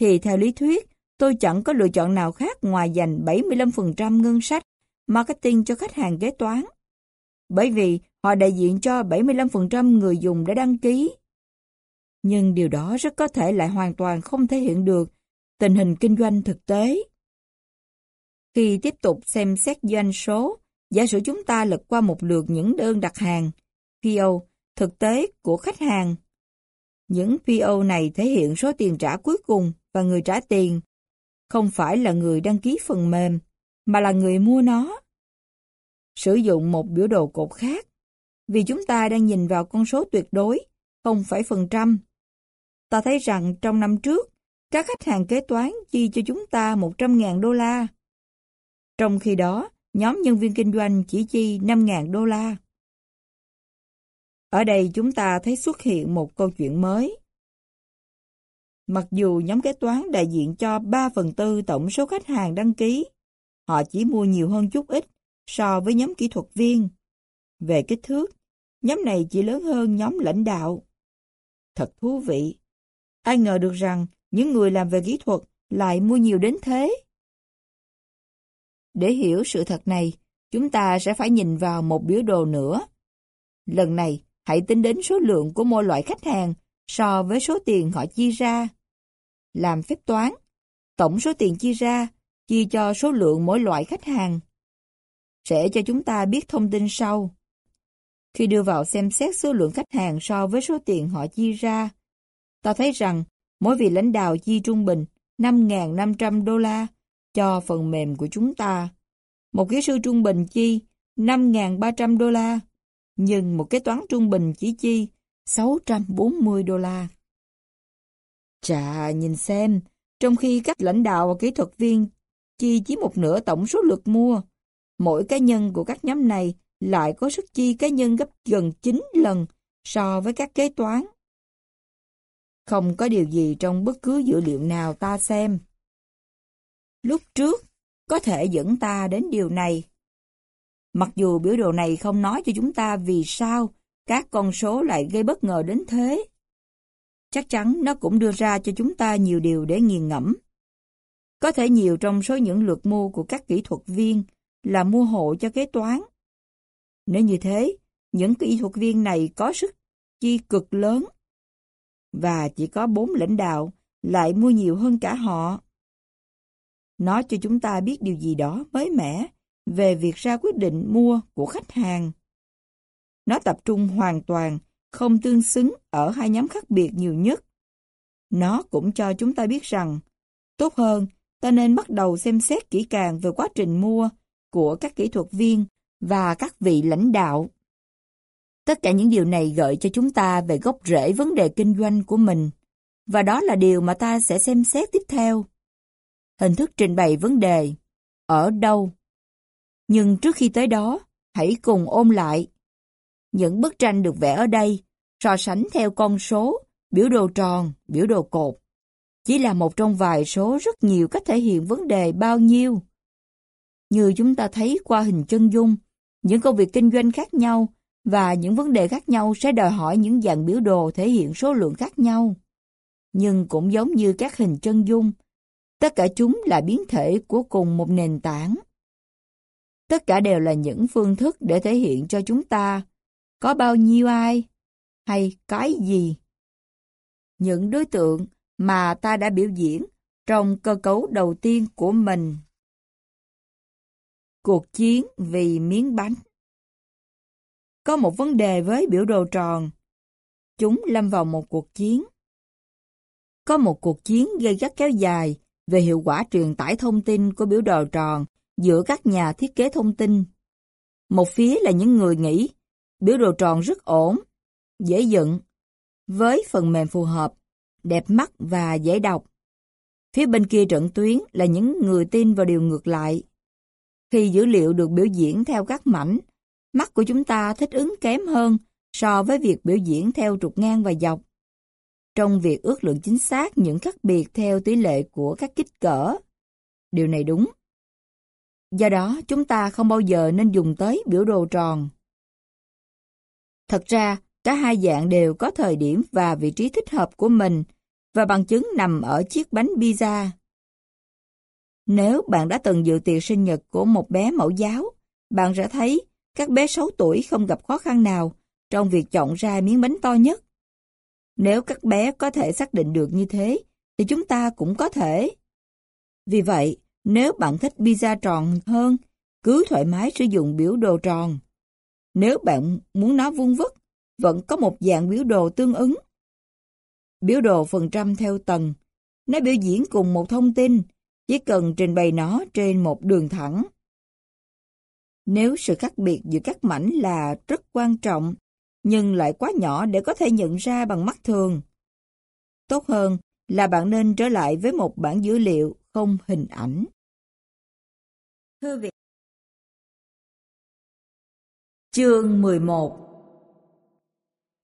thì theo lý thuyết, tôi chẳng có lựa chọn nào khác ngoài dành 75% ngân sách marketing cho khách hàng kế toán. Bởi vì họ đại diện cho 75% người dùng đã đăng ký. Nhưng điều đó rất có thể lại hoàn toàn không thể hiện được tình hình kinh doanh thực tế. Khi tiếp tục xem xét doanh số, giả sử chúng ta lật qua một lượt những đơn đặt hàng, PO, thực tế của khách hàng. Những PO này thể hiện số tiền trả cuối cùng và người trả tiền không phải là người đăng ký phần mềm, mà là người mua nó. Sử dụng một biểu đồ cột khác, vì chúng ta đang nhìn vào con số tuyệt đối, không phải phần trăm. Ta thấy rằng trong năm trước, các khách hàng kế toán chi cho chúng ta 100.000 đô la. Trong khi đó, nhóm nhân viên kinh doanh chỉ chi 5.000 đô la. Ở đây chúng ta thấy xuất hiện một câu chuyện mới. Mặc dù nhóm kế toán đại diện cho 3 phần tư tổng số khách hàng đăng ký, họ chỉ mua nhiều hơn chút ít so với nhóm kỹ thuật viên. Về kích thước, nhóm này chỉ lớn hơn nhóm lãnh đạo. Thật thú vị. Ai ngờ được rằng những người làm về kỹ thuật lại mua nhiều đến thế. Để hiểu sự thật này, chúng ta sẽ phải nhìn vào một biểu đồ nữa. Lần này, hãy tính đến số lượng của mỗi loại khách hàng so với số tiền họ chi ra. Làm phép toán, tổng số tiền chi ra chia cho số lượng mỗi loại khách hàng. Sẽ cho chúng ta biết thông tin sau. Khi đưa vào xem xét số lượng khách hàng so với số tiền họ chi ra, ta thấy rằng mỗi vị lãnh đạo chi trung bình 5.500 đô la cho phần mềm của chúng ta. Một kỹ sư trung bình chi 5.300 đô la, nhưng một kế toán trung bình chỉ chi 640 đô la. Chà, nhìn xem, trong khi các lãnh đạo và kỹ thuật viên chi chỉ một nửa tổng số lượt mua, mỗi cá nhân của các nhóm này lại có sức chi cá nhân gấp gần 9 lần so với các kế toán. Không có điều gì trong bất cứ dữ liệu nào ta xem. Lúc trước, có thể dẫn ta đến điều này. Mặc dù biểu đồ này không nói cho chúng ta vì sao các con số lại gây bất ngờ đến thế. Chắc chắn nó cũng đưa ra cho chúng ta nhiều điều để nghiền ngẫm. Có thể nhiều trong số những lượt mua của các kỹ thuật viên là mua hộ cho kế toán. Nếu như thế, những kỹ thuật viên này có sức chi cực lớn và chỉ có bốn lãnh đạo lại mua nhiều hơn cả họ. Nó cho chúng ta biết điều gì đó mới mẻ về việc ra quyết định mua của khách hàng. Nó tập trung hoàn toàn, không tương xứng ở hai nhóm khác biệt nhiều nhất. Nó cũng cho chúng ta biết rằng, tốt hơn, ta nên bắt đầu xem xét kỹ càng về quá trình mua của các kỹ thuật viên và các vị lãnh đạo. Tất cả những điều này gợi cho chúng ta về gốc rễ vấn đề kinh doanh của mình, và đó là điều mà ta sẽ xem xét tiếp theo. Hình thức trình bày vấn đề. Ở đâu? Nhưng trước khi tới đó, hãy cùng ôm lại. Những bức tranh được vẽ ở đây, so sánh theo con số, biểu đồ tròn, biểu đồ cột. Chỉ là một trong vài số rất nhiều cách thể hiện vấn đề bao nhiêu. Như chúng ta thấy qua hình chân dung, những công việc kinh doanh khác nhau và những vấn đề khác nhau sẽ đòi hỏi những dạng biểu đồ thể hiện số lượng khác nhau. Nhưng cũng giống như các hình chân dung, tất cả chúng là biến thể của cùng một nền tảng. Tất cả đều là những phương thức để thể hiện cho chúng ta có bao nhiêu ai hay cái gì. Những đối tượng mà ta đã biểu diễn trong cơ cấu đầu tiên của mình. Cuộc chiến vì miếng bánh Có một vấn đề với biểu đồ tròn. Chúng lâm vào một cuộc chiến. Có một cuộc chiến gây gắt kéo dài về hiệu quả truyền tải thông tin của biểu đồ tròn giữa các nhà thiết kế thông tin. Một phía là những người nghĩ biểu đồ tròn rất ổn, dễ dựng, với phần mềm phù hợp, đẹp mắt và dễ đọc. Phía bên kia trận tuyến là những người tin vào điều ngược lại. Khi dữ liệu được biểu diễn theo các mảnh, mắt của chúng ta thích ứng kém hơn so với việc biểu diễn theo trục ngang và dọc. Trong việc ước lượng chính xác những khác biệt theo tỷ lệ của các kích cỡ. Điều này đúng. Do đó, chúng ta không bao giờ nên dùng tới biểu đồ tròn. Thật ra, cả hai dạng đều có thời điểm và vị trí thích hợp của mình, và bằng chứng nằm ở chiếc bánh pizza. Nếu bạn đã từng dự tiệc sinh nhật của một bé mẫu giáo, bạn sẽ thấy các bé 6 tuổi không gặp khó khăn nào trong việc chọn ra miếng bánh to nhất. Nếu các bé có thể xác định được như thế, thì chúng ta cũng có thể. Vì vậy, nếu bạn thích pizza tròn hơn, cứ thoải mái sử dụng biểu đồ tròn. Nếu bạn muốn nó vuông vức, vẫn có một dạng biểu đồ tương ứng. Biểu đồ phần trăm theo tầng. Nó biểu diễn cùng một thông tin, chỉ cần trình bày nó trên một đường thẳng. Nếu sự khác biệt giữa các mảnh là rất quan trọng, nhưng lại quá nhỏ để có thể nhận ra bằng mắt thường. Tốt hơn là bạn nên trở lại với một bản dữ liệu không hình ảnh. Thư viện Chương 11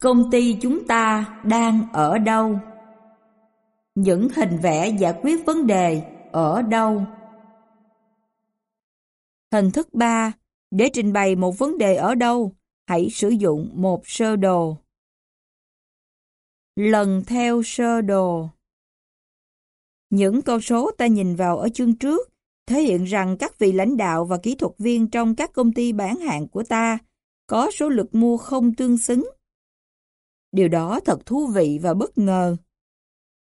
Công ty chúng ta đang ở đâu? Những hình vẽ giải quyết vấn đề ở đâu? Hình thức 3. Để trình bày một vấn đề ở đâu, hãy sử dụng một sơ đồ. Lần theo sơ đồ Những con số ta nhìn vào ở chương trước thể hiện rằng các vị lãnh đạo và kỹ thuật viên trong các công ty bán hàng của ta có số lực mua không tương xứng. Điều đó thật thú vị và bất ngờ.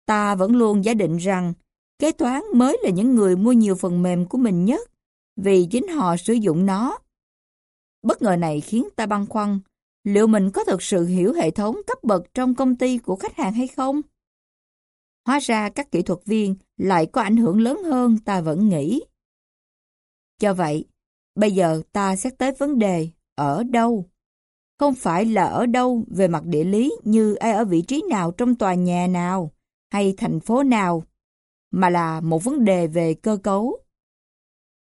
Ta vẫn luôn giả định rằng kế toán mới là những người mua nhiều phần mềm của mình nhất vì chính họ sử dụng nó. Bất ngờ này khiến ta băn khoăn, liệu mình có thực sự hiểu hệ thống cấp bậc trong công ty của khách hàng hay không? Hóa ra các kỹ thuật viên lại có ảnh hưởng lớn hơn ta vẫn nghĩ. Do vậy, bây giờ ta xét tới vấn đề ở đâu? Không phải là ở đâu về mặt địa lý như ai ở vị trí nào trong tòa nhà nào hay thành phố nào, mà là một vấn đề về cơ cấu.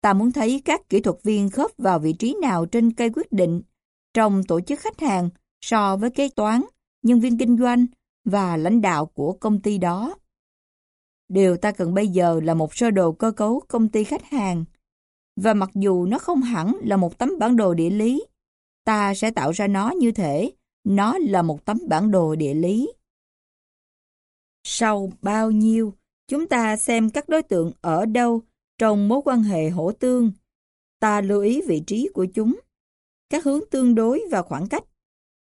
Ta muốn thấy các kỹ thuật viên khớp vào vị trí nào trên cây quyết định trong tổ chức khách hàng so với kế toán, nhân viên kinh doanh và lãnh đạo của công ty đó. Điều ta cần bây giờ là một sơ đồ cơ cấu công ty khách hàng. Và mặc dù nó không hẳn là một tấm bản đồ địa lý, ta sẽ tạo ra nó như thể nó là một tấm bản đồ địa lý. Sau bao nhiêu, chúng ta xem các đối tượng ở đâu trong mối quan hệ hỗ tương. Ta lưu ý vị trí của chúng, các hướng tương đối và khoảng cách.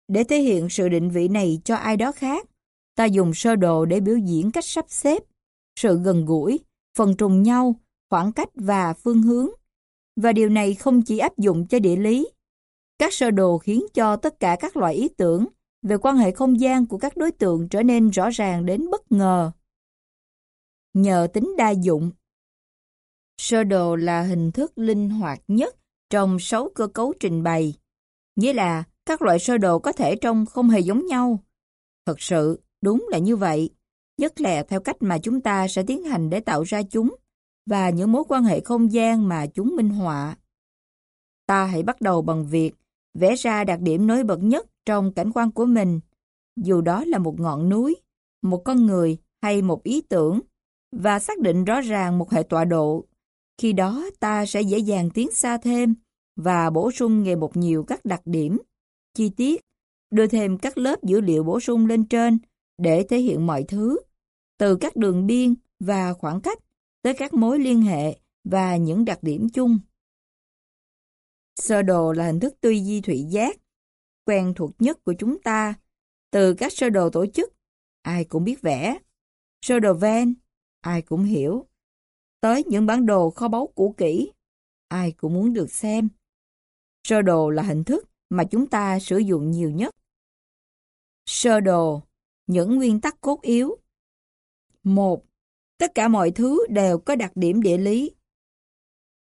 Để thể hiện sự định vị này cho ai đó khác, ta dùng sơ đồ để biểu diễn cách sắp xếp sự gần gũi, phần trùng nhau, khoảng cách và phương hướng. Và điều này không chỉ áp dụng cho địa lý. Các sơ đồ khiến cho tất cả các loại ý tưởng về quan hệ không gian của các đối tượng trở nên rõ ràng đến bất ngờ. Nhờ tính đa dụng, sơ đồ là hình thức linh hoạt nhất trong sáu cơ cấu trình bày. Nghĩa là các loại sơ đồ có thể trông không hề giống nhau. Thật sự, đúng là như vậy nhất là theo cách mà chúng ta sẽ tiến hành để tạo ra chúng và những mối quan hệ không gian mà chúng minh họa. Ta hãy bắt đầu bằng việc vẽ ra đặc điểm nổi bật nhất trong cảnh quan của mình, dù đó là một ngọn núi, một con người hay một ý tưởng, và xác định rõ ràng một hệ tọa độ. Khi đó ta sẽ dễ dàng tiến xa thêm và bổ sung ngày một nhiều các đặc điểm, chi tiết, đưa thêm các lớp dữ liệu bổ sung lên trên để thể hiện mọi thứ từ các đường biên và khoảng cách tới các mối liên hệ và những đặc điểm chung. Sơ đồ là hình thức tư duy thủy giác, quen thuộc nhất của chúng ta, từ các sơ đồ tổ chức, ai cũng biết vẽ, sơ đồ ven, ai cũng hiểu, tới những bản đồ kho báu cũ kỹ, ai cũng muốn được xem. Sơ đồ là hình thức mà chúng ta sử dụng nhiều nhất. Sơ đồ, những nguyên tắc cốt yếu 1. Tất cả mọi thứ đều có đặc điểm địa lý.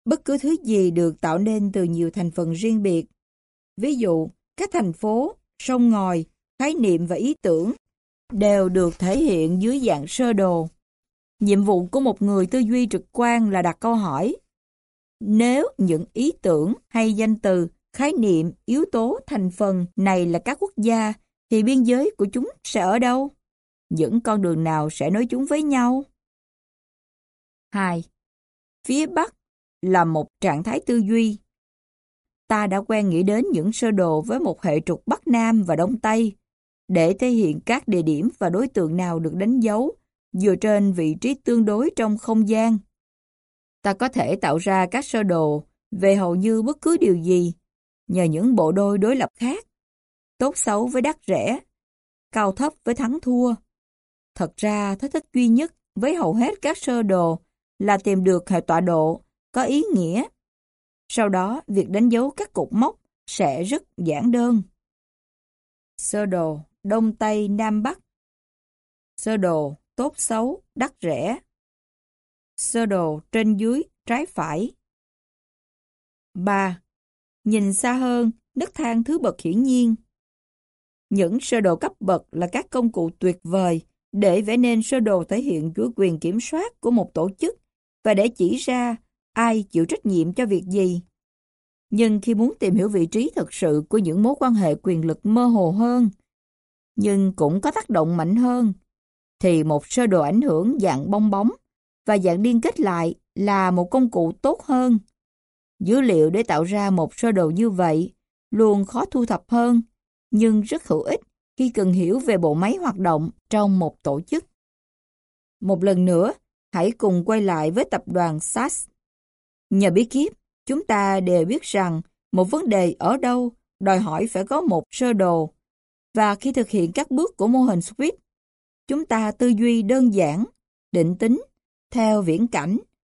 Bất cứ thứ gì được tạo nên từ nhiều thành phần riêng biệt. Ví dụ, các thành phố, sông ngòi, khái niệm và ý tưởng đều được thể hiện dưới dạng sơ đồ. Nhiệm vụ của một người tư duy trực quan là đặt câu hỏi. Nếu những ý tưởng hay danh từ, khái niệm, yếu tố, thành phần này là các quốc gia, thì biên giới của chúng sẽ ở đâu? Những con đường nào sẽ nối chúng với nhau? 2. Phía Bắc là một trạng thái tư duy. Ta đã quen nghĩ đến những sơ đồ với một hệ trục Bắc Nam và Đông Tây để thể hiện các địa điểm và đối tượng nào được đánh dấu dựa trên vị trí tương đối trong không gian. Ta có thể tạo ra các sơ đồ về hầu như bất cứ điều gì nhờ những bộ đôi đối lập khác, tốt xấu với đắt rẻ, cao thấp với thắng thua. Thật ra thách thức duy nhất với hầu hết các sơ đồ là tìm được hệ tọa độ có ý nghĩa. Sau đó, việc đánh dấu các cột mốc sẽ rất giản đơn. Sơ đồ Đông Tây Nam Bắc Sơ đồ tốt xấu đắt rẻ Sơ đồ trên dưới trái phải 3. Nhìn xa hơn, nấc thang thứ bậc hiển nhiên. Những sơ đồ cấp bậc là các công cụ tuyệt vời để vẽ nên sơ đồ thể hiện chủ quyền kiểm soát của một tổ chức và để chỉ ra ai chịu trách nhiệm cho việc gì. Nhưng khi muốn tìm hiểu vị trí thực sự của những mối quan hệ quyền lực mơ hồ hơn, nhưng cũng có tác động mạnh hơn, thì một sơ đồ ảnh hưởng dạng bong bóng và dạng liên kết lại là một công cụ tốt hơn. Dữ liệu để tạo ra một sơ đồ như vậy luôn khó thu thập hơn, nhưng rất hữu ích khi cần hiểu về bộ máy hoạt động trong một tổ chức. Một lần nữa, hãy cùng quay lại với tập đoàn SAS. Nhờ bí kíp, chúng ta đều biết rằng một vấn đề ở đâu đòi hỏi phải có một sơ đồ. Và khi thực hiện các bước của mô hình SWIFT, chúng ta tư duy đơn giản, định tính, theo viễn cảnh,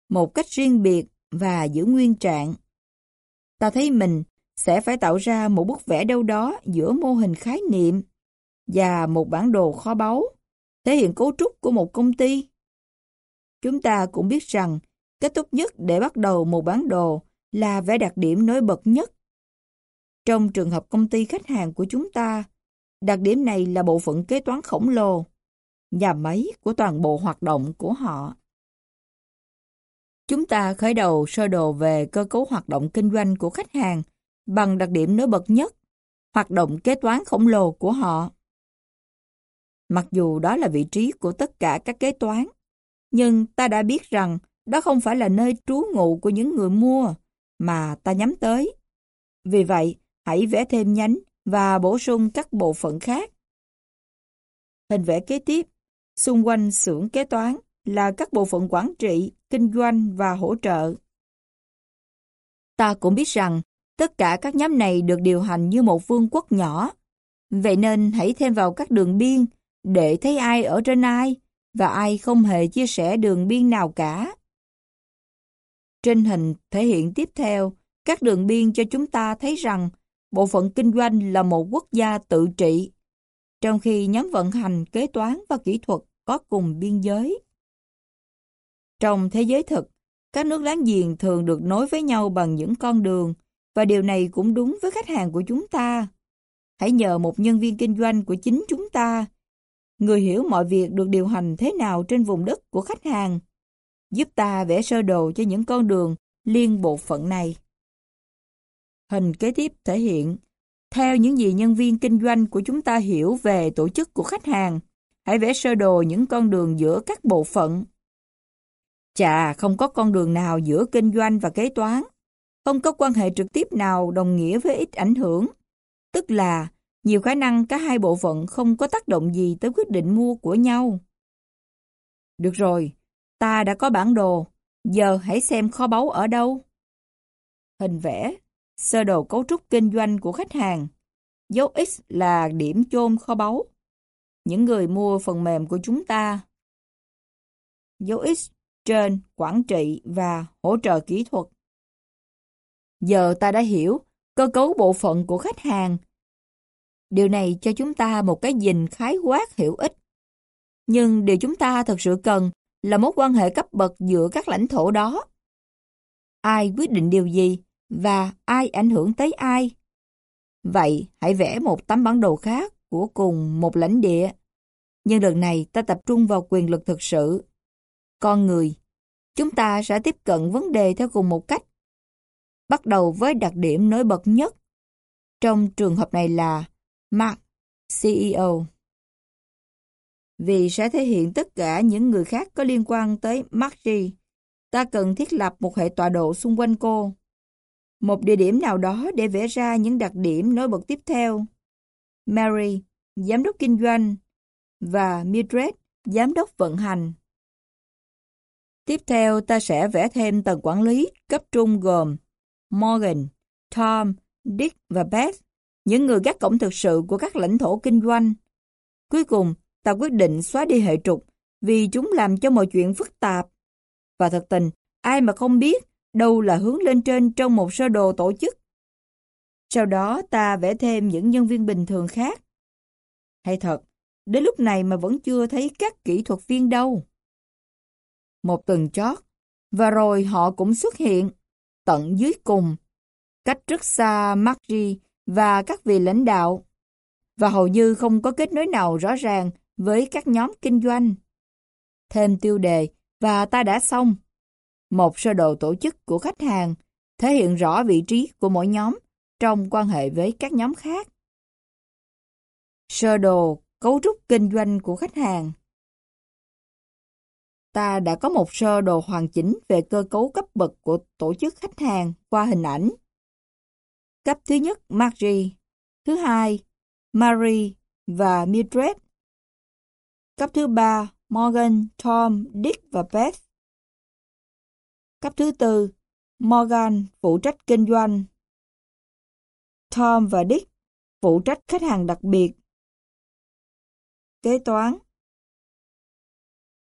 một cách riêng biệt và giữ nguyên trạng. Ta thấy mình sẽ phải tạo ra một bức vẽ đâu đó giữa mô hình khái niệm và một bản đồ kho báu, thể hiện cấu trúc của một công ty. Chúng ta cũng biết rằng cách tốt nhất để bắt đầu một bản đồ là vẽ đặc điểm nổi bật nhất. Trong trường hợp công ty khách hàng của chúng ta, đặc điểm này là bộ phận kế toán khổng lồ, nhà máy của toàn bộ hoạt động của họ. Chúng ta khởi đầu sơ đồ về cơ cấu hoạt động kinh doanh của khách hàng bằng đặc điểm nổi bật nhất, hoạt động kế toán khổng lồ của họ. Mặc dù đó là vị trí của tất cả các kế toán, nhưng ta đã biết rằng đó không phải là nơi trú ngụ của những người mua mà ta nhắm tới. Vì vậy, hãy vẽ thêm nhánh và bổ sung các bộ phận khác. Hình vẽ kế tiếp, xung quanh xưởng kế toán là các bộ phận quản trị, kinh doanh và hỗ trợ. Ta cũng biết rằng tất cả các nhóm này được điều hành như một vương quốc nhỏ. Vậy nên hãy thêm vào các đường biên để thấy ai ở trên ai và ai không hề chia sẻ đường biên nào cả. Trên hình thể hiện tiếp theo, các đường biên cho chúng ta thấy rằng bộ phận kinh doanh là một quốc gia tự trị, trong khi nhóm vận hành, kế toán và kỹ thuật có cùng biên giới. Trong thế giới thực, các nước láng giềng thường được nối với nhau bằng những con đường, và điều này cũng đúng với khách hàng của chúng ta. Hãy nhờ một nhân viên kinh doanh của chính chúng ta người hiểu mọi việc được điều hành thế nào trên vùng đất của khách hàng, giúp ta vẽ sơ đồ cho những con đường liên bộ phận này. Hình kế tiếp thể hiện, theo những gì nhân viên kinh doanh của chúng ta hiểu về tổ chức của khách hàng, hãy vẽ sơ đồ những con đường giữa các bộ phận. Chà, không có con đường nào giữa kinh doanh và kế toán. Không có quan hệ trực tiếp nào đồng nghĩa với ít ảnh hưởng. Tức là nhiều khả năng cả hai bộ phận không có tác động gì tới quyết định mua của nhau. Được rồi, ta đã có bản đồ, giờ hãy xem kho báu ở đâu. Hình vẽ, sơ đồ cấu trúc kinh doanh của khách hàng. Dấu X là điểm chôn kho báu. Những người mua phần mềm của chúng ta. Dấu X trên quản trị và hỗ trợ kỹ thuật. Giờ ta đã hiểu cơ cấu bộ phận của khách hàng Điều này cho chúng ta một cái nhìn khái quát hữu ích. Nhưng điều chúng ta thật sự cần là mối quan hệ cấp bậc giữa các lãnh thổ đó. Ai quyết định điều gì và ai ảnh hưởng tới ai? Vậy hãy vẽ một tấm bản đồ khác của cùng một lãnh địa. Nhưng lần này ta tập trung vào quyền lực thực sự. Con người, chúng ta sẽ tiếp cận vấn đề theo cùng một cách. Bắt đầu với đặc điểm nổi bật nhất. Trong trường hợp này là Mark, CEO. Vì sẽ thể hiện tất cả những người khác có liên quan tới Margie, ta cần thiết lập một hệ tọa độ xung quanh cô. Một địa điểm nào đó để vẽ ra những đặc điểm nổi bật tiếp theo. Mary, giám đốc kinh doanh, và Mildred, giám đốc vận hành. Tiếp theo ta sẽ vẽ thêm tầng quản lý cấp trung gồm Morgan, Tom, Dick và Beth, những người gác cổng thực sự của các lãnh thổ kinh doanh. Cuối cùng, ta quyết định xóa đi hệ trục vì chúng làm cho mọi chuyện phức tạp. Và thật tình, ai mà không biết đâu là hướng lên trên trong một sơ đồ tổ chức. Sau đó ta vẽ thêm những nhân viên bình thường khác. Hay thật, đến lúc này mà vẫn chưa thấy các kỹ thuật viên đâu. Một tuần chót, và rồi họ cũng xuất hiện, tận dưới cùng, cách rất xa Margie và các vị lãnh đạo, và hầu như không có kết nối nào rõ ràng với các nhóm kinh doanh. Thêm tiêu đề, và ta đã xong. Một sơ đồ tổ chức của khách hàng thể hiện rõ vị trí của mỗi nhóm trong quan hệ với các nhóm khác. Sơ đồ cấu trúc kinh doanh của khách hàng Ta đã có một sơ đồ hoàn chỉnh về cơ cấu cấp bậc của tổ chức khách hàng qua hình ảnh. Cấp thứ nhất Margie, thứ hai Marie và Mildred. Cấp thứ ba Morgan, Tom, Dick và Beth. Cấp thứ tư Morgan phụ trách kinh doanh. Tom và Dick phụ trách khách hàng đặc biệt. Kế toán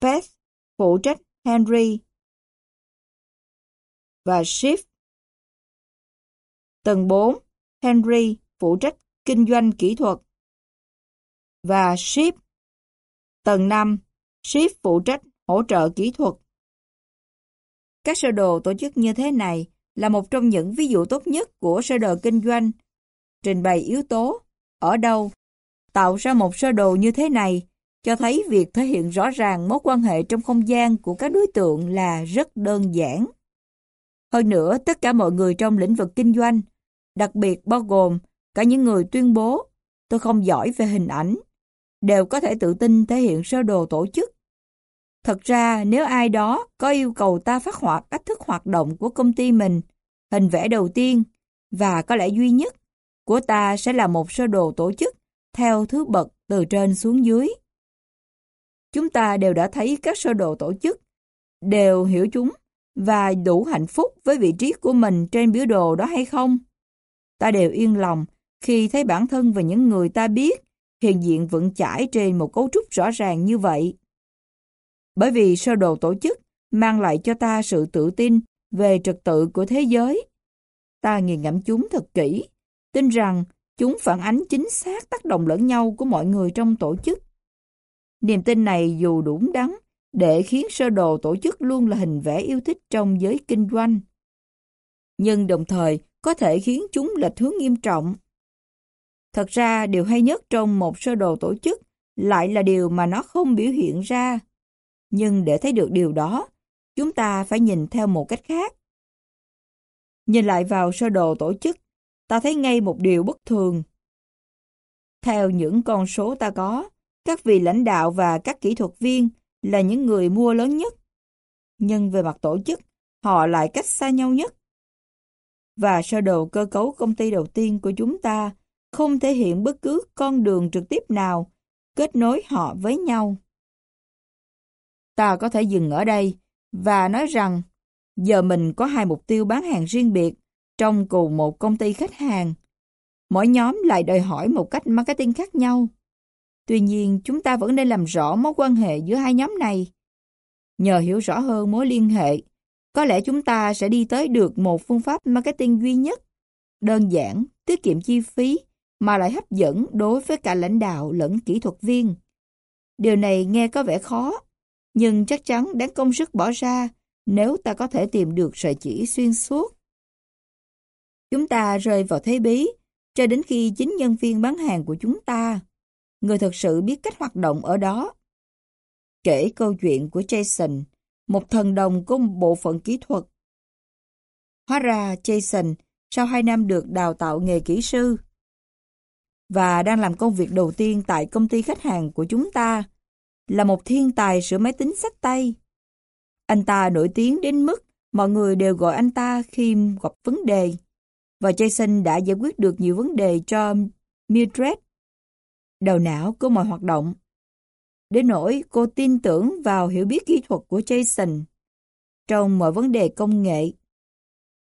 Beth phụ trách Henry và Schiff. Tầng 4, Henry phụ trách kinh doanh kỹ thuật và Ship. Tầng 5, Ship phụ trách hỗ trợ kỹ thuật. Các sơ đồ tổ chức như thế này là một trong những ví dụ tốt nhất của sơ đồ kinh doanh. Trình bày yếu tố, ở đâu, tạo ra một sơ đồ như thế này cho thấy việc thể hiện rõ ràng mối quan hệ trong không gian của các đối tượng là rất đơn giản. Hơn nữa, tất cả mọi người trong lĩnh vực kinh doanh, đặc biệt bao gồm cả những người tuyên bố tôi không giỏi về hình ảnh, đều có thể tự tin thể hiện sơ đồ tổ chức. Thật ra, nếu ai đó có yêu cầu ta phát hoạt cách thức hoạt động của công ty mình, hình vẽ đầu tiên và có lẽ duy nhất của ta sẽ là một sơ đồ tổ chức theo thứ bậc từ trên xuống dưới. Chúng ta đều đã thấy các sơ đồ tổ chức, đều hiểu chúng và đủ hạnh phúc với vị trí của mình trên biểu đồ đó hay không? Ta đều yên lòng khi thấy bản thân và những người ta biết hiện diện vững chãi trên một cấu trúc rõ ràng như vậy. Bởi vì sơ đồ tổ chức mang lại cho ta sự tự tin về trật tự của thế giới. Ta nghiền ngẫm chúng thật kỹ, tin rằng chúng phản ánh chính xác tác động lẫn nhau của mọi người trong tổ chức. Niềm tin này dù đúng đắn để khiến sơ đồ tổ chức luôn là hình vẽ yêu thích trong giới kinh doanh. Nhưng đồng thời có thể khiến chúng lệch hướng nghiêm trọng. Thật ra điều hay nhất trong một sơ đồ tổ chức lại là điều mà nó không biểu hiện ra. Nhưng để thấy được điều đó, chúng ta phải nhìn theo một cách khác. Nhìn lại vào sơ đồ tổ chức, ta thấy ngay một điều bất thường. Theo những con số ta có, các vị lãnh đạo và các kỹ thuật viên là những người mua lớn nhất. Nhưng về mặt tổ chức, họ lại cách xa nhau nhất. Và sơ đồ cơ cấu công ty đầu tiên của chúng ta không thể hiện bất cứ con đường trực tiếp nào kết nối họ với nhau. Ta có thể dừng ở đây và nói rằng giờ mình có hai mục tiêu bán hàng riêng biệt trong cùng một công ty khách hàng. Mỗi nhóm lại đòi hỏi một cách marketing khác nhau. Tuy nhiên, chúng ta vẫn nên làm rõ mối quan hệ giữa hai nhóm này. Nhờ hiểu rõ hơn mối liên hệ, có lẽ chúng ta sẽ đi tới được một phương pháp marketing duy nhất, đơn giản, tiết kiệm chi phí, mà lại hấp dẫn đối với cả lãnh đạo lẫn kỹ thuật viên. Điều này nghe có vẻ khó, nhưng chắc chắn đáng công sức bỏ ra nếu ta có thể tìm được sợi chỉ xuyên suốt. Chúng ta rơi vào thế bí cho đến khi chính nhân viên bán hàng của chúng ta người thực sự biết cách hoạt động ở đó. Kể câu chuyện của Jason, một thần đồng của một bộ phận kỹ thuật. Hóa ra Jason sau 2 năm được đào tạo nghề kỹ sư và đang làm công việc đầu tiên tại công ty khách hàng của chúng ta là một thiên tài sửa máy tính sách tay. Anh ta nổi tiếng đến mức mọi người đều gọi anh ta khi gặp vấn đề và Jason đã giải quyết được nhiều vấn đề cho Mildred. Đầu não của mọi hoạt động. Đến nỗi cô tin tưởng vào hiểu biết kỹ thuật của Jason trong mọi vấn đề công nghệ.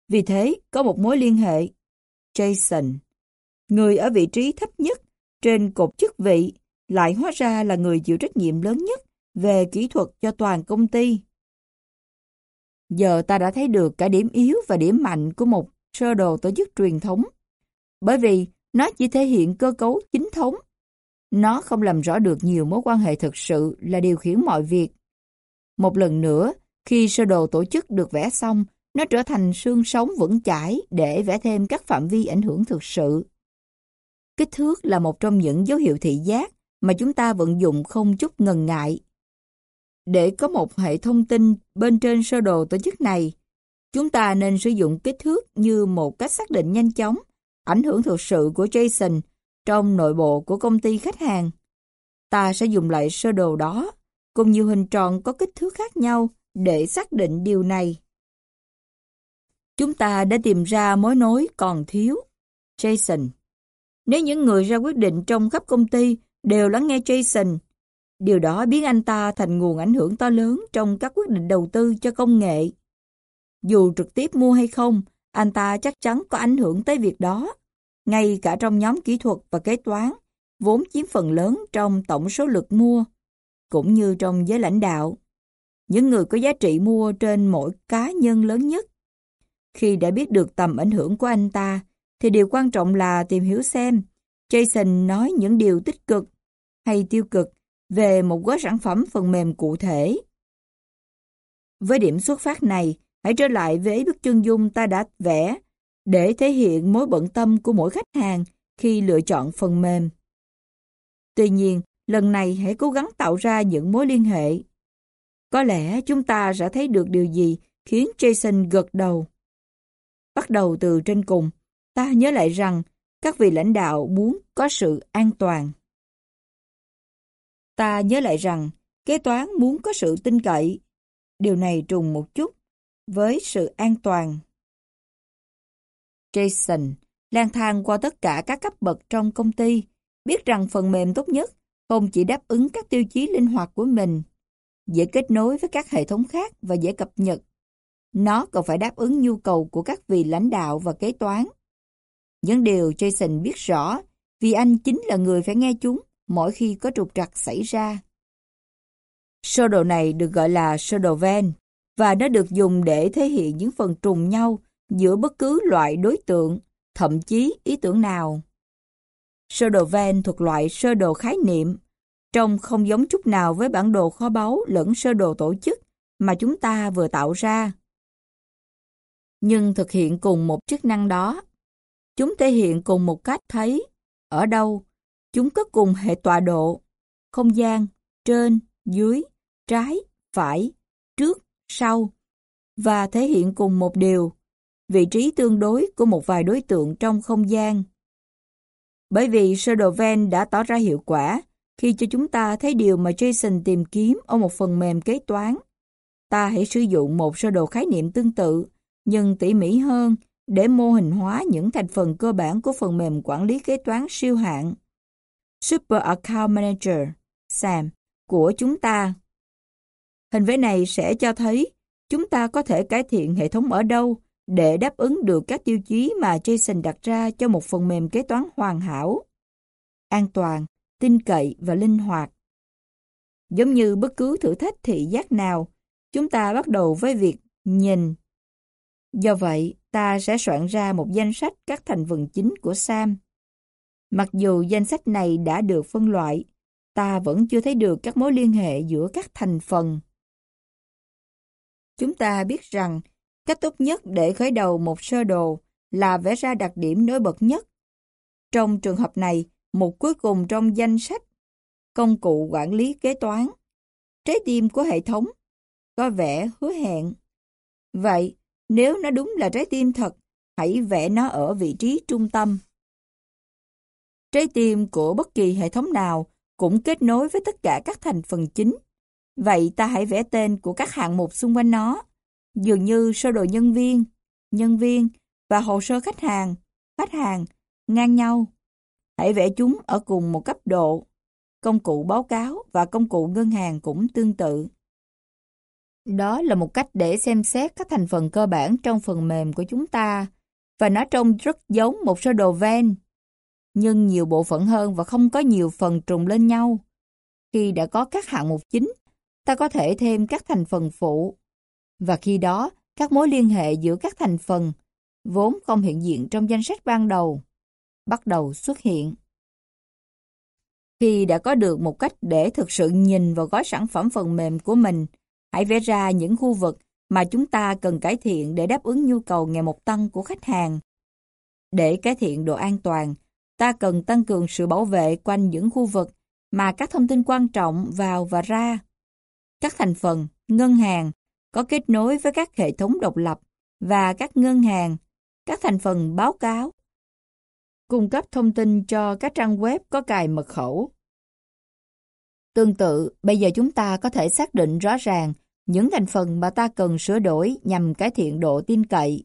Vì thế, có một mối liên hệ. Jason, người ở vị trí thấp nhất trên cột chức vị, lại hóa ra là người chịu trách nhiệm lớn nhất về kỹ thuật cho toàn công ty. Giờ ta đã thấy được cả điểm yếu và điểm mạnh của một sơ đồ tổ chức truyền thống. Bởi vì nó chỉ thể hiện cơ cấu chính thống. Nó không làm rõ được nhiều mối quan hệ thực sự là điều khiển mọi việc. Một lần nữa, khi sơ đồ tổ chức được vẽ xong, nó trở thành xương sống vững chãi để vẽ thêm các phạm vi ảnh hưởng thực sự. Kích thước là một trong những dấu hiệu thị giác mà chúng ta vận dụng không chút ngần ngại. Để có một hệ thông tin bên trên sơ đồ tổ chức này, chúng ta nên sử dụng kích thước như một cách xác định nhanh chóng ảnh hưởng thực sự của Jason trong nội bộ của công ty khách hàng. Ta sẽ dùng lại sơ đồ đó cùng nhiều hình tròn có kích thước khác nhau để xác định điều này. Chúng ta đã tìm ra mối nối còn thiếu. Jason. Nếu những người ra quyết định trong khắp công ty đều lắng nghe Jason, điều đó biến anh ta thành nguồn ảnh hưởng to lớn trong các quyết định đầu tư cho công nghệ. Dù trực tiếp mua hay không, anh ta chắc chắn có ảnh hưởng tới việc đó. Ngay cả trong nhóm kỹ thuật và kế toán, vốn chiếm phần lớn trong tổng số lượt mua, cũng như trong giới lãnh đạo. Những người có giá trị mua trên mỗi cá nhân lớn nhất. Khi đã biết được tầm ảnh hưởng của anh ta, thì điều quan trọng là tìm hiểu xem Jason nói những điều tích cực hay tiêu cực về một gói sản phẩm phần mềm cụ thể. Với điểm xuất phát này, hãy trở lại với bức chân dung ta đã vẽ để thể hiện mối bận tâm của mỗi khách hàng khi lựa chọn phần mềm. Tuy nhiên, lần này hãy cố gắng tạo ra những mối liên hệ. Có lẽ chúng ta sẽ thấy được điều gì khiến Jason gật đầu. Bắt đầu từ trên cùng, ta nhớ lại rằng các vị lãnh đạo muốn có sự an toàn. Ta nhớ lại rằng kế toán muốn có sự tin cậy. Điều này trùng một chút với sự an toàn. Jason lang thang qua tất cả các cấp bậc trong công ty, biết rằng phần mềm tốt nhất không chỉ đáp ứng các tiêu chí linh hoạt của mình, dễ kết nối với các hệ thống khác và dễ cập nhật. Nó còn phải đáp ứng nhu cầu của các vị lãnh đạo và kế toán. Những điều Jason biết rõ vì anh chính là người phải nghe chúng mỗi khi có trục trặc xảy ra. Sơ đồ này được gọi là sơ đồ Venn và nó được dùng để thể hiện những phần trùng nhau giữa bất cứ loại đối tượng, thậm chí ý tưởng nào. Sơ đồ Venn thuộc loại sơ đồ khái niệm, trông không giống chút nào với bản đồ kho báu lẫn sơ đồ tổ chức mà chúng ta vừa tạo ra. Nhưng thực hiện cùng một chức năng đó. Chúng thể hiện cùng một cách thấy, ở đâu, chúng có cùng hệ tọa độ, không gian, trên, dưới, trái, phải, trước, sau, và thể hiện cùng một điều, vị trí tương đối của một vài đối tượng trong không gian. Bởi vì sơ đồ Venn đã tỏ ra hiệu quả khi cho chúng ta thấy điều mà Jason tìm kiếm ở một phần mềm kế toán. Ta hãy sử dụng một sơ đồ khái niệm tương tự, nhưng tỉ mỉ hơn để mô hình hóa những thành phần cơ bản của phần mềm quản lý kế toán siêu hạng. Super Account Manager, SAM, của chúng ta. Hình vẽ này sẽ cho thấy chúng ta có thể cải thiện hệ thống ở đâu để đáp ứng được các tiêu chí mà Jason đặt ra cho một phần mềm kế toán hoàn hảo, an toàn, tin cậy và linh hoạt. Giống như bất cứ thử thách thị giác nào, chúng ta bắt đầu với việc nhìn. Do vậy, ta sẽ soạn ra một danh sách các thành phần chính của Sam. Mặc dù danh sách này đã được phân loại, ta vẫn chưa thấy được các mối liên hệ giữa các thành phần. Chúng ta biết rằng cách tốt nhất để khởi đầu một sơ đồ là vẽ ra đặc điểm nổi bật nhất. Trong trường hợp này, một cuối cùng trong danh sách công cụ quản lý kế toán. Trái tim của hệ thống có vẻ hứa hẹn. Vậy, nếu nó đúng là trái tim thật, hãy vẽ nó ở vị trí trung tâm. Trái tim của bất kỳ hệ thống nào cũng kết nối với tất cả các thành phần chính. Vậy ta hãy vẽ tên của các hạng mục xung quanh nó, dường như sơ đồ nhân viên, nhân viên và hồ sơ khách hàng, khách hàng, ngang nhau. Hãy vẽ chúng ở cùng một cấp độ. Công cụ báo cáo và công cụ ngân hàng cũng tương tự. Đó là một cách để xem xét các thành phần cơ bản trong phần mềm của chúng ta, và nó trông rất giống một sơ đồ Venn, nhưng nhiều bộ phận hơn và không có nhiều phần trùng lên nhau. Khi đã có các hạng mục chính, ta có thể thêm các thành phần phụ, và khi đó các mối liên hệ giữa các thành phần, vốn không hiện diện trong danh sách ban đầu, bắt đầu xuất hiện. Khi đã có được một cách để thực sự nhìn vào gói sản phẩm phần mềm của mình, hãy vẽ ra những khu vực mà chúng ta cần cải thiện để đáp ứng nhu cầu ngày một tăng của khách hàng. Để cải thiện độ an toàn, ta cần tăng cường sự bảo vệ quanh những khu vực mà các thông tin quan trọng vào và ra. Các thành phần, ngân hàng có kết nối với các hệ thống độc lập và các ngân hàng, các thành phần báo cáo, cung cấp thông tin cho các trang web có cài mật khẩu. Tương tự, bây giờ chúng ta có thể xác định rõ ràng những thành phần mà ta cần sửa đổi nhằm cải thiện độ tin cậy.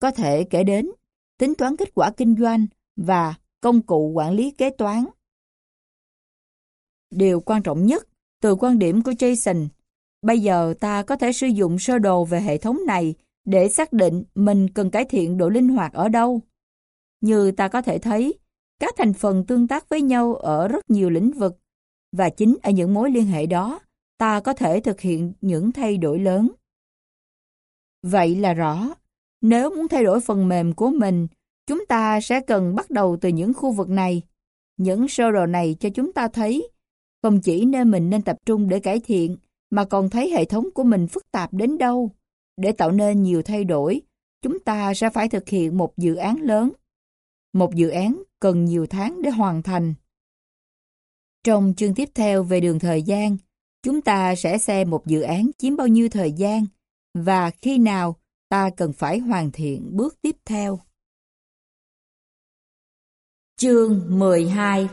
Có thể kể đến tính toán kết quả kinh doanh và công cụ quản lý kế toán. Điều quan trọng nhất, từ quan điểm của Jason, bây giờ ta có thể sử dụng sơ đồ về hệ thống này để xác định mình cần cải thiện độ linh hoạt ở đâu. Như ta có thể thấy, các thành phần tương tác với nhau ở rất nhiều lĩnh vực, và chính ở những mối liên hệ đó, ta có thể thực hiện những thay đổi lớn. Vậy là rõ, nếu muốn thay đổi phần mềm của mình, chúng ta sẽ cần bắt đầu từ những khu vực này. Những sơ đồ này cho chúng ta thấy, không chỉ nơi mình nên tập trung để cải thiện, mà còn thấy hệ thống của mình phức tạp đến đâu. Để tạo nên nhiều thay đổi, chúng ta sẽ phải thực hiện một dự án lớn. Một dự án cần nhiều tháng để hoàn thành. Trong chương tiếp theo về đường thời gian, chúng ta sẽ xem một dự án chiếm bao nhiêu thời gian và khi nào ta cần phải hoàn thiện bước tiếp theo. Chương 12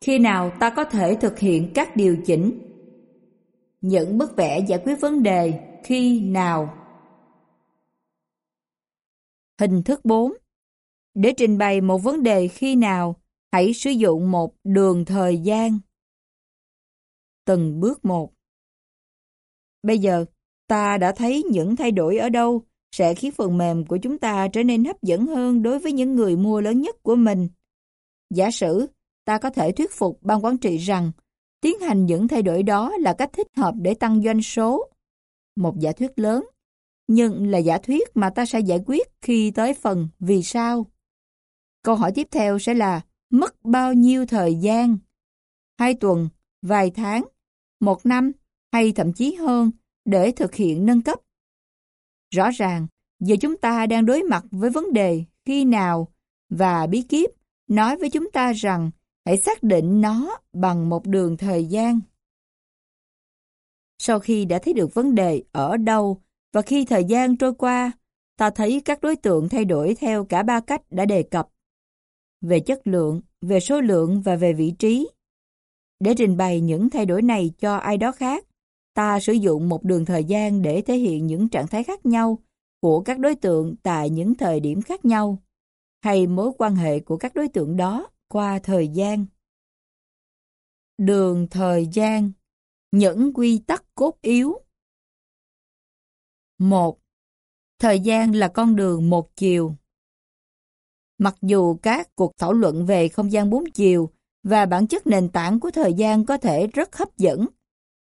Khi nào ta có thể thực hiện các điều chỉnh? Những bức vẽ giải quyết vấn đề khi nào? Hình thức 4 Để trình bày một vấn đề khi nào, hãy sử dụng một đường thời gian. Từng bước một Bây giờ, ta đã thấy những thay đổi ở đâu sẽ khiến phần mềm của chúng ta trở nên hấp dẫn hơn đối với những người mua lớn nhất của mình. Giả sử, ta có thể thuyết phục ban quản trị rằng tiến hành những thay đổi đó là cách thích hợp để tăng doanh số. Một giả thuyết lớn, nhưng là giả thuyết mà ta sẽ giải quyết khi tới phần vì sao. Câu hỏi tiếp theo sẽ là mất bao nhiêu thời gian? Hai tuần, vài tháng, một năm hay thậm chí hơn để thực hiện nâng cấp. Rõ ràng, giờ chúng ta đang đối mặt với vấn đề khi nào và bí kíp nói với chúng ta rằng hãy xác định nó bằng một đường thời gian. Sau khi đã thấy được vấn đề ở đâu và khi thời gian trôi qua, ta thấy các đối tượng thay đổi theo cả ba cách đã đề cập. Về chất lượng, về số lượng và về vị trí. Để trình bày những thay đổi này cho ai đó khác, ta sử dụng một đường thời gian để thể hiện những trạng thái khác nhau của các đối tượng tại những thời điểm khác nhau, hay mối quan hệ của các đối tượng đó qua thời gian. Đường thời gian Những quy tắc cốt yếu 1. Thời gian là con đường một chiều. Mặc dù các cuộc thảo luận về không gian bốn chiều và bản chất nền tảng của thời gian có thể rất hấp dẫn,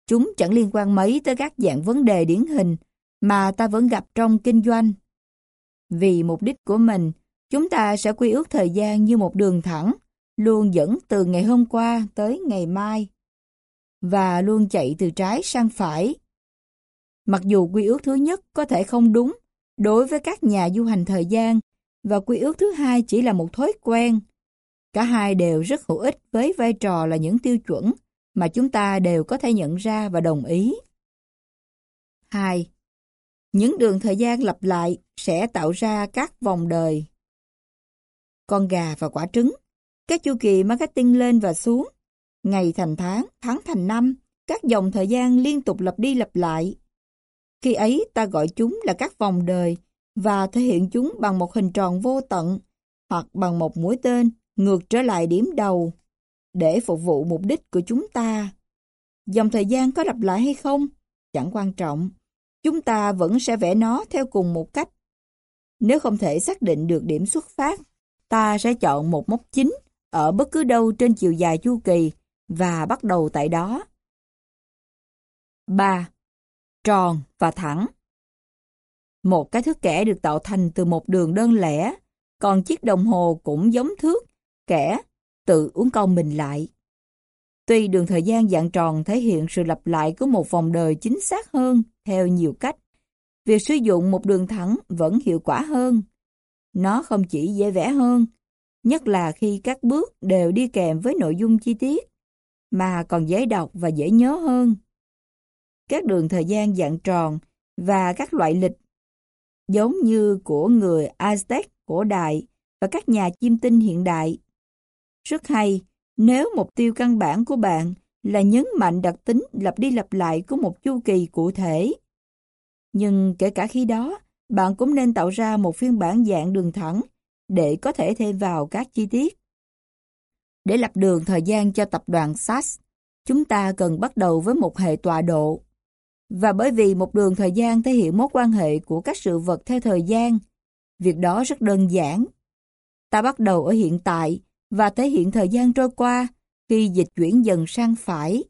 chúng chẳng liên quan mấy tới các dạng vấn đề điển hình mà ta vẫn gặp trong kinh doanh. Vì mục đích của mình, chúng ta sẽ quy ước thời gian như một đường thẳng, luôn dẫn từ ngày hôm qua tới ngày mai, và luôn chạy từ trái sang phải. Mặc dù quy ước thứ nhất có thể không đúng đối với các nhà du hành thời gian, và quy ước thứ hai chỉ là một thói quen, Cả hai đều rất hữu ích với vai trò là những tiêu chuẩn mà chúng ta đều có thể nhận ra và đồng ý. 2. Những đường thời gian lặp lại sẽ tạo ra các vòng đời. Con gà và quả trứng, các chu kỳ marketing lên và xuống, ngày thành tháng, tháng thành năm, các dòng thời gian liên tục lặp đi lặp lại. Khi ấy ta gọi chúng là các vòng đời và thể hiện chúng bằng một hình tròn vô tận hoặc bằng một mũi tên ngược trở lại điểm đầu để phục vụ mục đích của chúng ta. Dòng thời gian có lặp lại hay không? Chẳng quan trọng. Chúng ta vẫn sẽ vẽ nó theo cùng một cách. Nếu không thể xác định được điểm xuất phát, ta sẽ chọn một mốc chính ở bất cứ đâu trên chiều dài chu kỳ và bắt đầu tại đó. 3. Tròn và thẳng Một cái thước kẻ được tạo thành từ một đường đơn lẻ, còn chiếc đồng hồ cũng giống thước, kẻ, tự uốn cong mình lại. Tuy đường thời gian dạng tròn thể hiện sự lặp lại của một vòng đời chính xác hơn theo nhiều cách, việc sử dụng một đường thẳng vẫn hiệu quả hơn. Nó không chỉ dễ vẽ hơn, nhất là khi các bước đều đi kèm với nội dung chi tiết, mà còn dễ đọc và dễ nhớ hơn. Các đường thời gian dạng tròn và các loại lịch giống như của người Aztec cổ đại và các nhà chiêm tinh hiện đại. Rất hay nếu mục tiêu căn bản của bạn là nhấn mạnh đặc tính lặp đi lặp lại của một chu kỳ cụ thể. Nhưng kể cả khi đó, bạn cũng nên tạo ra một phiên bản dạng đường thẳng để có thể thêm vào các chi tiết. Để lập đường thời gian cho tập đoàn SAS, chúng ta cần bắt đầu với một hệ tọa độ. Và bởi vì một đường thời gian thể hiện mối quan hệ của các sự vật theo thời gian, việc đó rất đơn giản. Ta bắt đầu ở hiện tại và thể hiện thời gian trôi qua khi dịch chuyển dần sang phải.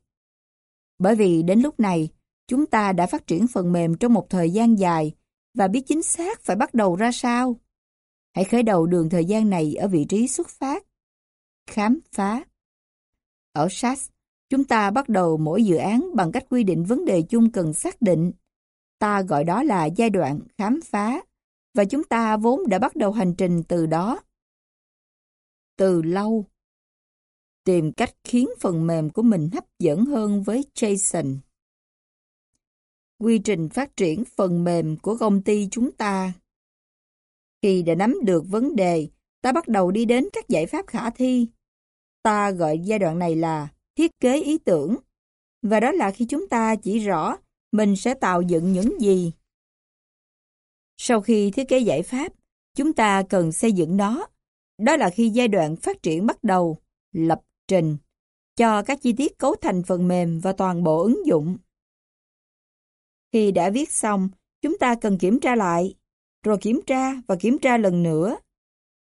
Bởi vì đến lúc này, chúng ta đã phát triển phần mềm trong một thời gian dài và biết chính xác phải bắt đầu ra sao. Hãy khởi đầu đường thời gian này ở vị trí xuất phát. Khám phá. Ở SAS, chúng ta bắt đầu mỗi dự án bằng cách quy định vấn đề chung cần xác định. Ta gọi đó là giai đoạn khám phá, và chúng ta vốn đã bắt đầu hành trình từ đó. Từ lâu. Tìm cách khiến phần mềm của mình hấp dẫn hơn với Jason. Quy trình phát triển phần mềm của công ty chúng ta khi đã nắm được vấn đề, ta bắt đầu đi đến các giải pháp khả thi. Ta gọi giai đoạn này là thiết kế ý tưởng. Và đó là khi chúng ta chỉ rõ mình sẽ tạo dựng những gì. Sau khi thiết kế giải pháp, chúng ta cần xây dựng nó. Đó là khi giai đoạn phát triển bắt đầu, lập trình, cho các chi tiết cấu thành phần mềm và toàn bộ ứng dụng. Khi đã viết xong, chúng ta cần kiểm tra lại rồi kiểm tra và kiểm tra lần nữa.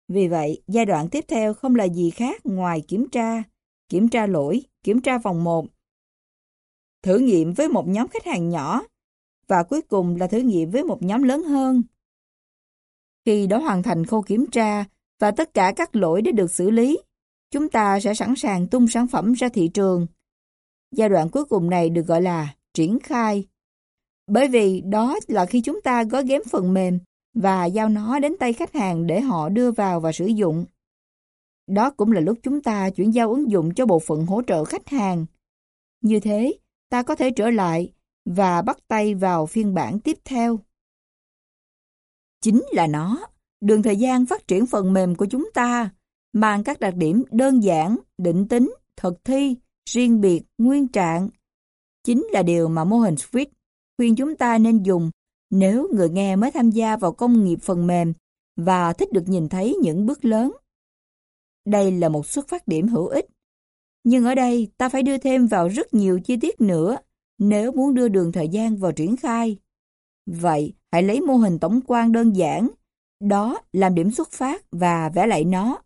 Vì vậy, giai đoạn tiếp theo không là gì khác ngoài kiểm tra, kiểm tra lỗi, kiểm tra vòng 1, thử nghiệm với một nhóm khách hàng nhỏ và cuối cùng là thử nghiệm với một nhóm lớn hơn. Khi đã hoàn thành khâu kiểm tra và tất cả các lỗi đã được xử lý, chúng ta sẽ sẵn sàng tung sản phẩm ra thị trường. Giai đoạn cuối cùng này được gọi là triển khai. Bởi vì đó là khi chúng ta gói ghém phần mềm và giao nó đến tay khách hàng để họ đưa vào và sử dụng. Đó cũng là lúc chúng ta chuyển giao ứng dụng cho bộ phận hỗ trợ khách hàng. Như thế, ta có thể trở lại và bắt tay vào phiên bản tiếp theo. Chính là nó, đường thời gian phát triển phần mềm của chúng ta, mang các đặc điểm đơn giản, định tính, thực thi, riêng biệt, nguyên trạng. Chính là điều mà mô hình Switch khuyên chúng ta nên dùng nếu người nghe mới tham gia vào công nghiệp phần mềm và thích được nhìn thấy những bước lớn. Đây là một xuất phát điểm hữu ích. Nhưng ở đây ta phải đưa thêm vào rất nhiều chi tiết nữa nếu muốn đưa đường thời gian vào triển khai. Vậy, hãy lấy mô hình tổng quan đơn giản, đó làm điểm xuất phát và vẽ lại nó.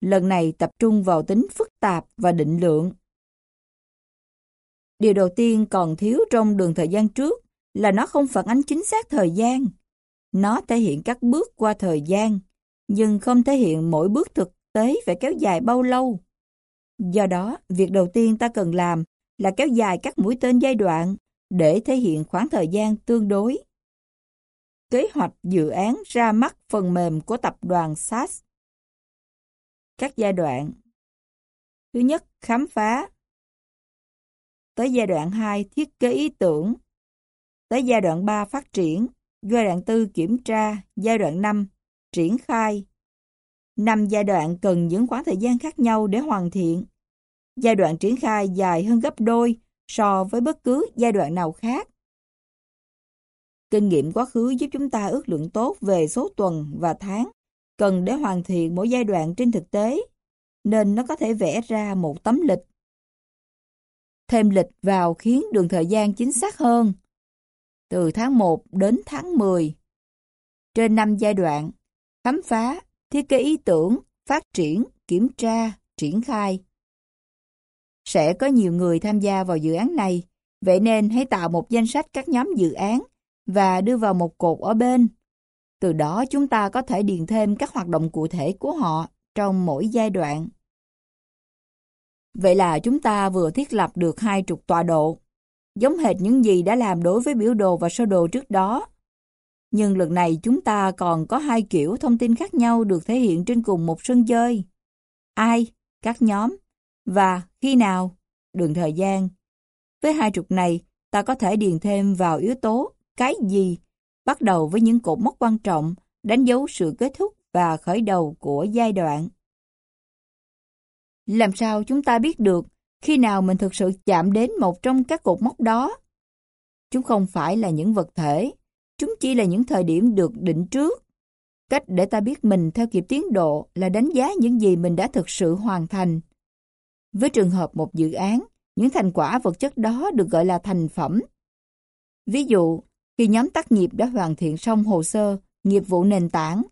Lần này tập trung vào tính phức tạp và định lượng. Điều đầu tiên còn thiếu trong đường thời gian trước là nó không phản ánh chính xác thời gian. Nó thể hiện các bước qua thời gian, nhưng không thể hiện mỗi bước thực tế phải kéo dài bao lâu. Do đó, việc đầu tiên ta cần làm là kéo dài các mũi tên giai đoạn để thể hiện khoảng thời gian tương đối. Kế hoạch dự án ra mắt phần mềm của tập đoàn SAS các giai đoạn. Thứ nhất, khám phá. Tới giai đoạn 2, thiết kế ý tưởng. Tới giai đoạn 3, phát triển. Giai đoạn 4, kiểm tra. Giai đoạn 5, triển khai. Năm giai đoạn cần những khoảng thời gian khác nhau để hoàn thiện. Giai đoạn triển khai dài hơn gấp đôi so với bất cứ giai đoạn nào khác. Kinh nghiệm quá khứ giúp chúng ta ước lượng tốt về số tuần và tháng cần để hoàn thiện mỗi giai đoạn trên thực tế, nên nó có thể vẽ ra một tấm lịch. Thêm lịch vào khiến đường thời gian chính xác hơn. Từ tháng 1 đến tháng 10. Trên 5 giai đoạn, khám phá, thiết kế ý tưởng, phát triển, kiểm tra, triển khai. Sẽ có nhiều người tham gia vào dự án này, vậy nên hãy tạo một danh sách các nhóm dự án và đưa vào một cột ở bên. Từ đó chúng ta có thể điền thêm các hoạt động cụ thể của họ trong mỗi giai đoạn. Vậy là chúng ta vừa thiết lập được hai trục tọa độ, giống hệt những gì đã làm đối với biểu đồ và sơ đồ trước đó. Nhưng lần này chúng ta còn có hai kiểu thông tin khác nhau được thể hiện trên cùng một sân chơi. Ai, các nhóm, và khi nào, đường thời gian. Với hai trục này, ta có thể điền thêm vào yếu tố cái gì, bắt đầu với những cột mốc quan trọng, đánh dấu sự kết thúc và khởi đầu của giai đoạn. Làm sao chúng ta biết được khi nào mình thực sự chạm đến một trong các cột mốc đó? Chúng không phải là những vật thể, chúng chỉ là những thời điểm được định trước. Cách để ta biết mình theo kịp tiến độ là đánh giá những gì mình đã thực sự hoàn thành. Với trường hợp một dự án, những thành quả vật chất đó được gọi là thành phẩm. Ví dụ, khi nhóm tác nghiệp đã hoàn thiện xong hồ sơ, nghiệp vụ nền tảng,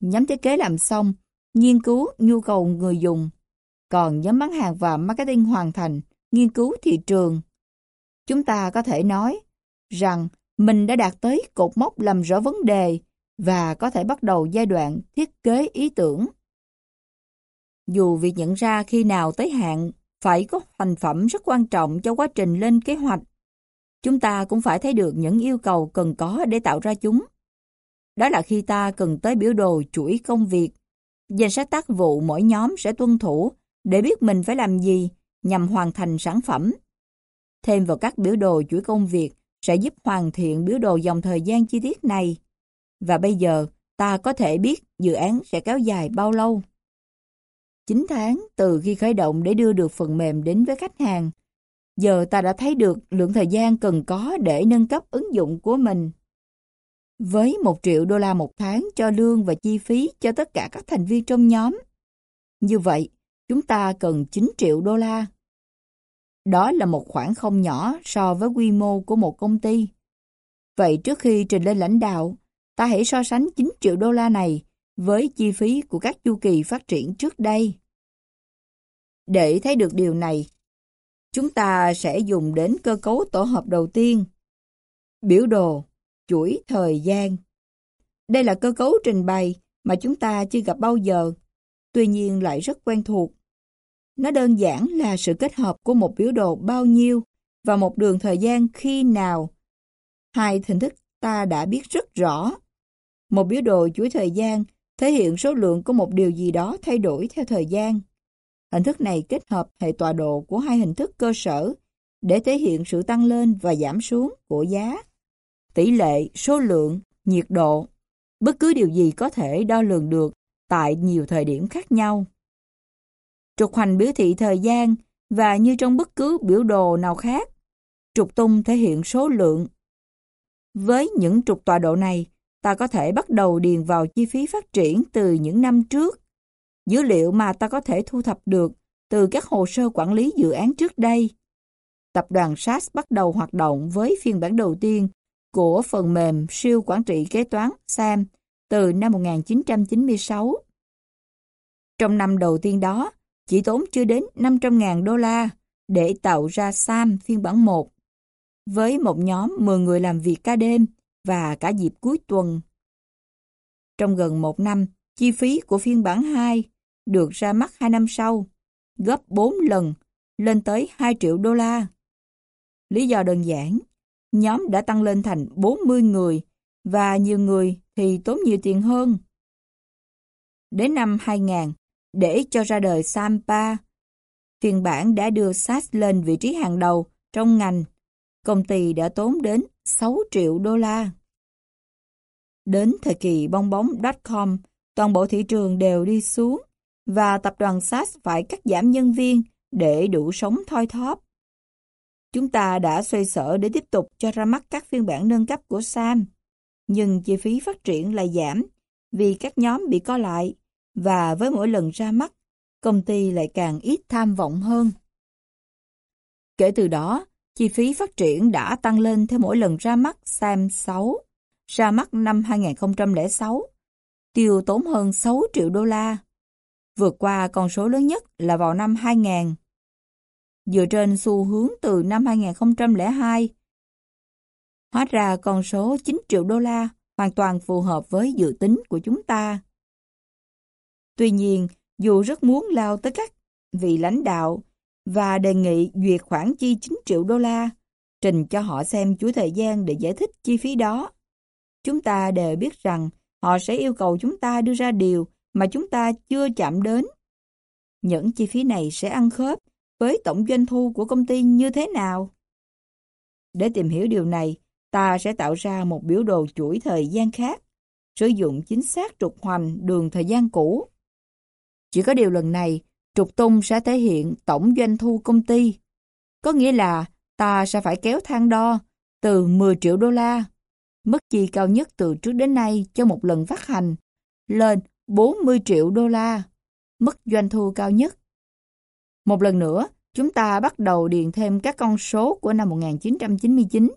nhóm thiết kế làm xong, nghiên cứu nhu cầu người dùng, còn nhóm bán hàng và marketing hoàn thành, nghiên cứu thị trường. Chúng ta có thể nói rằng mình đã đạt tới cột mốc làm rõ vấn đề và có thể bắt đầu giai đoạn thiết kế ý tưởng. Dù việc nhận ra khi nào tới hạn phải có thành phẩm rất quan trọng cho quá trình lên kế hoạch, chúng ta cũng phải thấy được những yêu cầu cần có để tạo ra chúng. Đó là khi ta cần tới biểu đồ chuỗi công việc, danh sách tác vụ mỗi nhóm sẽ tuân thủ để biết mình phải làm gì nhằm hoàn thành sản phẩm. Thêm vào các biểu đồ chuỗi công việc sẽ giúp hoàn thiện biểu đồ dòng thời gian chi tiết này. Và bây giờ, ta có thể biết dự án sẽ kéo dài bao lâu. 9 tháng từ khi khởi động để đưa được phần mềm đến với khách hàng. Giờ ta đã thấy được lượng thời gian cần có để nâng cấp ứng dụng của mình. Với 1 triệu đô la một tháng cho lương và chi phí cho tất cả các thành viên trong nhóm. Như vậy, chúng ta cần 9 triệu đô la. Đó là một khoản không nhỏ so với quy mô của một công ty. Vậy trước khi trình lên lãnh đạo, ta hãy so sánh 9 triệu đô la này với chi phí của các chu kỳ phát triển trước đây. Để thấy được điều này, chúng ta sẽ dùng đến cơ cấu tổ hợp đầu tiên. Biểu đồ, chuỗi thời gian. Đây là cơ cấu trình bày mà chúng ta chưa gặp bao giờ, tuy nhiên lại rất quen thuộc. Nó đơn giản là sự kết hợp của một biểu đồ bao nhiêu và một đường thời gian khi nào. Hai hình thức ta đã biết rất rõ. Một biểu đồ chuỗi thời gian thể hiện số lượng của một điều gì đó thay đổi theo thời gian. Hình thức này kết hợp hệ tọa độ của hai hình thức cơ sở để thể hiện sự tăng lên và giảm xuống của giá. Tỷ lệ, số lượng, nhiệt độ, bất cứ điều gì có thể đo lường được tại nhiều thời điểm khác nhau. Trục hoành biểu thị thời gian và như trong bất cứ biểu đồ nào khác, trục tung thể hiện số lượng. Với những trục tọa độ này, ta có thể bắt đầu điền vào chi phí phát triển từ những năm trước. Dữ liệu mà ta có thể thu thập được từ các hồ sơ quản lý dự án trước đây. Tập đoàn SAS bắt đầu hoạt động với phiên bản đầu tiên của phần mềm siêu quản trị kế toán SAM từ năm 1996. Trong năm đầu tiên đó, chỉ tốn chưa đến 500.000 đô la để tạo ra SAM phiên bản 1. Với một nhóm 10 người làm việc ca đêm và cả dịp cuối tuần. Trong gần một năm, chi phí của phiên bản 2 được ra mắt 2 năm sau, gấp 4 lần, lên tới 2 triệu đô la. Lý do đơn giản, nhóm đã tăng lên thành 40 người và nhiều người thì tốn nhiều tiền hơn. Đến năm 2000, Để cho ra đời Sampa, phiên bản đã đưa SAS lên vị trí hàng đầu trong ngành. Công ty đã tốn đến 6 triệu đô la. Đến thời kỳ bong bóng.com, toàn bộ thị trường đều đi xuống và tập đoàn SAS phải cắt giảm nhân viên để đủ sống thoi thóp. Chúng ta đã xoay sở để tiếp tục cho ra mắt các phiên bản nâng cấp của Sam, nhưng chi phí phát triển lại giảm vì các nhóm bị co lại và với mỗi lần ra mắt, công ty lại càng ít tham vọng hơn. Kể từ đó, chi phí phát triển đã tăng lên theo mỗi lần ra mắt Sam 6, ra mắt năm 2006, tiêu tốn hơn 6 triệu đô la, vượt qua con số lớn nhất là vào năm 2000. Dựa trên xu hướng từ năm 2002, hóa ra con số 9 triệu đô la hoàn toàn phù hợp với dự tính của chúng ta. Tuy nhiên, dù rất muốn lao tới các vị lãnh đạo và đề nghị duyệt khoản chi 9 triệu đô la, trình cho họ xem chuỗi thời gian để giải thích chi phí đó. Chúng ta đều biết rằng họ sẽ yêu cầu chúng ta đưa ra điều mà chúng ta chưa chạm đến. Những chi phí này sẽ ăn khớp với tổng doanh thu của công ty như thế nào? Để tìm hiểu điều này, ta sẽ tạo ra một biểu đồ chuỗi thời gian khác, sử dụng chính xác trục hoành đường thời gian cũ. Chỉ có điều lần này, trục tung sẽ thể hiện tổng doanh thu công ty. Có nghĩa là ta sẽ phải kéo thang đo từ 10 triệu đô la, mức chi cao nhất từ trước đến nay cho một lần phát hành, lên 40 triệu đô la, mức doanh thu cao nhất. Một lần nữa, chúng ta bắt đầu điền thêm các con số của năm 1999,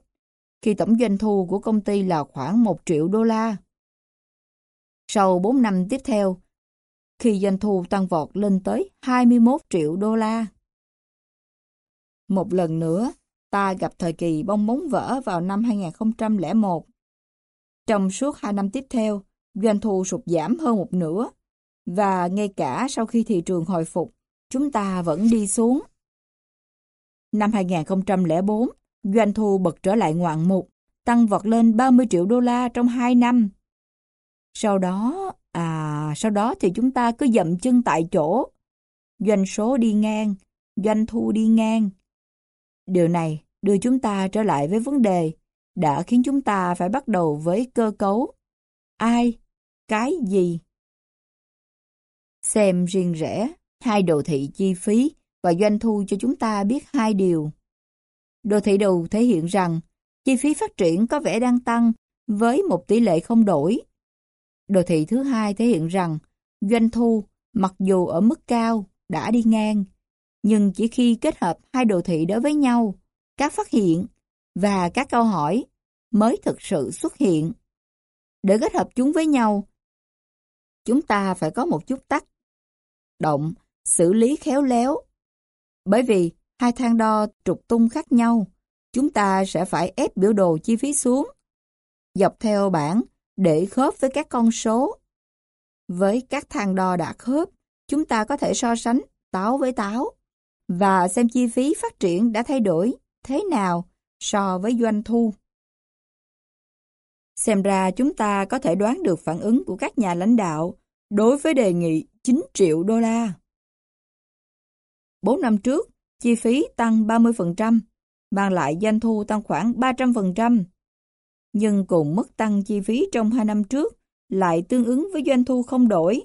khi tổng doanh thu của công ty là khoảng 1 triệu đô la. Sau 4 năm tiếp theo, khi doanh thu tăng vọt lên tới 21 triệu đô la. Một lần nữa, ta gặp thời kỳ bong bóng vỡ vào năm 2001. Trong suốt 2 năm tiếp theo, doanh thu sụt giảm hơn một nửa, và ngay cả sau khi thị trường hồi phục, chúng ta vẫn đi xuống. Năm 2004, doanh thu bật trở lại ngoạn mục, tăng vọt lên 30 triệu đô la trong 2 năm. Sau đó, à, sau đó thì chúng ta cứ dậm chân tại chỗ. Doanh số đi ngang, doanh thu đi ngang. Điều này đưa chúng ta trở lại với vấn đề đã khiến chúng ta phải bắt đầu với cơ cấu. Ai? Cái gì? Xem riêng rẽ, hai đồ thị chi phí và doanh thu cho chúng ta biết hai điều. Đồ thị đầu thể hiện rằng chi phí phát triển có vẻ đang tăng với một tỷ lệ không đổi. Đồ thị thứ hai thể hiện rằng doanh thu mặc dù ở mức cao đã đi ngang, nhưng chỉ khi kết hợp hai đồ thị đó với nhau, các phát hiện và các câu hỏi mới thực sự xuất hiện. Để kết hợp chúng với nhau, chúng ta phải có một chút tác động, xử lý khéo léo. Bởi vì hai thang đo trục tung khác nhau, chúng ta sẽ phải ép biểu đồ chi phí xuống, dọc theo bảng để khớp với các con số. Với các thang đo đã khớp, chúng ta có thể so sánh táo với táo và xem chi phí phát triển đã thay đổi thế nào so với doanh thu. Xem ra chúng ta có thể đoán được phản ứng của các nhà lãnh đạo đối với đề nghị 9 triệu đô la. 4 năm trước, chi phí tăng 30%, mang lại doanh thu tăng khoảng 300%. Nhưng cùng mức tăng chi phí trong 2 năm trước lại tương ứng với doanh thu không đổi.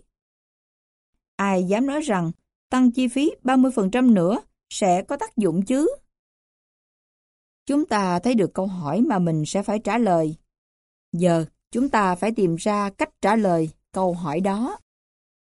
Ai dám nói rằng tăng chi phí 30% nữa sẽ có tác dụng chứ? Chúng ta thấy được câu hỏi mà mình sẽ phải trả lời. Giờ, chúng ta phải tìm ra cách trả lời câu hỏi đó.